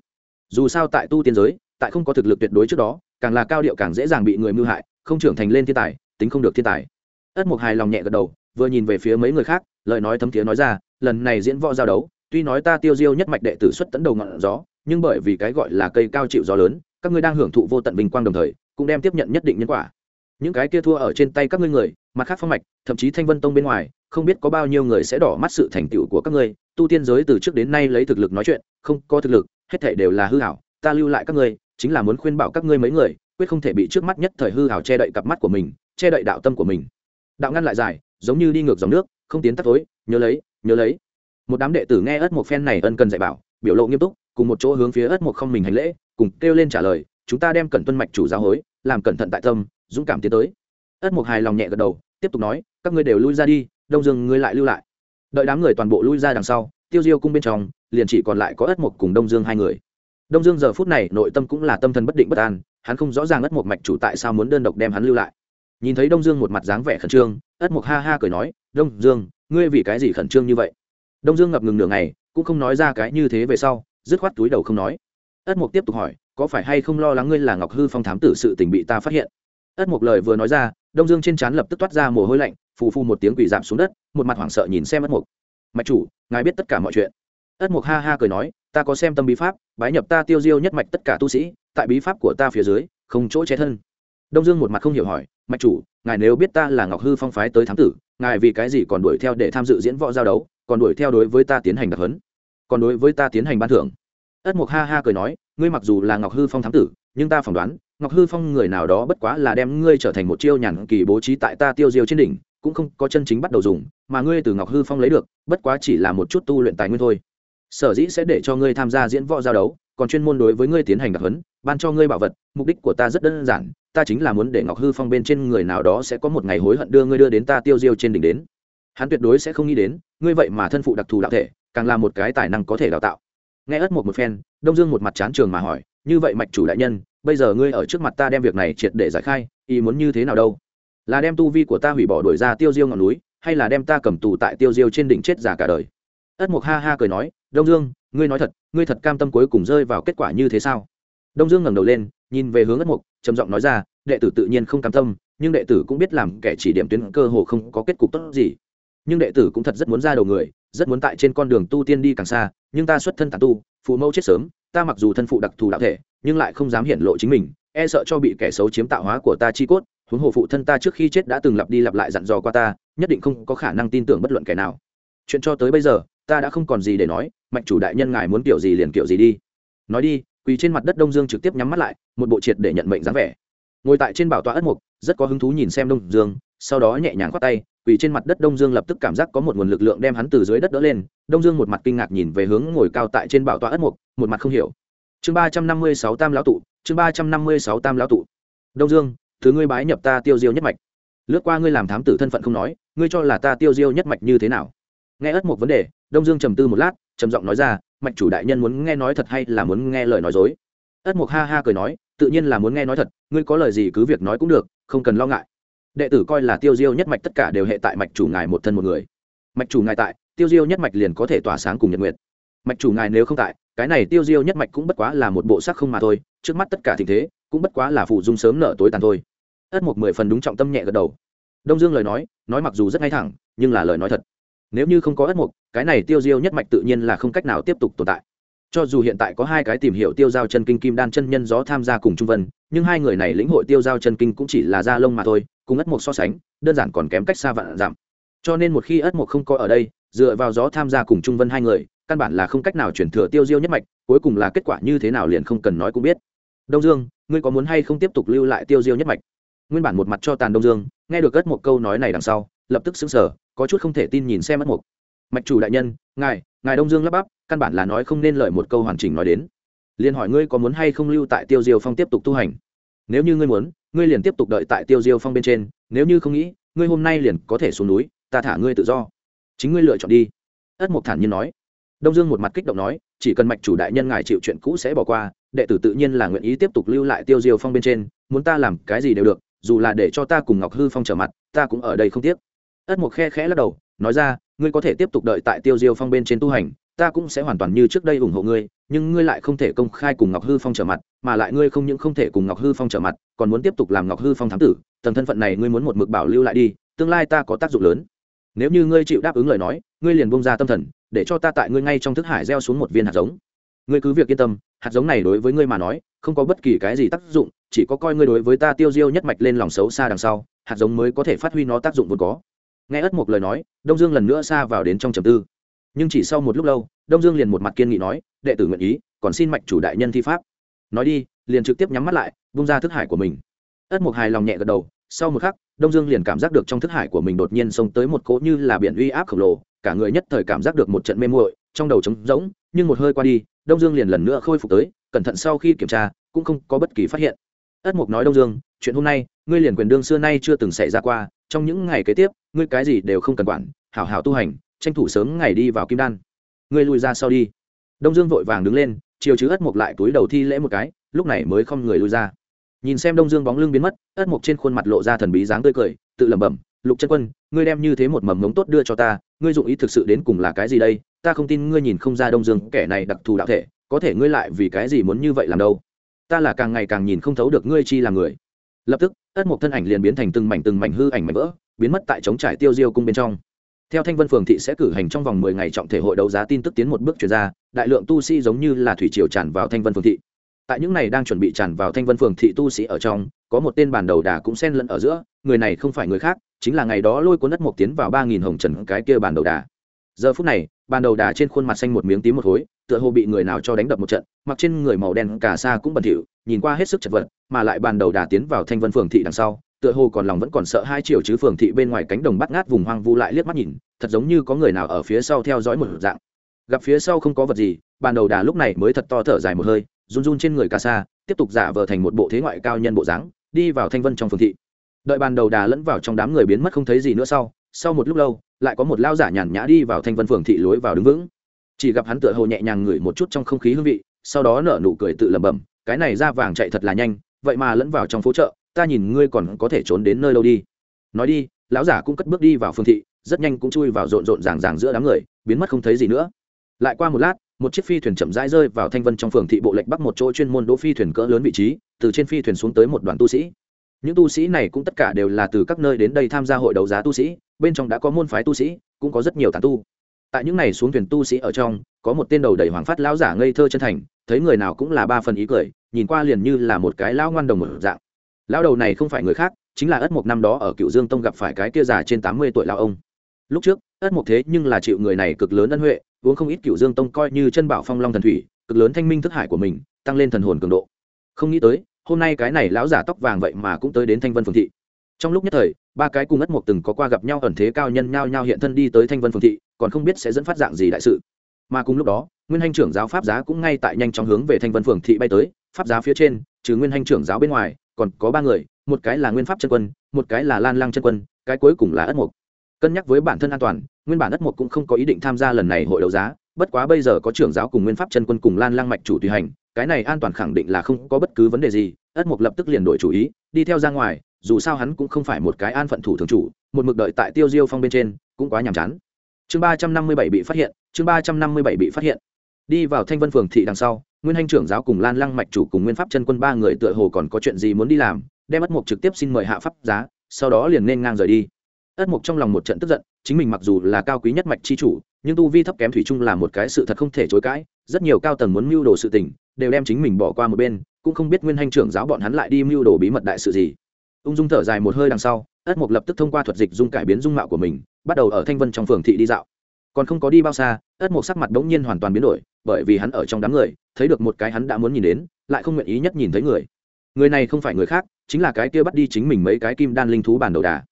Dù sao tại tu tiên giới, tại không có thực lực tuyệt đối trước đó, càng là cao điệu càng dễ dàng bị người mưu hại, không trưởng thành lên thiên tài, tính không được thiên tài. Ất mục hài lòng nhẹ gật đầu, vừa nhìn về phía mấy người khác, lời nói thấm thiế nói ra, lần này diễn võ giao đấu, tuy nói ta tiêu diêu nhất mạch đệ tử xuất tấn đầu ngọn gió, nhưng bởi vì cái gọi là cây cao chịu gió lớn, các ngươi đang hưởng thụ vô tận vinh quang đồng thời, cũng đem tiếp nhận nhất định nhân quả. Những cái kia thua ở trên tay các ngươi người, mặt khác phong mạch, thậm chí thanh vân tông bên ngoài không biết có bao nhiêu người sẽ đỏ mắt sự thành tựu của các ngươi, tu tiên giới từ trước đến nay lấy thực lực nói chuyện, không có thực lực, hết thể đều là hư hảo, ta lưu lại các ngươi, chính là muốn khuyên bảo các ngươi mấy người, quyết không thể bị trước mắt nhất thời hư ảo che đậy cặp mắt của mình, che đậy đạo tâm của mình. Đạo ngăn lại dài, giống như đi ngược dòng nước, không tiến tắt tối nhớ lấy nhớ lấy. Một đám đệ tử nghe ất một phen này ân cần dạy bảo, biểu lộ nghiêm túc, cùng một chỗ hướng phía ất một không mình hành lễ, cùng kêu lên trả lời, chúng ta đem cẩn tuân mạch chủ giáo hối, làm cẩn thận tại tâm, dũng cảm tiến tới. Ất một hài lòng nhẹ gật đầu, tiếp tục nói, các ngươi đều lui ra đi đông dương ngươi lại lưu lại. Đợi đám người toàn bộ lui ra đằng sau, tiêu diêu cung bên trong, liền chỉ còn lại có ất một cùng đông dương hai người. Đông dương giờ phút này nội tâm cũng là tâm thần bất định bất an, hắn không rõ ràng ất một mạch chủ tại sao muốn đơn độc đem hắn lưu lại. Nhìn thấy đông dương một mặt dáng vẻ khẩn trương, ất mộc ha ha cười nói, đông dương, ngươi vì cái gì khẩn trương như vậy? Đông dương ngập ngừng nửa ngày, cũng không nói ra cái như thế về sau, dứt khoát túi đầu không nói. Ất mộc tiếp tục hỏi, có phải hay không lo lắng ngươi là ngọc hư phong thám tử sự tình bị ta phát hiện? Ất mộc lời vừa nói ra, đông dương trên trán lập tức toát ra mồ hôi lạnh phù phù một tiếng quỳ giảm xuống đất, một mặt hoảng sợ nhìn xem ất mục. Mạch chủ, ngài biết tất cả mọi chuyện. Ất mục ha ha cười nói, ta có xem tâm bí pháp, bái nhập ta tiêu diêu nhất mạch tất cả tu sĩ, tại bí pháp của ta phía dưới, không chỗ che thân. Đông dương một mặt không hiểu hỏi, mạch chủ, ngài nếu biết ta là ngọc hư phong phái tới thám tử, ngài vì cái gì còn đuổi theo để tham dự diễn võ giao đấu, còn đuổi theo đối với ta tiến hành đặc hấn còn đối với ta tiến hành ban thưởng? Ất mục ha ha cười nói, ngươi mặc dù là ngọc hư phong thám tử, nhưng ta phỏng đoán, ngọc hư phong người nào đó bất quá là đem ngươi trở thành một chiêu nhàn kỳ bố trí tại ta tiêu diêu trên đỉnh cũng không có chân chính bắt đầu dùng mà ngươi từ ngọc hư phong lấy được bất quá chỉ là một chút tu luyện tài nguyên thôi. Sở dĩ sẽ để cho ngươi tham gia diễn võ giao đấu còn chuyên môn đối với ngươi tiến hành đặc huấn, ban cho ngươi bảo vật mục đích của ta rất đơn giản ta chính là muốn để ngọc hư phong bên trên người nào đó sẽ có một ngày hối hận đưa ngươi đưa đến ta tiêu diêu trên đỉnh đến. Hắn tuyệt đối sẽ không nghĩ đến ngươi vậy mà thân phụ đặc thù đạo thể càng là một cái tài năng có thể đào tạo. Nghe ất một một phen đông dương một mặt chán trường mà hỏi như vậy mạch chủ đại nhân bây giờ ngươi ở trước mặt ta đem việc này triệt để giải khai ý muốn như thế nào đâu? Là đem tu vi của ta hủy bỏ đuổi ra tiêu diêu ngọn núi, hay là đem ta cầm tù tại tiêu diêu trên đỉnh chết giả cả đời? Ất mục ha ha cười nói, đông dương, ngươi nói thật, ngươi thật cam tâm cuối cùng rơi vào kết quả như thế sao? Đông dương ngẩng đầu lên, nhìn về hướng ất mục trầm giọng nói ra, đệ tử tự nhiên không cam tâm, nhưng đệ tử cũng biết làm kẻ chỉ điểm tuyến cơ hồ không có kết cục tốt gì. Nhưng đệ tử cũng thật rất muốn ra đầu người, rất muốn tại trên con đường tu tiên đi càng xa, nhưng ta xuất thân tàn tu, phụ mẫu chết sớm, ta mặc dù thân phụ đặc thù đạo thể, nhưng lại không dám hiện lộ chính mình e sợ cho bị kẻ xấu chiếm tạo hóa của ta chi cốt, huống hồ phụ thân ta trước khi chết đã từng lặp đi lặp lại dặn dò qua ta, nhất định không có khả năng tin tưởng bất luận kẻ nào. Chuyện cho tới bây giờ, ta đã không còn gì để nói Mạnh chủ đại nhân ngài muốn kiểu gì liền kiểu gì đi. Nói đi, quỳ trên mặt đất đông dương trực tiếp nhắm mắt lại, một bộ triệt để nhận mệnh dáng vẻ. Ngồi tại trên bảo tọa ất mục, rất có hứng thú nhìn xem đông dương, sau đó nhẹ nhàng khoác tay, quỳ trên mặt đất đông dương lập tức cảm giác có một nguồn lực lượng đem hắn từ dưới đất đỡ lên. Đông dương một mặt kinh ngạc nhìn về hướng ngồi cao tại trên bảo tọa ất mục, một mặt không hiểu chương ba trăm năm mươi sáu tam lão tụ, chương ba trăm năm mươi sáu tam lão tụ. Đông dương, thứ ngươi bái nhập ta tiêu diêu nhất mạch. Lướt qua ngươi làm thám tử thân phận không nói, ngươi cho là ta tiêu diêu nhất mạch như thế nào? Nghe ất một vấn đề, đông dương trầm tư một lát, trầm giọng nói ra, mạch chủ đại nhân muốn nghe nói thật hay là muốn nghe lời nói dối? Ất mục ha ha cười nói, tự nhiên là muốn nghe nói thật, ngươi có lời gì cứ việc nói cũng được, không cần lo ngại. Đệ tử coi là tiêu diêu nhất mạch tất cả đều hệ tại mạch chủ ngài một thân một người. Mạch chủ ngài tại, tiêu diêu nhất mạch liền có thể tỏa sáng cùng nhật nguyệt. Mạch chủ ngài nếu không tại cái này tiêu diêu nhất mạch cũng bất quá là một bộ sắc không mà thôi, trước mắt tất cả tình thế, cũng bất quá là phụ dung sớm nở tối tàn thôi. Ất một mười phần đúng trọng tâm nhẹ gật đầu. Đông dương lời nói nói mặc dù rất ngay thẳng, nhưng là lời nói thật. Nếu như không có ất mục cái này tiêu diêu nhất mạch tự nhiên là không cách nào tiếp tục tồn tại. Cho dù hiện tại có hai cái tìm hiểu tiêu giao chân kinh kim đan chân nhân gió tham gia cùng trung vân, nhưng hai người này lĩnh hội tiêu giao chân kinh cũng chỉ là da lông mà thôi, cùng ất mục so sánh, đơn giản còn kém cách xa vạn giảm. Cho nên một khi ất mục không có ở đây, dựa vào gió tham gia cùng trung vân hai người căn bản là không cách nào chuyển thừa tiêu diêu nhất mạch, cuối cùng là kết quả như thế nào liền không cần nói cũng biết. Đông dương, ngươi có muốn hay không tiếp tục lưu lại tiêu diêu nhất mạch? Nguyên bản một mặt cho tàn đông dương, nghe được ất một câu nói này đằng sau, lập tức xứng sở có chút không thể tin nhìn xem ất mục. Mạch chủ đại nhân, ngài ngài đông dương lắp bắp, căn bản là nói không nên lời một câu hoàn chỉnh nói đến. Liền hỏi ngươi có muốn hay không lưu tại tiêu diêu phong tiếp tục tu hành? Nếu như ngươi muốn, ngươi liền tiếp tục đợi tại tiêu diêu phong bên trên, nếu như không nghĩ, ngươi hôm nay liền có thể xuống núi, ta thả ngươi tự do. Chính ngươi lựa chọn đi. Ất mục thản nhiên nói đông dương một mặt kích động nói, chỉ cần mạch chủ đại nhân ngài chịu chuyện cũ sẽ bỏ qua, đệ tử tự nhiên là nguyện ý tiếp tục lưu lại tiêu diêu phong bên trên, muốn ta làm cái gì đều được, dù là để cho ta cùng ngọc hư phong trở mặt, ta cũng ở đây không tiếc. Ất mục khe khẽ lắc đầu, nói ra, ngươi có thể tiếp tục đợi tại tiêu diêu phong bên trên tu hành, ta cũng sẽ hoàn toàn như trước đây ủng hộ ngươi, nhưng ngươi lại không thể công khai cùng ngọc hư phong trở mặt, mà lại ngươi không những không thể cùng ngọc hư phong trở mặt, còn muốn tiếp tục làm ngọc hư phong thám tử, tầng thân phận này ngươi muốn một mực bảo lưu lại đi, tương lai ta có tác dụng lớn nếu như ngươi chịu đáp ứng lời nói, ngươi liền bông ra tâm thần, để cho ta tại ngươi ngay trong thức hải gieo xuống một viên hạt giống. Ngươi cứ việc yên tâm, hạt giống này đối với ngươi mà nói, không có bất kỳ cái gì tác dụng, chỉ có coi ngươi đối với ta tiêu diêu nhất mạch lên lòng xấu xa đằng sau, hạt giống mới có thể phát huy nó tác dụng vốn có. Nghe ất một lời nói, đông dương lần nữa xa vào đến trong trầm tư. Nhưng chỉ sau một lúc lâu, đông dương liền một mặt kiên nghị nói, đệ tử nguyện ý, còn xin mạch chủ đại nhân thi pháp. Nói đi, liền trực tiếp nhắm mắt lại bung ra thức hải của mình. Ất mục hài lòng nhẹ gật đầu sau một khắc, đông dương liền cảm giác được trong thức hải của mình đột nhiên xông tới một cỗ như là biển uy áp khổng lồ, cả người nhất thời cảm giác được một trận mê muội, trong đầu trống rỗng, nhưng một hơi qua đi, đông dương liền lần nữa khôi phục tới, cẩn thận sau khi kiểm tra, cũng không có bất kỳ phát hiện. Ất mục nói đông dương, chuyện hôm nay, ngươi liền quyền đương xưa nay chưa từng xảy ra qua, trong những ngày kế tiếp, ngươi cái gì đều không cần quản, hảo hảo tu hành, tranh thủ sớm ngày đi vào kim đan. Ngươi lùi ra sau đi. Đông dương vội vàng đứng lên, chiều chứ ất mục lại túi đầu thi lễ một cái, lúc này mới không người lui ra nhìn xem đông dương bóng lưng biến mất, ất mục trên khuôn mặt lộ ra thần bí dáng tươi cười, tự lẩm bẩm, lục chân quân, ngươi đem như thế một mầm ngống tốt đưa cho ta, ngươi dụng ý thực sự đến cùng là cái gì đây? Ta không tin ngươi nhìn không ra đông dương kẻ này đặc thù đạo thể, có thể ngươi lại vì cái gì muốn như vậy làm đâu? Ta là càng ngày càng nhìn không thấu được ngươi chi là người. Lập tức, ất mục thân ảnh liền biến thành từng mảnh từng mảnh hư ảnh mảnh vỡ, biến mất tại chống trải tiêu diêu cung bên trong. Theo thanh vân phường thị sẽ cử hành trong vòng mười ngày trọng thể hội đấu giá tin tức tiến một bước chuyển ra, đại lượng tu sĩ giống như là thủy triều tràn vào thanh vân phường thị tại những này đang chuẩn bị tràn vào thanh vân phường thị tu sĩ ở trong, có một tên bản đầu đà cũng xen lẫn ở giữa, người này không phải người khác, chính là ngày đó lôi cuốn đất một tiến vào ba nghìn hồng trần cái kia bản đầu đà. Giờ phút này, bản đầu đà trên khuôn mặt xanh một miếng tím một khối, tựa hồ bị người nào cho đánh đập một trận, mặc trên người màu đen cả xa cũng bẩn thỉu, nhìn qua hết sức chật vật, mà lại bản đầu đà tiến vào thanh vân phường thị đằng sau, tựa hồ còn lòng vẫn còn sợ hai triệu chứ phường thị bên ngoài cánh đồng bắt ngát vùng hoang vu lại liếc mắt nhìn, thật giống như có người nào ở phía sau theo dõi một dạng. Gặp phía sau không có vật gì bàn đầu đà lúc này mới thật to thở dài một hơi run run trên người ca sa, tiếp tục giả vờ thành một bộ thế ngoại cao nhân bộ dáng, đi vào thanh vân trong phường thị. Đợi bàn đầu đà lẫn vào trong đám người biến mất không thấy gì nữa sau sau một lúc lâu, lại có một lao giả nhàn nhã đi vào thanh vân phường thị lối vào đứng vững. Chỉ gặp hắn tựa hồ nhẹ nhàng ngửi một chút trong không khí hương vị, sau đó nở nụ cười tự lẩm bẩm, cái này ra vàng chạy thật là nhanh, vậy mà lẫn vào trong phố chợ, ta nhìn ngươi còn có thể trốn đến nơi đâu đi. Nói đi, lão giả cũng cất bước đi vào phương thị, rất nhanh cũng chui vào rộn rộn ràng ràng giữa đám người, biến mất không thấy gì nữa. Lại qua một lát một chiếc phi thuyền chậm rãi rơi vào thanh vân trong phường thị bộ lệnh bắc một chỗ chuyên môn đỗ phi thuyền cỡ lớn vị trí, từ trên phi thuyền xuống tới một đoàn tu sĩ. Những tu sĩ này cũng tất cả đều là từ các nơi đến đây tham gia hội đấu giá tu sĩ, bên trong đã có môn phái tu sĩ, cũng có rất nhiều tàn tu. Tại những này xuống thuyền tu sĩ ở trong, có một tên đầu đầy hoàng phát lão giả ngây thơ chân thành, thấy người nào cũng là ba phần ý cười, nhìn qua liền như là một cái lão ngoan đồng một dạng. Lão đầu này không phải người khác, chính là ất một năm đó ở cựu dương tông gặp phải cái kia già trên tám mươi tuổi lão ông. Lúc trước ất mục thế nhưng là chịu người này cực lớn ân huệ, uống không ít cựu dương tông coi như chân bảo phong long thần thủy, cực lớn thanh minh thức hải của mình, tăng lên thần hồn cường độ. Không nghĩ tới, hôm nay cái này lão giả tóc vàng vậy mà cũng tới đến thanh vân phường thị. Trong lúc nhất thời, ba cái cùng ất mục từng có qua gặp nhau ẩn thế cao nhân nhao nhao hiện thân đi tới thanh vân phường thị, còn không biết sẽ dẫn phát dạng gì đại sự. Mà cùng lúc đó, nguyên hành trưởng giáo pháp giá cũng ngay tại nhanh chóng hướng về thanh vân phường thị bay tới, pháp giá phía trên, trừ nguyên hành trưởng giáo bên ngoài, còn có ba người, một cái là nguyên pháp chân quân, một cái là lan lăng chân quân, cái cuối cùng là ất mục cân nhắc với bản thân an toàn, nguyên bản ất một cũng không có ý định tham gia lần này hội đấu giá, bất quá bây giờ có trưởng giáo cùng nguyên pháp chân quân cùng lan lang mạch chủ tùy hành, cái này an toàn khẳng định là không có bất cứ vấn đề gì ất mục lập tức liền đổi chủ ý, đi theo ra ngoài, dù sao hắn cũng không phải một cái an phận thủ thường chủ, một mực đợi tại tiêu diêu phong bên trên, cũng quá nhàm chán. Chương ba trăm năm mươi bảy bị phát hiện, chương ba trăm năm mươi bảy bị phát hiện. Đi vào thanh vân phường thị đằng sau, nguyên hành trưởng giáo cùng lan lăng mạch chủ cùng nguyên pháp chân quân ba người tựa hồ còn có chuyện gì muốn đi làm, đem ất mục trực tiếp xin mời hạ pháp giá, sau đó liền nên ngang rời đi ất mục trong lòng một trận tức giận, chính mình mặc dù là cao quý nhất mạch chi chủ, nhưng tu vi thấp kém thủy chung là một cái sự thật không thể chối cãi, rất nhiều cao tầng muốn mưu đồ sự tình, đều đem chính mình bỏ qua một bên, cũng không biết nguyên hành trưởng giáo bọn hắn lại đi mưu đồ bí mật đại sự gì. Ung dung thở dài một hơi đằng sau, ất mục lập tức thông qua thuật dịch dung cải biến dung mạo của mình, bắt đầu ở thanh vân trong phường thị đi dạo. Còn không có đi bao xa, ất mục sắc mặt bỗng nhiên hoàn toàn biến đổi, bởi vì hắn ở trong đám người, thấy được một cái hắn đã muốn nhìn đến, lại không nguyện ý nhất nhìn thấy người. Người này không phải người khác, chính là cái kia bắt đi chính mình mấy cái kim đan linh thú bản đầu đà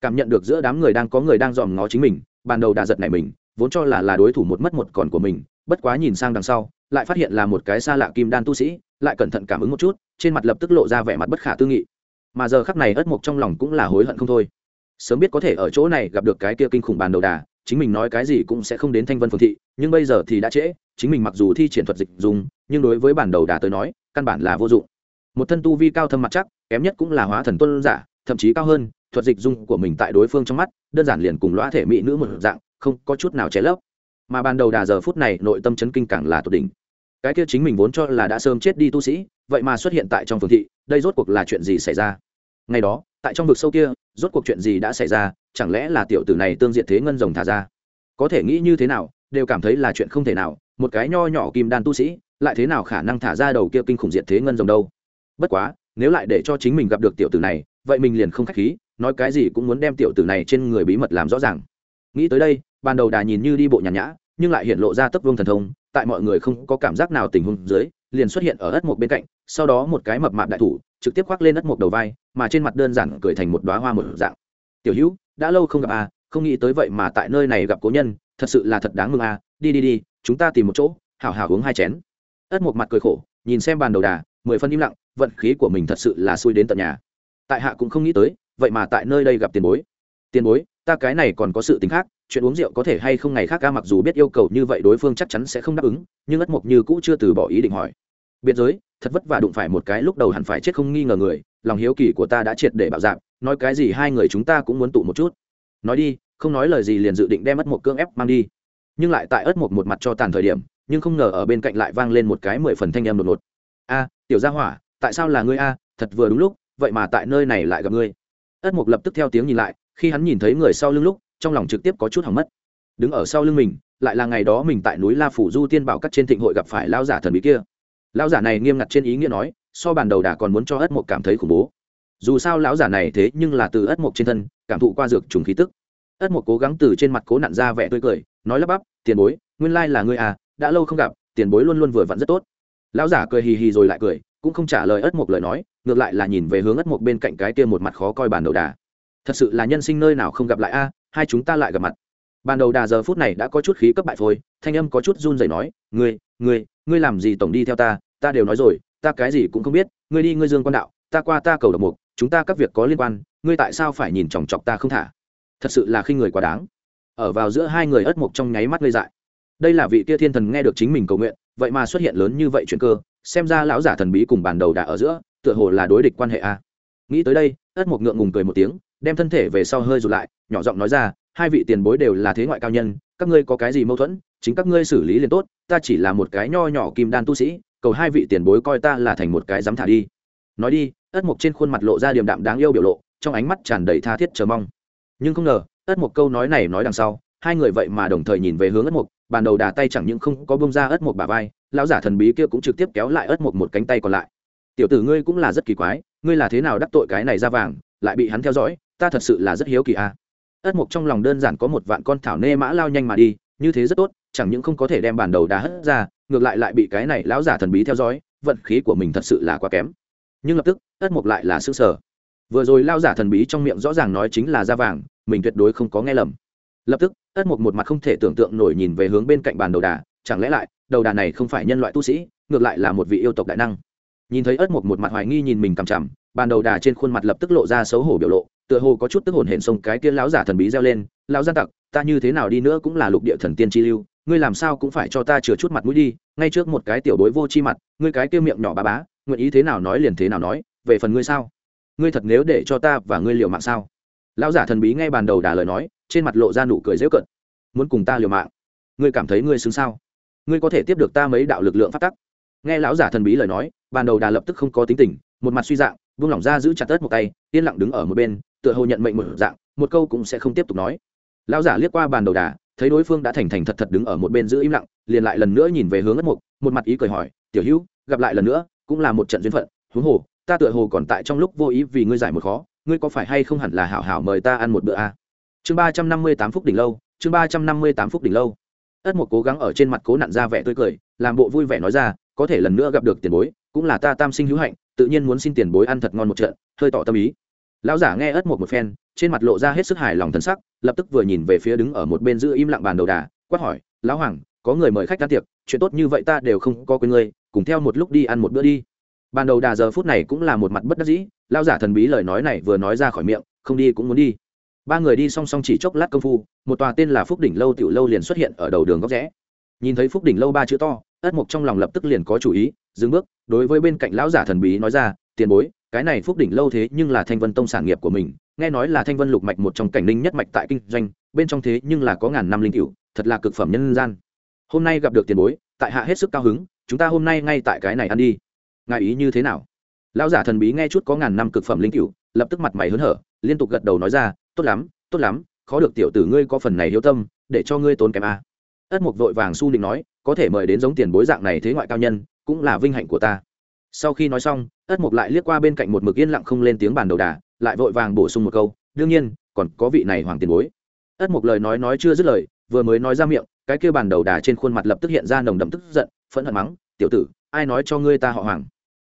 cảm nhận được giữa đám người đang có người đang dòm ngó chính mình bản đầu đà giật này mình, vốn cho là là đối thủ một mất một còn của mình, bất quá nhìn sang đằng sau, lại phát hiện là một cái xa lạ kim đan tu sĩ, lại cẩn thận cảm ứng một chút, trên mặt lập tức lộ ra vẻ mặt bất khả tư nghị. Mà giờ khắc này ất mộc trong lòng cũng là hối hận không thôi. Sớm biết có thể ở chỗ này gặp được cái kia kinh khủng bàn đầu đà, chính mình nói cái gì cũng sẽ không đến thanh vân phương thị, nhưng bây giờ thì đã trễ, chính mình mặc dù thi triển thuật dịch dùng, nhưng đối với bản đầu đà tới nói, căn bản là vô dụng. Một thân tu vi cao thâm mặt chắc, kém nhất cũng là hóa thần tuân giả, thậm chí cao hơn thuật dịch dung của mình tại đối phương trong mắt, đơn giản liền cùng lõa thể mỹ nữ một dạng, không có chút nào cháy lấp. Mà ban đầu đà giờ phút này, nội tâm chấn kinh càng là tột đỉnh. Cái kia chính mình vốn cho là đã sớm chết đi tu sĩ, vậy mà xuất hiện tại trong phương thị, đây rốt cuộc là chuyện gì xảy ra? Ngày đó, tại trong vực sâu kia, rốt cuộc chuyện gì đã xảy ra, chẳng lẽ là tiểu tử này tương diện thế ngân rồng thả ra? Có thể nghĩ như thế nào, đều cảm thấy là chuyện không thể nào, một cái nho nhỏ kim đan tu sĩ, lại thế nào khả năng thả ra đầu kia kinh khủng diệt thế ngân rồng đâu? Bất quá, nếu lại để cho chính mình gặp được tiểu tử này, vậy mình liền không khách khí nói cái gì cũng muốn đem tiểu tử này trên người bí mật làm rõ ràng. Nghĩ tới đây, ban đầu đà nhìn như đi bộ nhàn nhã, nhưng lại hiện lộ ra tấp vương thần thông, tại mọi người không có cảm giác nào tình huống dưới, liền xuất hiện ở ất mộc bên cạnh, sau đó một cái mập mạp đại thủ, trực tiếp khoác lên ất mộc đầu vai, mà trên mặt đơn giản cười thành một đoá hoa một dạng. Tiểu hữu, đã lâu không gặp à không nghĩ tới vậy mà tại nơi này gặp cố nhân, thật sự là thật đáng mừng à đi đi đi, chúng ta tìm một chỗ, hảo hảo uống hai chén. Ất mộc mặt cười khổ, nhìn xem bàn đầu đà, mười phân im lặng, vận khí của mình thật sự là xui đến tận nhà. Tại hạ cũng không nghĩ tới vậy mà tại nơi đây gặp tiền bối. Tiền bối, ta cái này còn có sự tính khác, chuyện uống rượu có thể hay không ngày khác ca mặc dù biết yêu cầu như vậy đối phương chắc chắn sẽ không đáp ứng, nhưng ất mộc như cũ chưa từ bỏ ý định hỏi. Biệt giới, thật vất vả đụng phải một cái lúc đầu hẳn phải chết không nghi ngờ người, lòng hiếu kỳ của ta đã triệt để bạo dạng, nói cái gì hai người chúng ta cũng muốn tụ một chút. Nói đi, không nói lời gì liền dự định đem ất mộc cương ép mang đi. Nhưng lại tại ất mộc một mặt cho tàn thời điểm, nhưng không ngờ ở bên cạnh lại vang lên một cái mười phần thanh âm đột ngột. A, tiểu gia hỏa, tại sao là ngươi a? Thật vừa đúng lúc, vậy mà tại nơi này lại gặp ngươi ất mục lập tức theo tiếng nhìn lại, khi hắn nhìn thấy người sau lưng lúc, trong lòng trực tiếp có chút hỏng mất. Đứng ở sau lưng mình, lại là ngày đó mình tại núi la phủ du tiên bảo các trên thịnh hội gặp phải lao giả thần bí kia. Lao giả này nghiêm ngặt trên ý nghĩa nói, so bàn đầu đà còn muốn cho ất mộc cảm thấy khủng bố. Dù sao lão giả này thế nhưng là từ ất mộc trên thân, cảm thụ qua dược trùng khí tức. Ất mộc cố gắng từ trên mặt cố nặn ra vẻ tươi cười, nói lắp bắp, tiền bối, nguyên lai là ngươi à đã lâu không gặp, tiền bối luôn luôn vừa vặn rất tốt. Lão giả cười hì hì rồi lại cười cũng không trả lời ất mục lời nói, ngược lại là nhìn về hướng ất mục bên cạnh cái kia một mặt khó coi bàn đầu đà. Thật sự là nhân sinh nơi nào không gặp lại a, hai chúng ta lại gặp mặt. Bàn đầu đà giờ phút này đã có chút khí cấp bại phôi, thanh âm có chút run rẩy nói, ngươi ngươi ngươi làm gì tổng đi theo ta ta đều nói rồi, ta cái gì cũng không biết, ngươi đi, ngươi dương quan đạo, ta qua ta cầu độc mục, chúng ta các việc có liên quan, ngươi tại sao phải nhìn chòng chọc ta không thả? Thật sự là khi người quá đáng. Ở vào giữa hai người ất mục trong nháy mắt ngây dại. Đây là vị kia thiên thần nghe được chính mình cầu nguyện vậy mà xuất hiện lớn như vậy chuyện cơ, xem ra lão giả thần bí cùng bàn đầu đà ở giữa, tựa hồ là đối địch quan hệ a. Nghĩ tới đây, ất mục ngượng ngùng cười một tiếng, đem thân thể về sau hơi rụt lại, nhỏ giọng nói ra, hai vị tiền bối đều là thế ngoại cao nhân, các ngươi có cái gì mâu thuẫn, chính các ngươi xử lý liền tốt, ta chỉ là một cái nho nhỏ kim đan tu sĩ, cầu hai vị tiền bối coi ta là thành một cái dám thả đi. Nói đi, ất mục trên khuôn mặt lộ ra điềm đạm đáng yêu biểu lộ, trong ánh mắt tràn đầy tha thiết chờ mong. Nhưng không ngờ, ất mục câu nói này nói đằng sau, hai người vậy mà đồng thời nhìn về hướng ất mục bàn đầu đà tay chẳng những không có bông ra ớt một bà vai, lão giả thần bí kia cũng trực tiếp kéo lại ớt một một cánh tay còn lại. Tiểu tử ngươi cũng là rất kỳ quái, ngươi là thế nào đắc tội cái này ra vàng, lại bị hắn theo dõi, ta thật sự là rất hiếu kỳ a. À. ớt một trong lòng đơn giản có một vạn con thảo nê mã lao nhanh mà đi, như thế rất tốt, chẳng những không có thể đem bản đầu đá hất ra, ngược lại lại bị cái này lão giả thần bí theo dõi, vận khí của mình thật sự là quá kém. Nhưng lập tức ất mục lại là s ư sở vừa rồi lao giả thần bí trong miệng rõ ràng nói chính là da vàng, mình tuyệt đối không có nghe lầm lập tức, ất mục một mặt không thể tưởng tượng nổi nhìn về hướng bên cạnh bàn đầu đà, chẳng lẽ lại, đầu đà này không phải nhân loại tu sĩ, ngược lại là một vị yêu tộc đại năng. Nhìn thấy ất mục một mặt hoài nghi nhìn mình cằm chằm, bàn đầu đà trên khuôn mặt lập tức lộ ra xấu hổ biểu lộ, tựa hồ có chút tức hồn hển sông cái kia lão giả thần bí reo lên, lão gian tặc, ta như thế nào đi nữa cũng là lục địa thần tiên chi lưu, ngươi làm sao cũng phải cho ta chừa chút mặt mũi đi, ngay trước một cái tiểu bối vô chi mặt, ngươi cái kia miệng nhỏ bà bá, nguyện ý thế nào nói liền thế nào nói, về phần ngươi sao? Ngươi thật nếu để cho ta và ngươi liều mạng sao? Lão giả thần bí ngay bàn đầu đà lời nói trên mặt lộ ra nụ cười dễ cận. Muốn cùng ta liều mạng? Ngươi cảm thấy ngươi xứng sao? Ngươi có thể tiếp được ta mấy đạo lực lượng phát tắc? Nghe lão giả thần bí lời nói bàn đầu đà lập tức không có tính tình, một mặt suy dạng, buông lỏng ra giữ chặt tất một tay, yên lặng đứng ở một bên, tựa hồ nhận mệnh một dạng, một câu cũng sẽ không tiếp tục nói. Lão giả liếc qua bàn đầu đà, thấy đối phương đã thành thành thật thật đứng ở một bên giữ im lặng, liền lại lần nữa nhìn về hướng ất mục, một mặt ý cười hỏi, tiểu hữu, gặp lại lần nữa, cũng là một trận duyên phận, huống hồ, ta tựa hồ còn tại trong lúc vô ý vì ngươi giải một khó, ngươi có phải hay không hẳn là hảo hảo mời ta ăn một bữa a à? Chương ba trăm năm mươi tám phút đỉnh lâu, chương ba trăm năm mươi tám phút đỉnh lâu. Ất một cố gắng ở trên mặt cố nặn ra vẻ tươi cười, làm bộ vui vẻ nói ra, có thể lần nữa gặp được tiền bối, cũng là ta tam sinh hữu hạnh, tự nhiên muốn xin tiền bối ăn thật ngon một trận, hơi tỏ tâm ý. Lão giả nghe ất một một phen, trên mặt lộ ra hết sức hài lòng thân sắc, lập tức vừa nhìn về phía đứng ở một bên giữ im lặng bàn đầu đà, quát hỏi, lão hoàng, có người mời khách ăn tiệc, chuyện tốt như vậy ta đều không có quên ngươi, cùng theo một lúc đi ăn một bữa đi. Bàn đầu đà giờ phút này cũng là một mặt bất đắc dĩ, lão giả thần bí lời nói này vừa nói ra khỏi miệng, không đi cũng muốn đi ba người đi song song chỉ chốc lát công phu, một tòa tên là phúc đỉnh lâu tiểu lâu liền xuất hiện ở đầu đường góc rẽ. Nhìn thấy phúc đỉnh lâu ba chữ to, ất mục trong lòng lập tức liền có chủ ý, dừng bước, đối với bên cạnh lão giả thần bí nói ra, tiền bối, cái này phúc đỉnh lâu thế nhưng là thanh vân tông sản nghiệp của mình, nghe nói là thanh vân lục mạch một trong cảnh ninh nhất mạch tại kinh doanh, bên trong thế nhưng là có ngàn năm linh cựu thật là cực phẩm nhân gian. Hôm nay gặp được tiền bối, tại hạ hết sức cao hứng, chúng ta hôm nay ngay tại cái này ăn đi. Ngài ý như thế nào? Lão giả thần bí nghe chút có ngàn năm cực phẩm linh cựu lập tức mặt mày hớn hở, liên tục gật đầu nói ra tốt lắm tốt lắm, khó được tiểu tử ngươi có phần này hiếu tâm, để cho ngươi tốn kém a. Ất mục vội vàng su định nói, có thể mời đến giống tiền bối dạng này thế ngoại cao nhân, cũng là vinh hạnh của ta. Sau khi nói xong, ất mục lại liếc qua bên cạnh một mực yên lặng không lên tiếng bàn đầu đà, lại vội vàng bổ sung một câu, đương nhiên, còn có vị này hoàng tiền bối. Ất mục lời nói nói chưa dứt lời, vừa mới nói ra miệng, cái kia bàn đầu đà trên khuôn mặt lập tức hiện ra nồng đậm tức giận, phẫn hận mắng, tiểu tử, ai nói cho ngươi ta họ hoàng?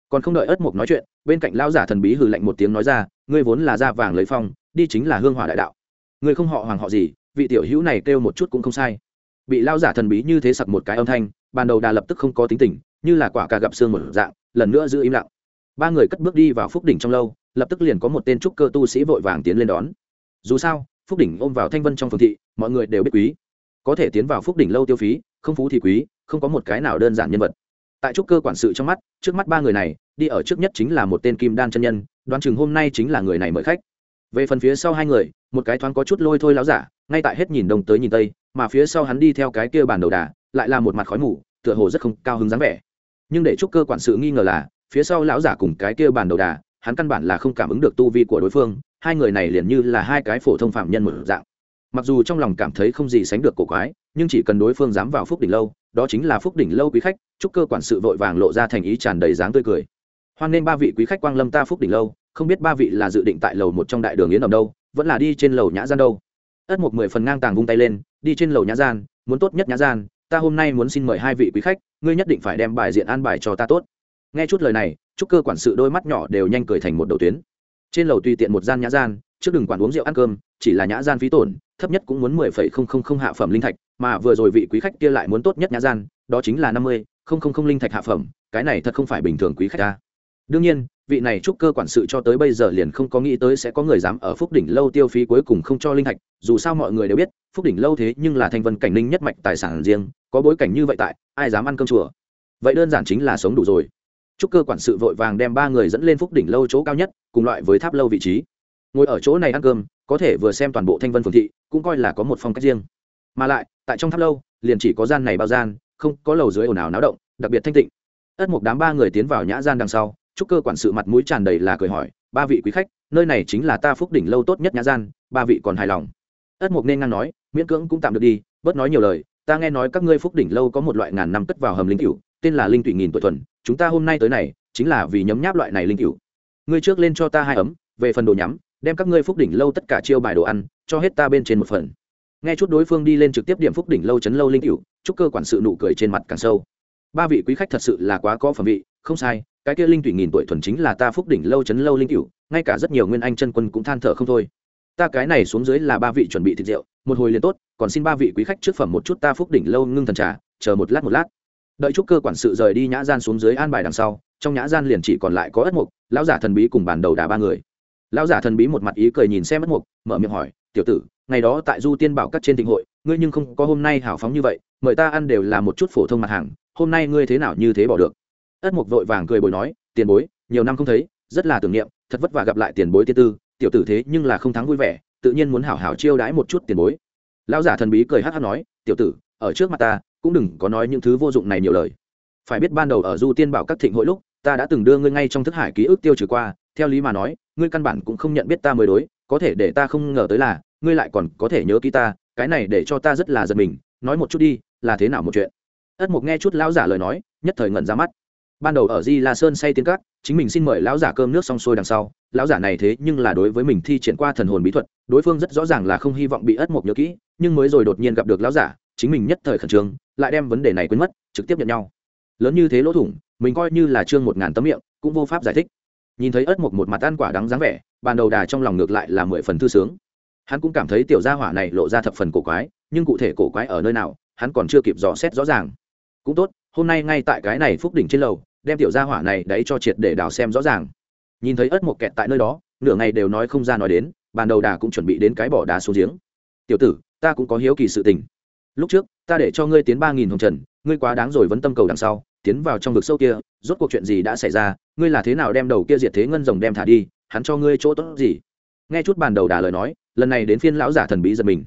Còn không đợi ất mục nói chuyện, bên cạnh lão giả thần bí hừ lạnh một tiếng nói ra, ngươi vốn là da vàng lấy phong đi chính là hương hỏa đại đạo. Người không họ hoàng họ gì, vị tiểu hữu này kêu một chút cũng không sai. Bị lao giả thần bí như thế sặc một cái âm thanh, ban đầu đà lập tức không có tính tình, như là quả cà gặp xương một dạng, lần nữa giữ im lặng. Ba người cất bước đi vào phúc đỉnh trong lâu, lập tức liền có một tên trúc cơ tu sĩ vội vàng tiến lên đón. Dù sao, phúc đỉnh ôm vào thanh vân trong phường thị, mọi người đều biết quý. Có thể tiến vào phúc đỉnh lâu tiêu phí, không phú thì quý, không có một cái nào đơn giản nhân vật. Tại trúc cơ quản sự trong mắt, trước mắt ba người này, đi ở trước nhất chính là một tên kim đan chân nhân, đoán chừng hôm nay chính là người này mời khách về phần phía sau hai người, một cái thoáng có chút lôi thôi láo giả, ngay tại hết nhìn đông tới nhìn tây, mà phía sau hắn đi theo cái kia bàn đầu đà, lại là một mặt khói mù, tựa hồ rất không cao hứng dáng vẻ. Nhưng để trúc cơ quản sự nghi ngờ là, phía sau lão giả cùng cái kia bàn đầu đà, hắn căn bản là không cảm ứng được tu vi của đối phương, hai người này liền như là hai cái phổ thông phạm nhân một dạng. Mặc dù trong lòng cảm thấy không gì sánh được cổ quái, nhưng chỉ cần đối phương dám vào phúc đỉnh lâu, đó chính là phúc đỉnh lâu quý khách, chúc cơ quản sự vội vàng lộ ra thành ý tràn đầy dáng tươi cười. Hoan nên ba vị quý khách quang lâm ta phúc đỉnh lâu không biết ba vị là dự định tại lầu một trong đại đường yến ở đâu, vẫn là đi trên lầu nhã gian đâu. Ất một mười phần ngang tàng vung tay lên, đi trên lầu nhã gian, muốn tốt nhất nhã gian, ta hôm nay muốn xin mời hai vị quý khách, ngươi nhất định phải đem bài diện an bài cho ta tốt. Nghe chút lời này, chúc cơ quản sự đôi mắt nhỏ đều nhanh cười thành một đầu tuyến. Trên lầu tùy tiện một gian nhã gian, trước đừng quản uống rượu ăn cơm, chỉ là nhã gian phí tổn, thấp nhất cũng muốn mười phẩy không không không hạ phẩm linh thạch, mà vừa rồi vị quý khách kia lại muốn tốt nhất nhã gian, đó chính là năm mươi không không không linh thạch hạ phẩm, cái này thật không phải bình thường quý khách ta. Đương nhiên vị này trúc cơ quản sự cho tới bây giờ liền không có nghĩ tới sẽ có người dám ở phúc đỉnh lâu tiêu phí cuối cùng không cho linh thạch. Dù sao mọi người đều biết, phúc đỉnh lâu thế nhưng là thanh vân cảnh ninh nhất mạch tài sản riêng, có bối cảnh như vậy tại, ai dám ăn cơm chùa? Vậy đơn giản chính là sống đủ rồi. Trúc cơ quản sự vội vàng đem ba người dẫn lên phúc đỉnh lâu chỗ cao nhất, cùng loại với tháp lâu vị trí. Ngồi ở chỗ này ăn cơm, có thể vừa xem toàn bộ thanh vân phường thị, cũng coi là có một phong cách riêng. Mà lại, tại trong tháp lâu, liền chỉ có gian này bao gian, không có lầu dưới ồn ào náo động, đặc biệt thanh tịnh. Ất một đám ba người tiến vào nhã gian đằng sau chúc cơ quản sự mặt mũi tràn đầy là cười hỏi, ba vị quý khách, nơi này chính là ta phúc đỉnh lâu tốt nhất nhã gian, ba vị còn hài lòng? Ất mục nên ngang nói, miễn cưỡng cũng tạm được đi, bớt nói nhiều lời, ta nghe nói các ngươi phúc đỉnh lâu có một loại ngàn năm cất vào hầm linh cựu tên là linh tụy nghìn tuổi thuần, chúng ta hôm nay tới này, chính là vì nhấm nháp loại này linh cựu ngươi trước lên cho ta hai ấm, về phần đồ nhắm, đem các ngươi phúc đỉnh lâu tất cả chiêu bài đồ ăn, cho hết ta bên trên một phần. Nghe chút đối phương đi lên trực tiếp điểm phúc đỉnh lâu chấn lâu linh cựu chúc cơ quản sự nụ cười trên mặt càng sâu. Ba vị quý khách thật sự là quá có phẩm vị, không sai cái kia linh tụy nghìn tuổi thuần chính là ta phúc đỉnh lâu chấn lâu linh cửu, ngay cả rất nhiều nguyên anh chân quân cũng than thở không thôi. Ta cái này xuống dưới là ba vị chuẩn bị thịt rượu, một hồi liền tốt, còn xin ba vị quý khách trước phẩm một chút ta phúc đỉnh lâu ngưng thần trà, chờ một lát một lát. Đợi chúc cơ quản sự rời đi nhã gian xuống dưới an bài đằng sau, trong nhã gian liền chỉ còn lại có ất mục, lão giả thần bí cùng bàn đầu đà ba người. Lão giả thần bí một mặt ý cười nhìn xem ất mục, mở miệng hỏi, tiểu tử, ngày đó tại du tiên bảo các trên thịnh hội, ngươi nhưng không có hôm nay hào phóng như vậy, mời ta ăn đều là một chút phổ thông mặt hàng, hôm nay ngươi thế nào như thế bỏ được? Ất mục vội vàng cười bồi nói, tiền bối, nhiều năm không thấy, rất là tưởng niệm, thật vất vả gặp lại tiền bối tiên tư, tiểu tử thế nhưng là không thắng vui vẻ, tự nhiên muốn hảo hảo chiêu đãi một chút tiền bối. Lão giả thần bí cười hát hát nói, tiểu tử, ở trước mặt ta, cũng đừng có nói những thứ vô dụng này nhiều lời. Phải biết ban đầu ở du tiên bảo các thịnh hội lúc, ta đã từng đưa ngươi ngay trong thức hải ký ức tiêu trừ qua, theo lý mà nói, ngươi căn bản cũng không nhận biết ta mới đối, có thể để ta không ngờ tới là, ngươi lại còn có thể nhớ ký ta, cái này để cho ta rất là giật mình, nói một chút đi, là thế nào một chuyện? Ất mục nghe chút lão giả lời nói, nhất thời ngẩn ra mắt ban đầu ở di la sơn say tiến cát chính mình xin mời lão giả cơm nước xong xuôi đằng sau, lão giả này thế nhưng là đối với mình thi triển qua thần hồn bí thuật, đối phương rất rõ ràng là không hy vọng bị ất mộc nhớ kỹ, nhưng mới rồi đột nhiên gặp được lão giả, chính mình nhất thời khẩn trương, lại đem vấn đề này quên mất, trực tiếp nhận nhau. Lớn như thế lỗ thủng, mình coi như là chương một ngàn tấm miệng, cũng vô pháp giải thích. Nhìn thấy ất mộc một mặt ăn quả đắng dáng vẻ, ban đầu đà trong lòng ngược lại là mười phần thư sướng. Hắn cũng cảm thấy tiểu gia hỏa này lộ ra thập phần cổ quái, nhưng cụ thể cổ quái ở nơi nào, hắn còn chưa kịp dò xét rõ ràng. Cũng tốt, hôm nay ngay tại cái này phúc đỉnh trên lầu đem tiểu gia hỏa này đấy cho triệt để đào xem rõ ràng. Nhìn thấy ớt một kẹt tại nơi đó, nửa ngày đều nói không ra nói đến ban đầu đà cũng chuẩn bị đến cái bỏ đá xuống giếng. Tiểu tử, ta cũng có hiếu kỳ sự tình. Lúc trước, ta để cho ngươi tiến ba nghìn hồng trần, ngươi quá đáng rồi vẫn tâm cầu đằng sau, tiến vào trong vực sâu kia, rốt cuộc chuyện gì đã xảy ra, ngươi là thế nào đem đầu kia diệt thế ngân rồng đem thả đi, hắn cho ngươi chỗ tốt gì? Nghe chút bàn đầu đà lời nói, lần này đến phiên lão giả thần bí giật mình.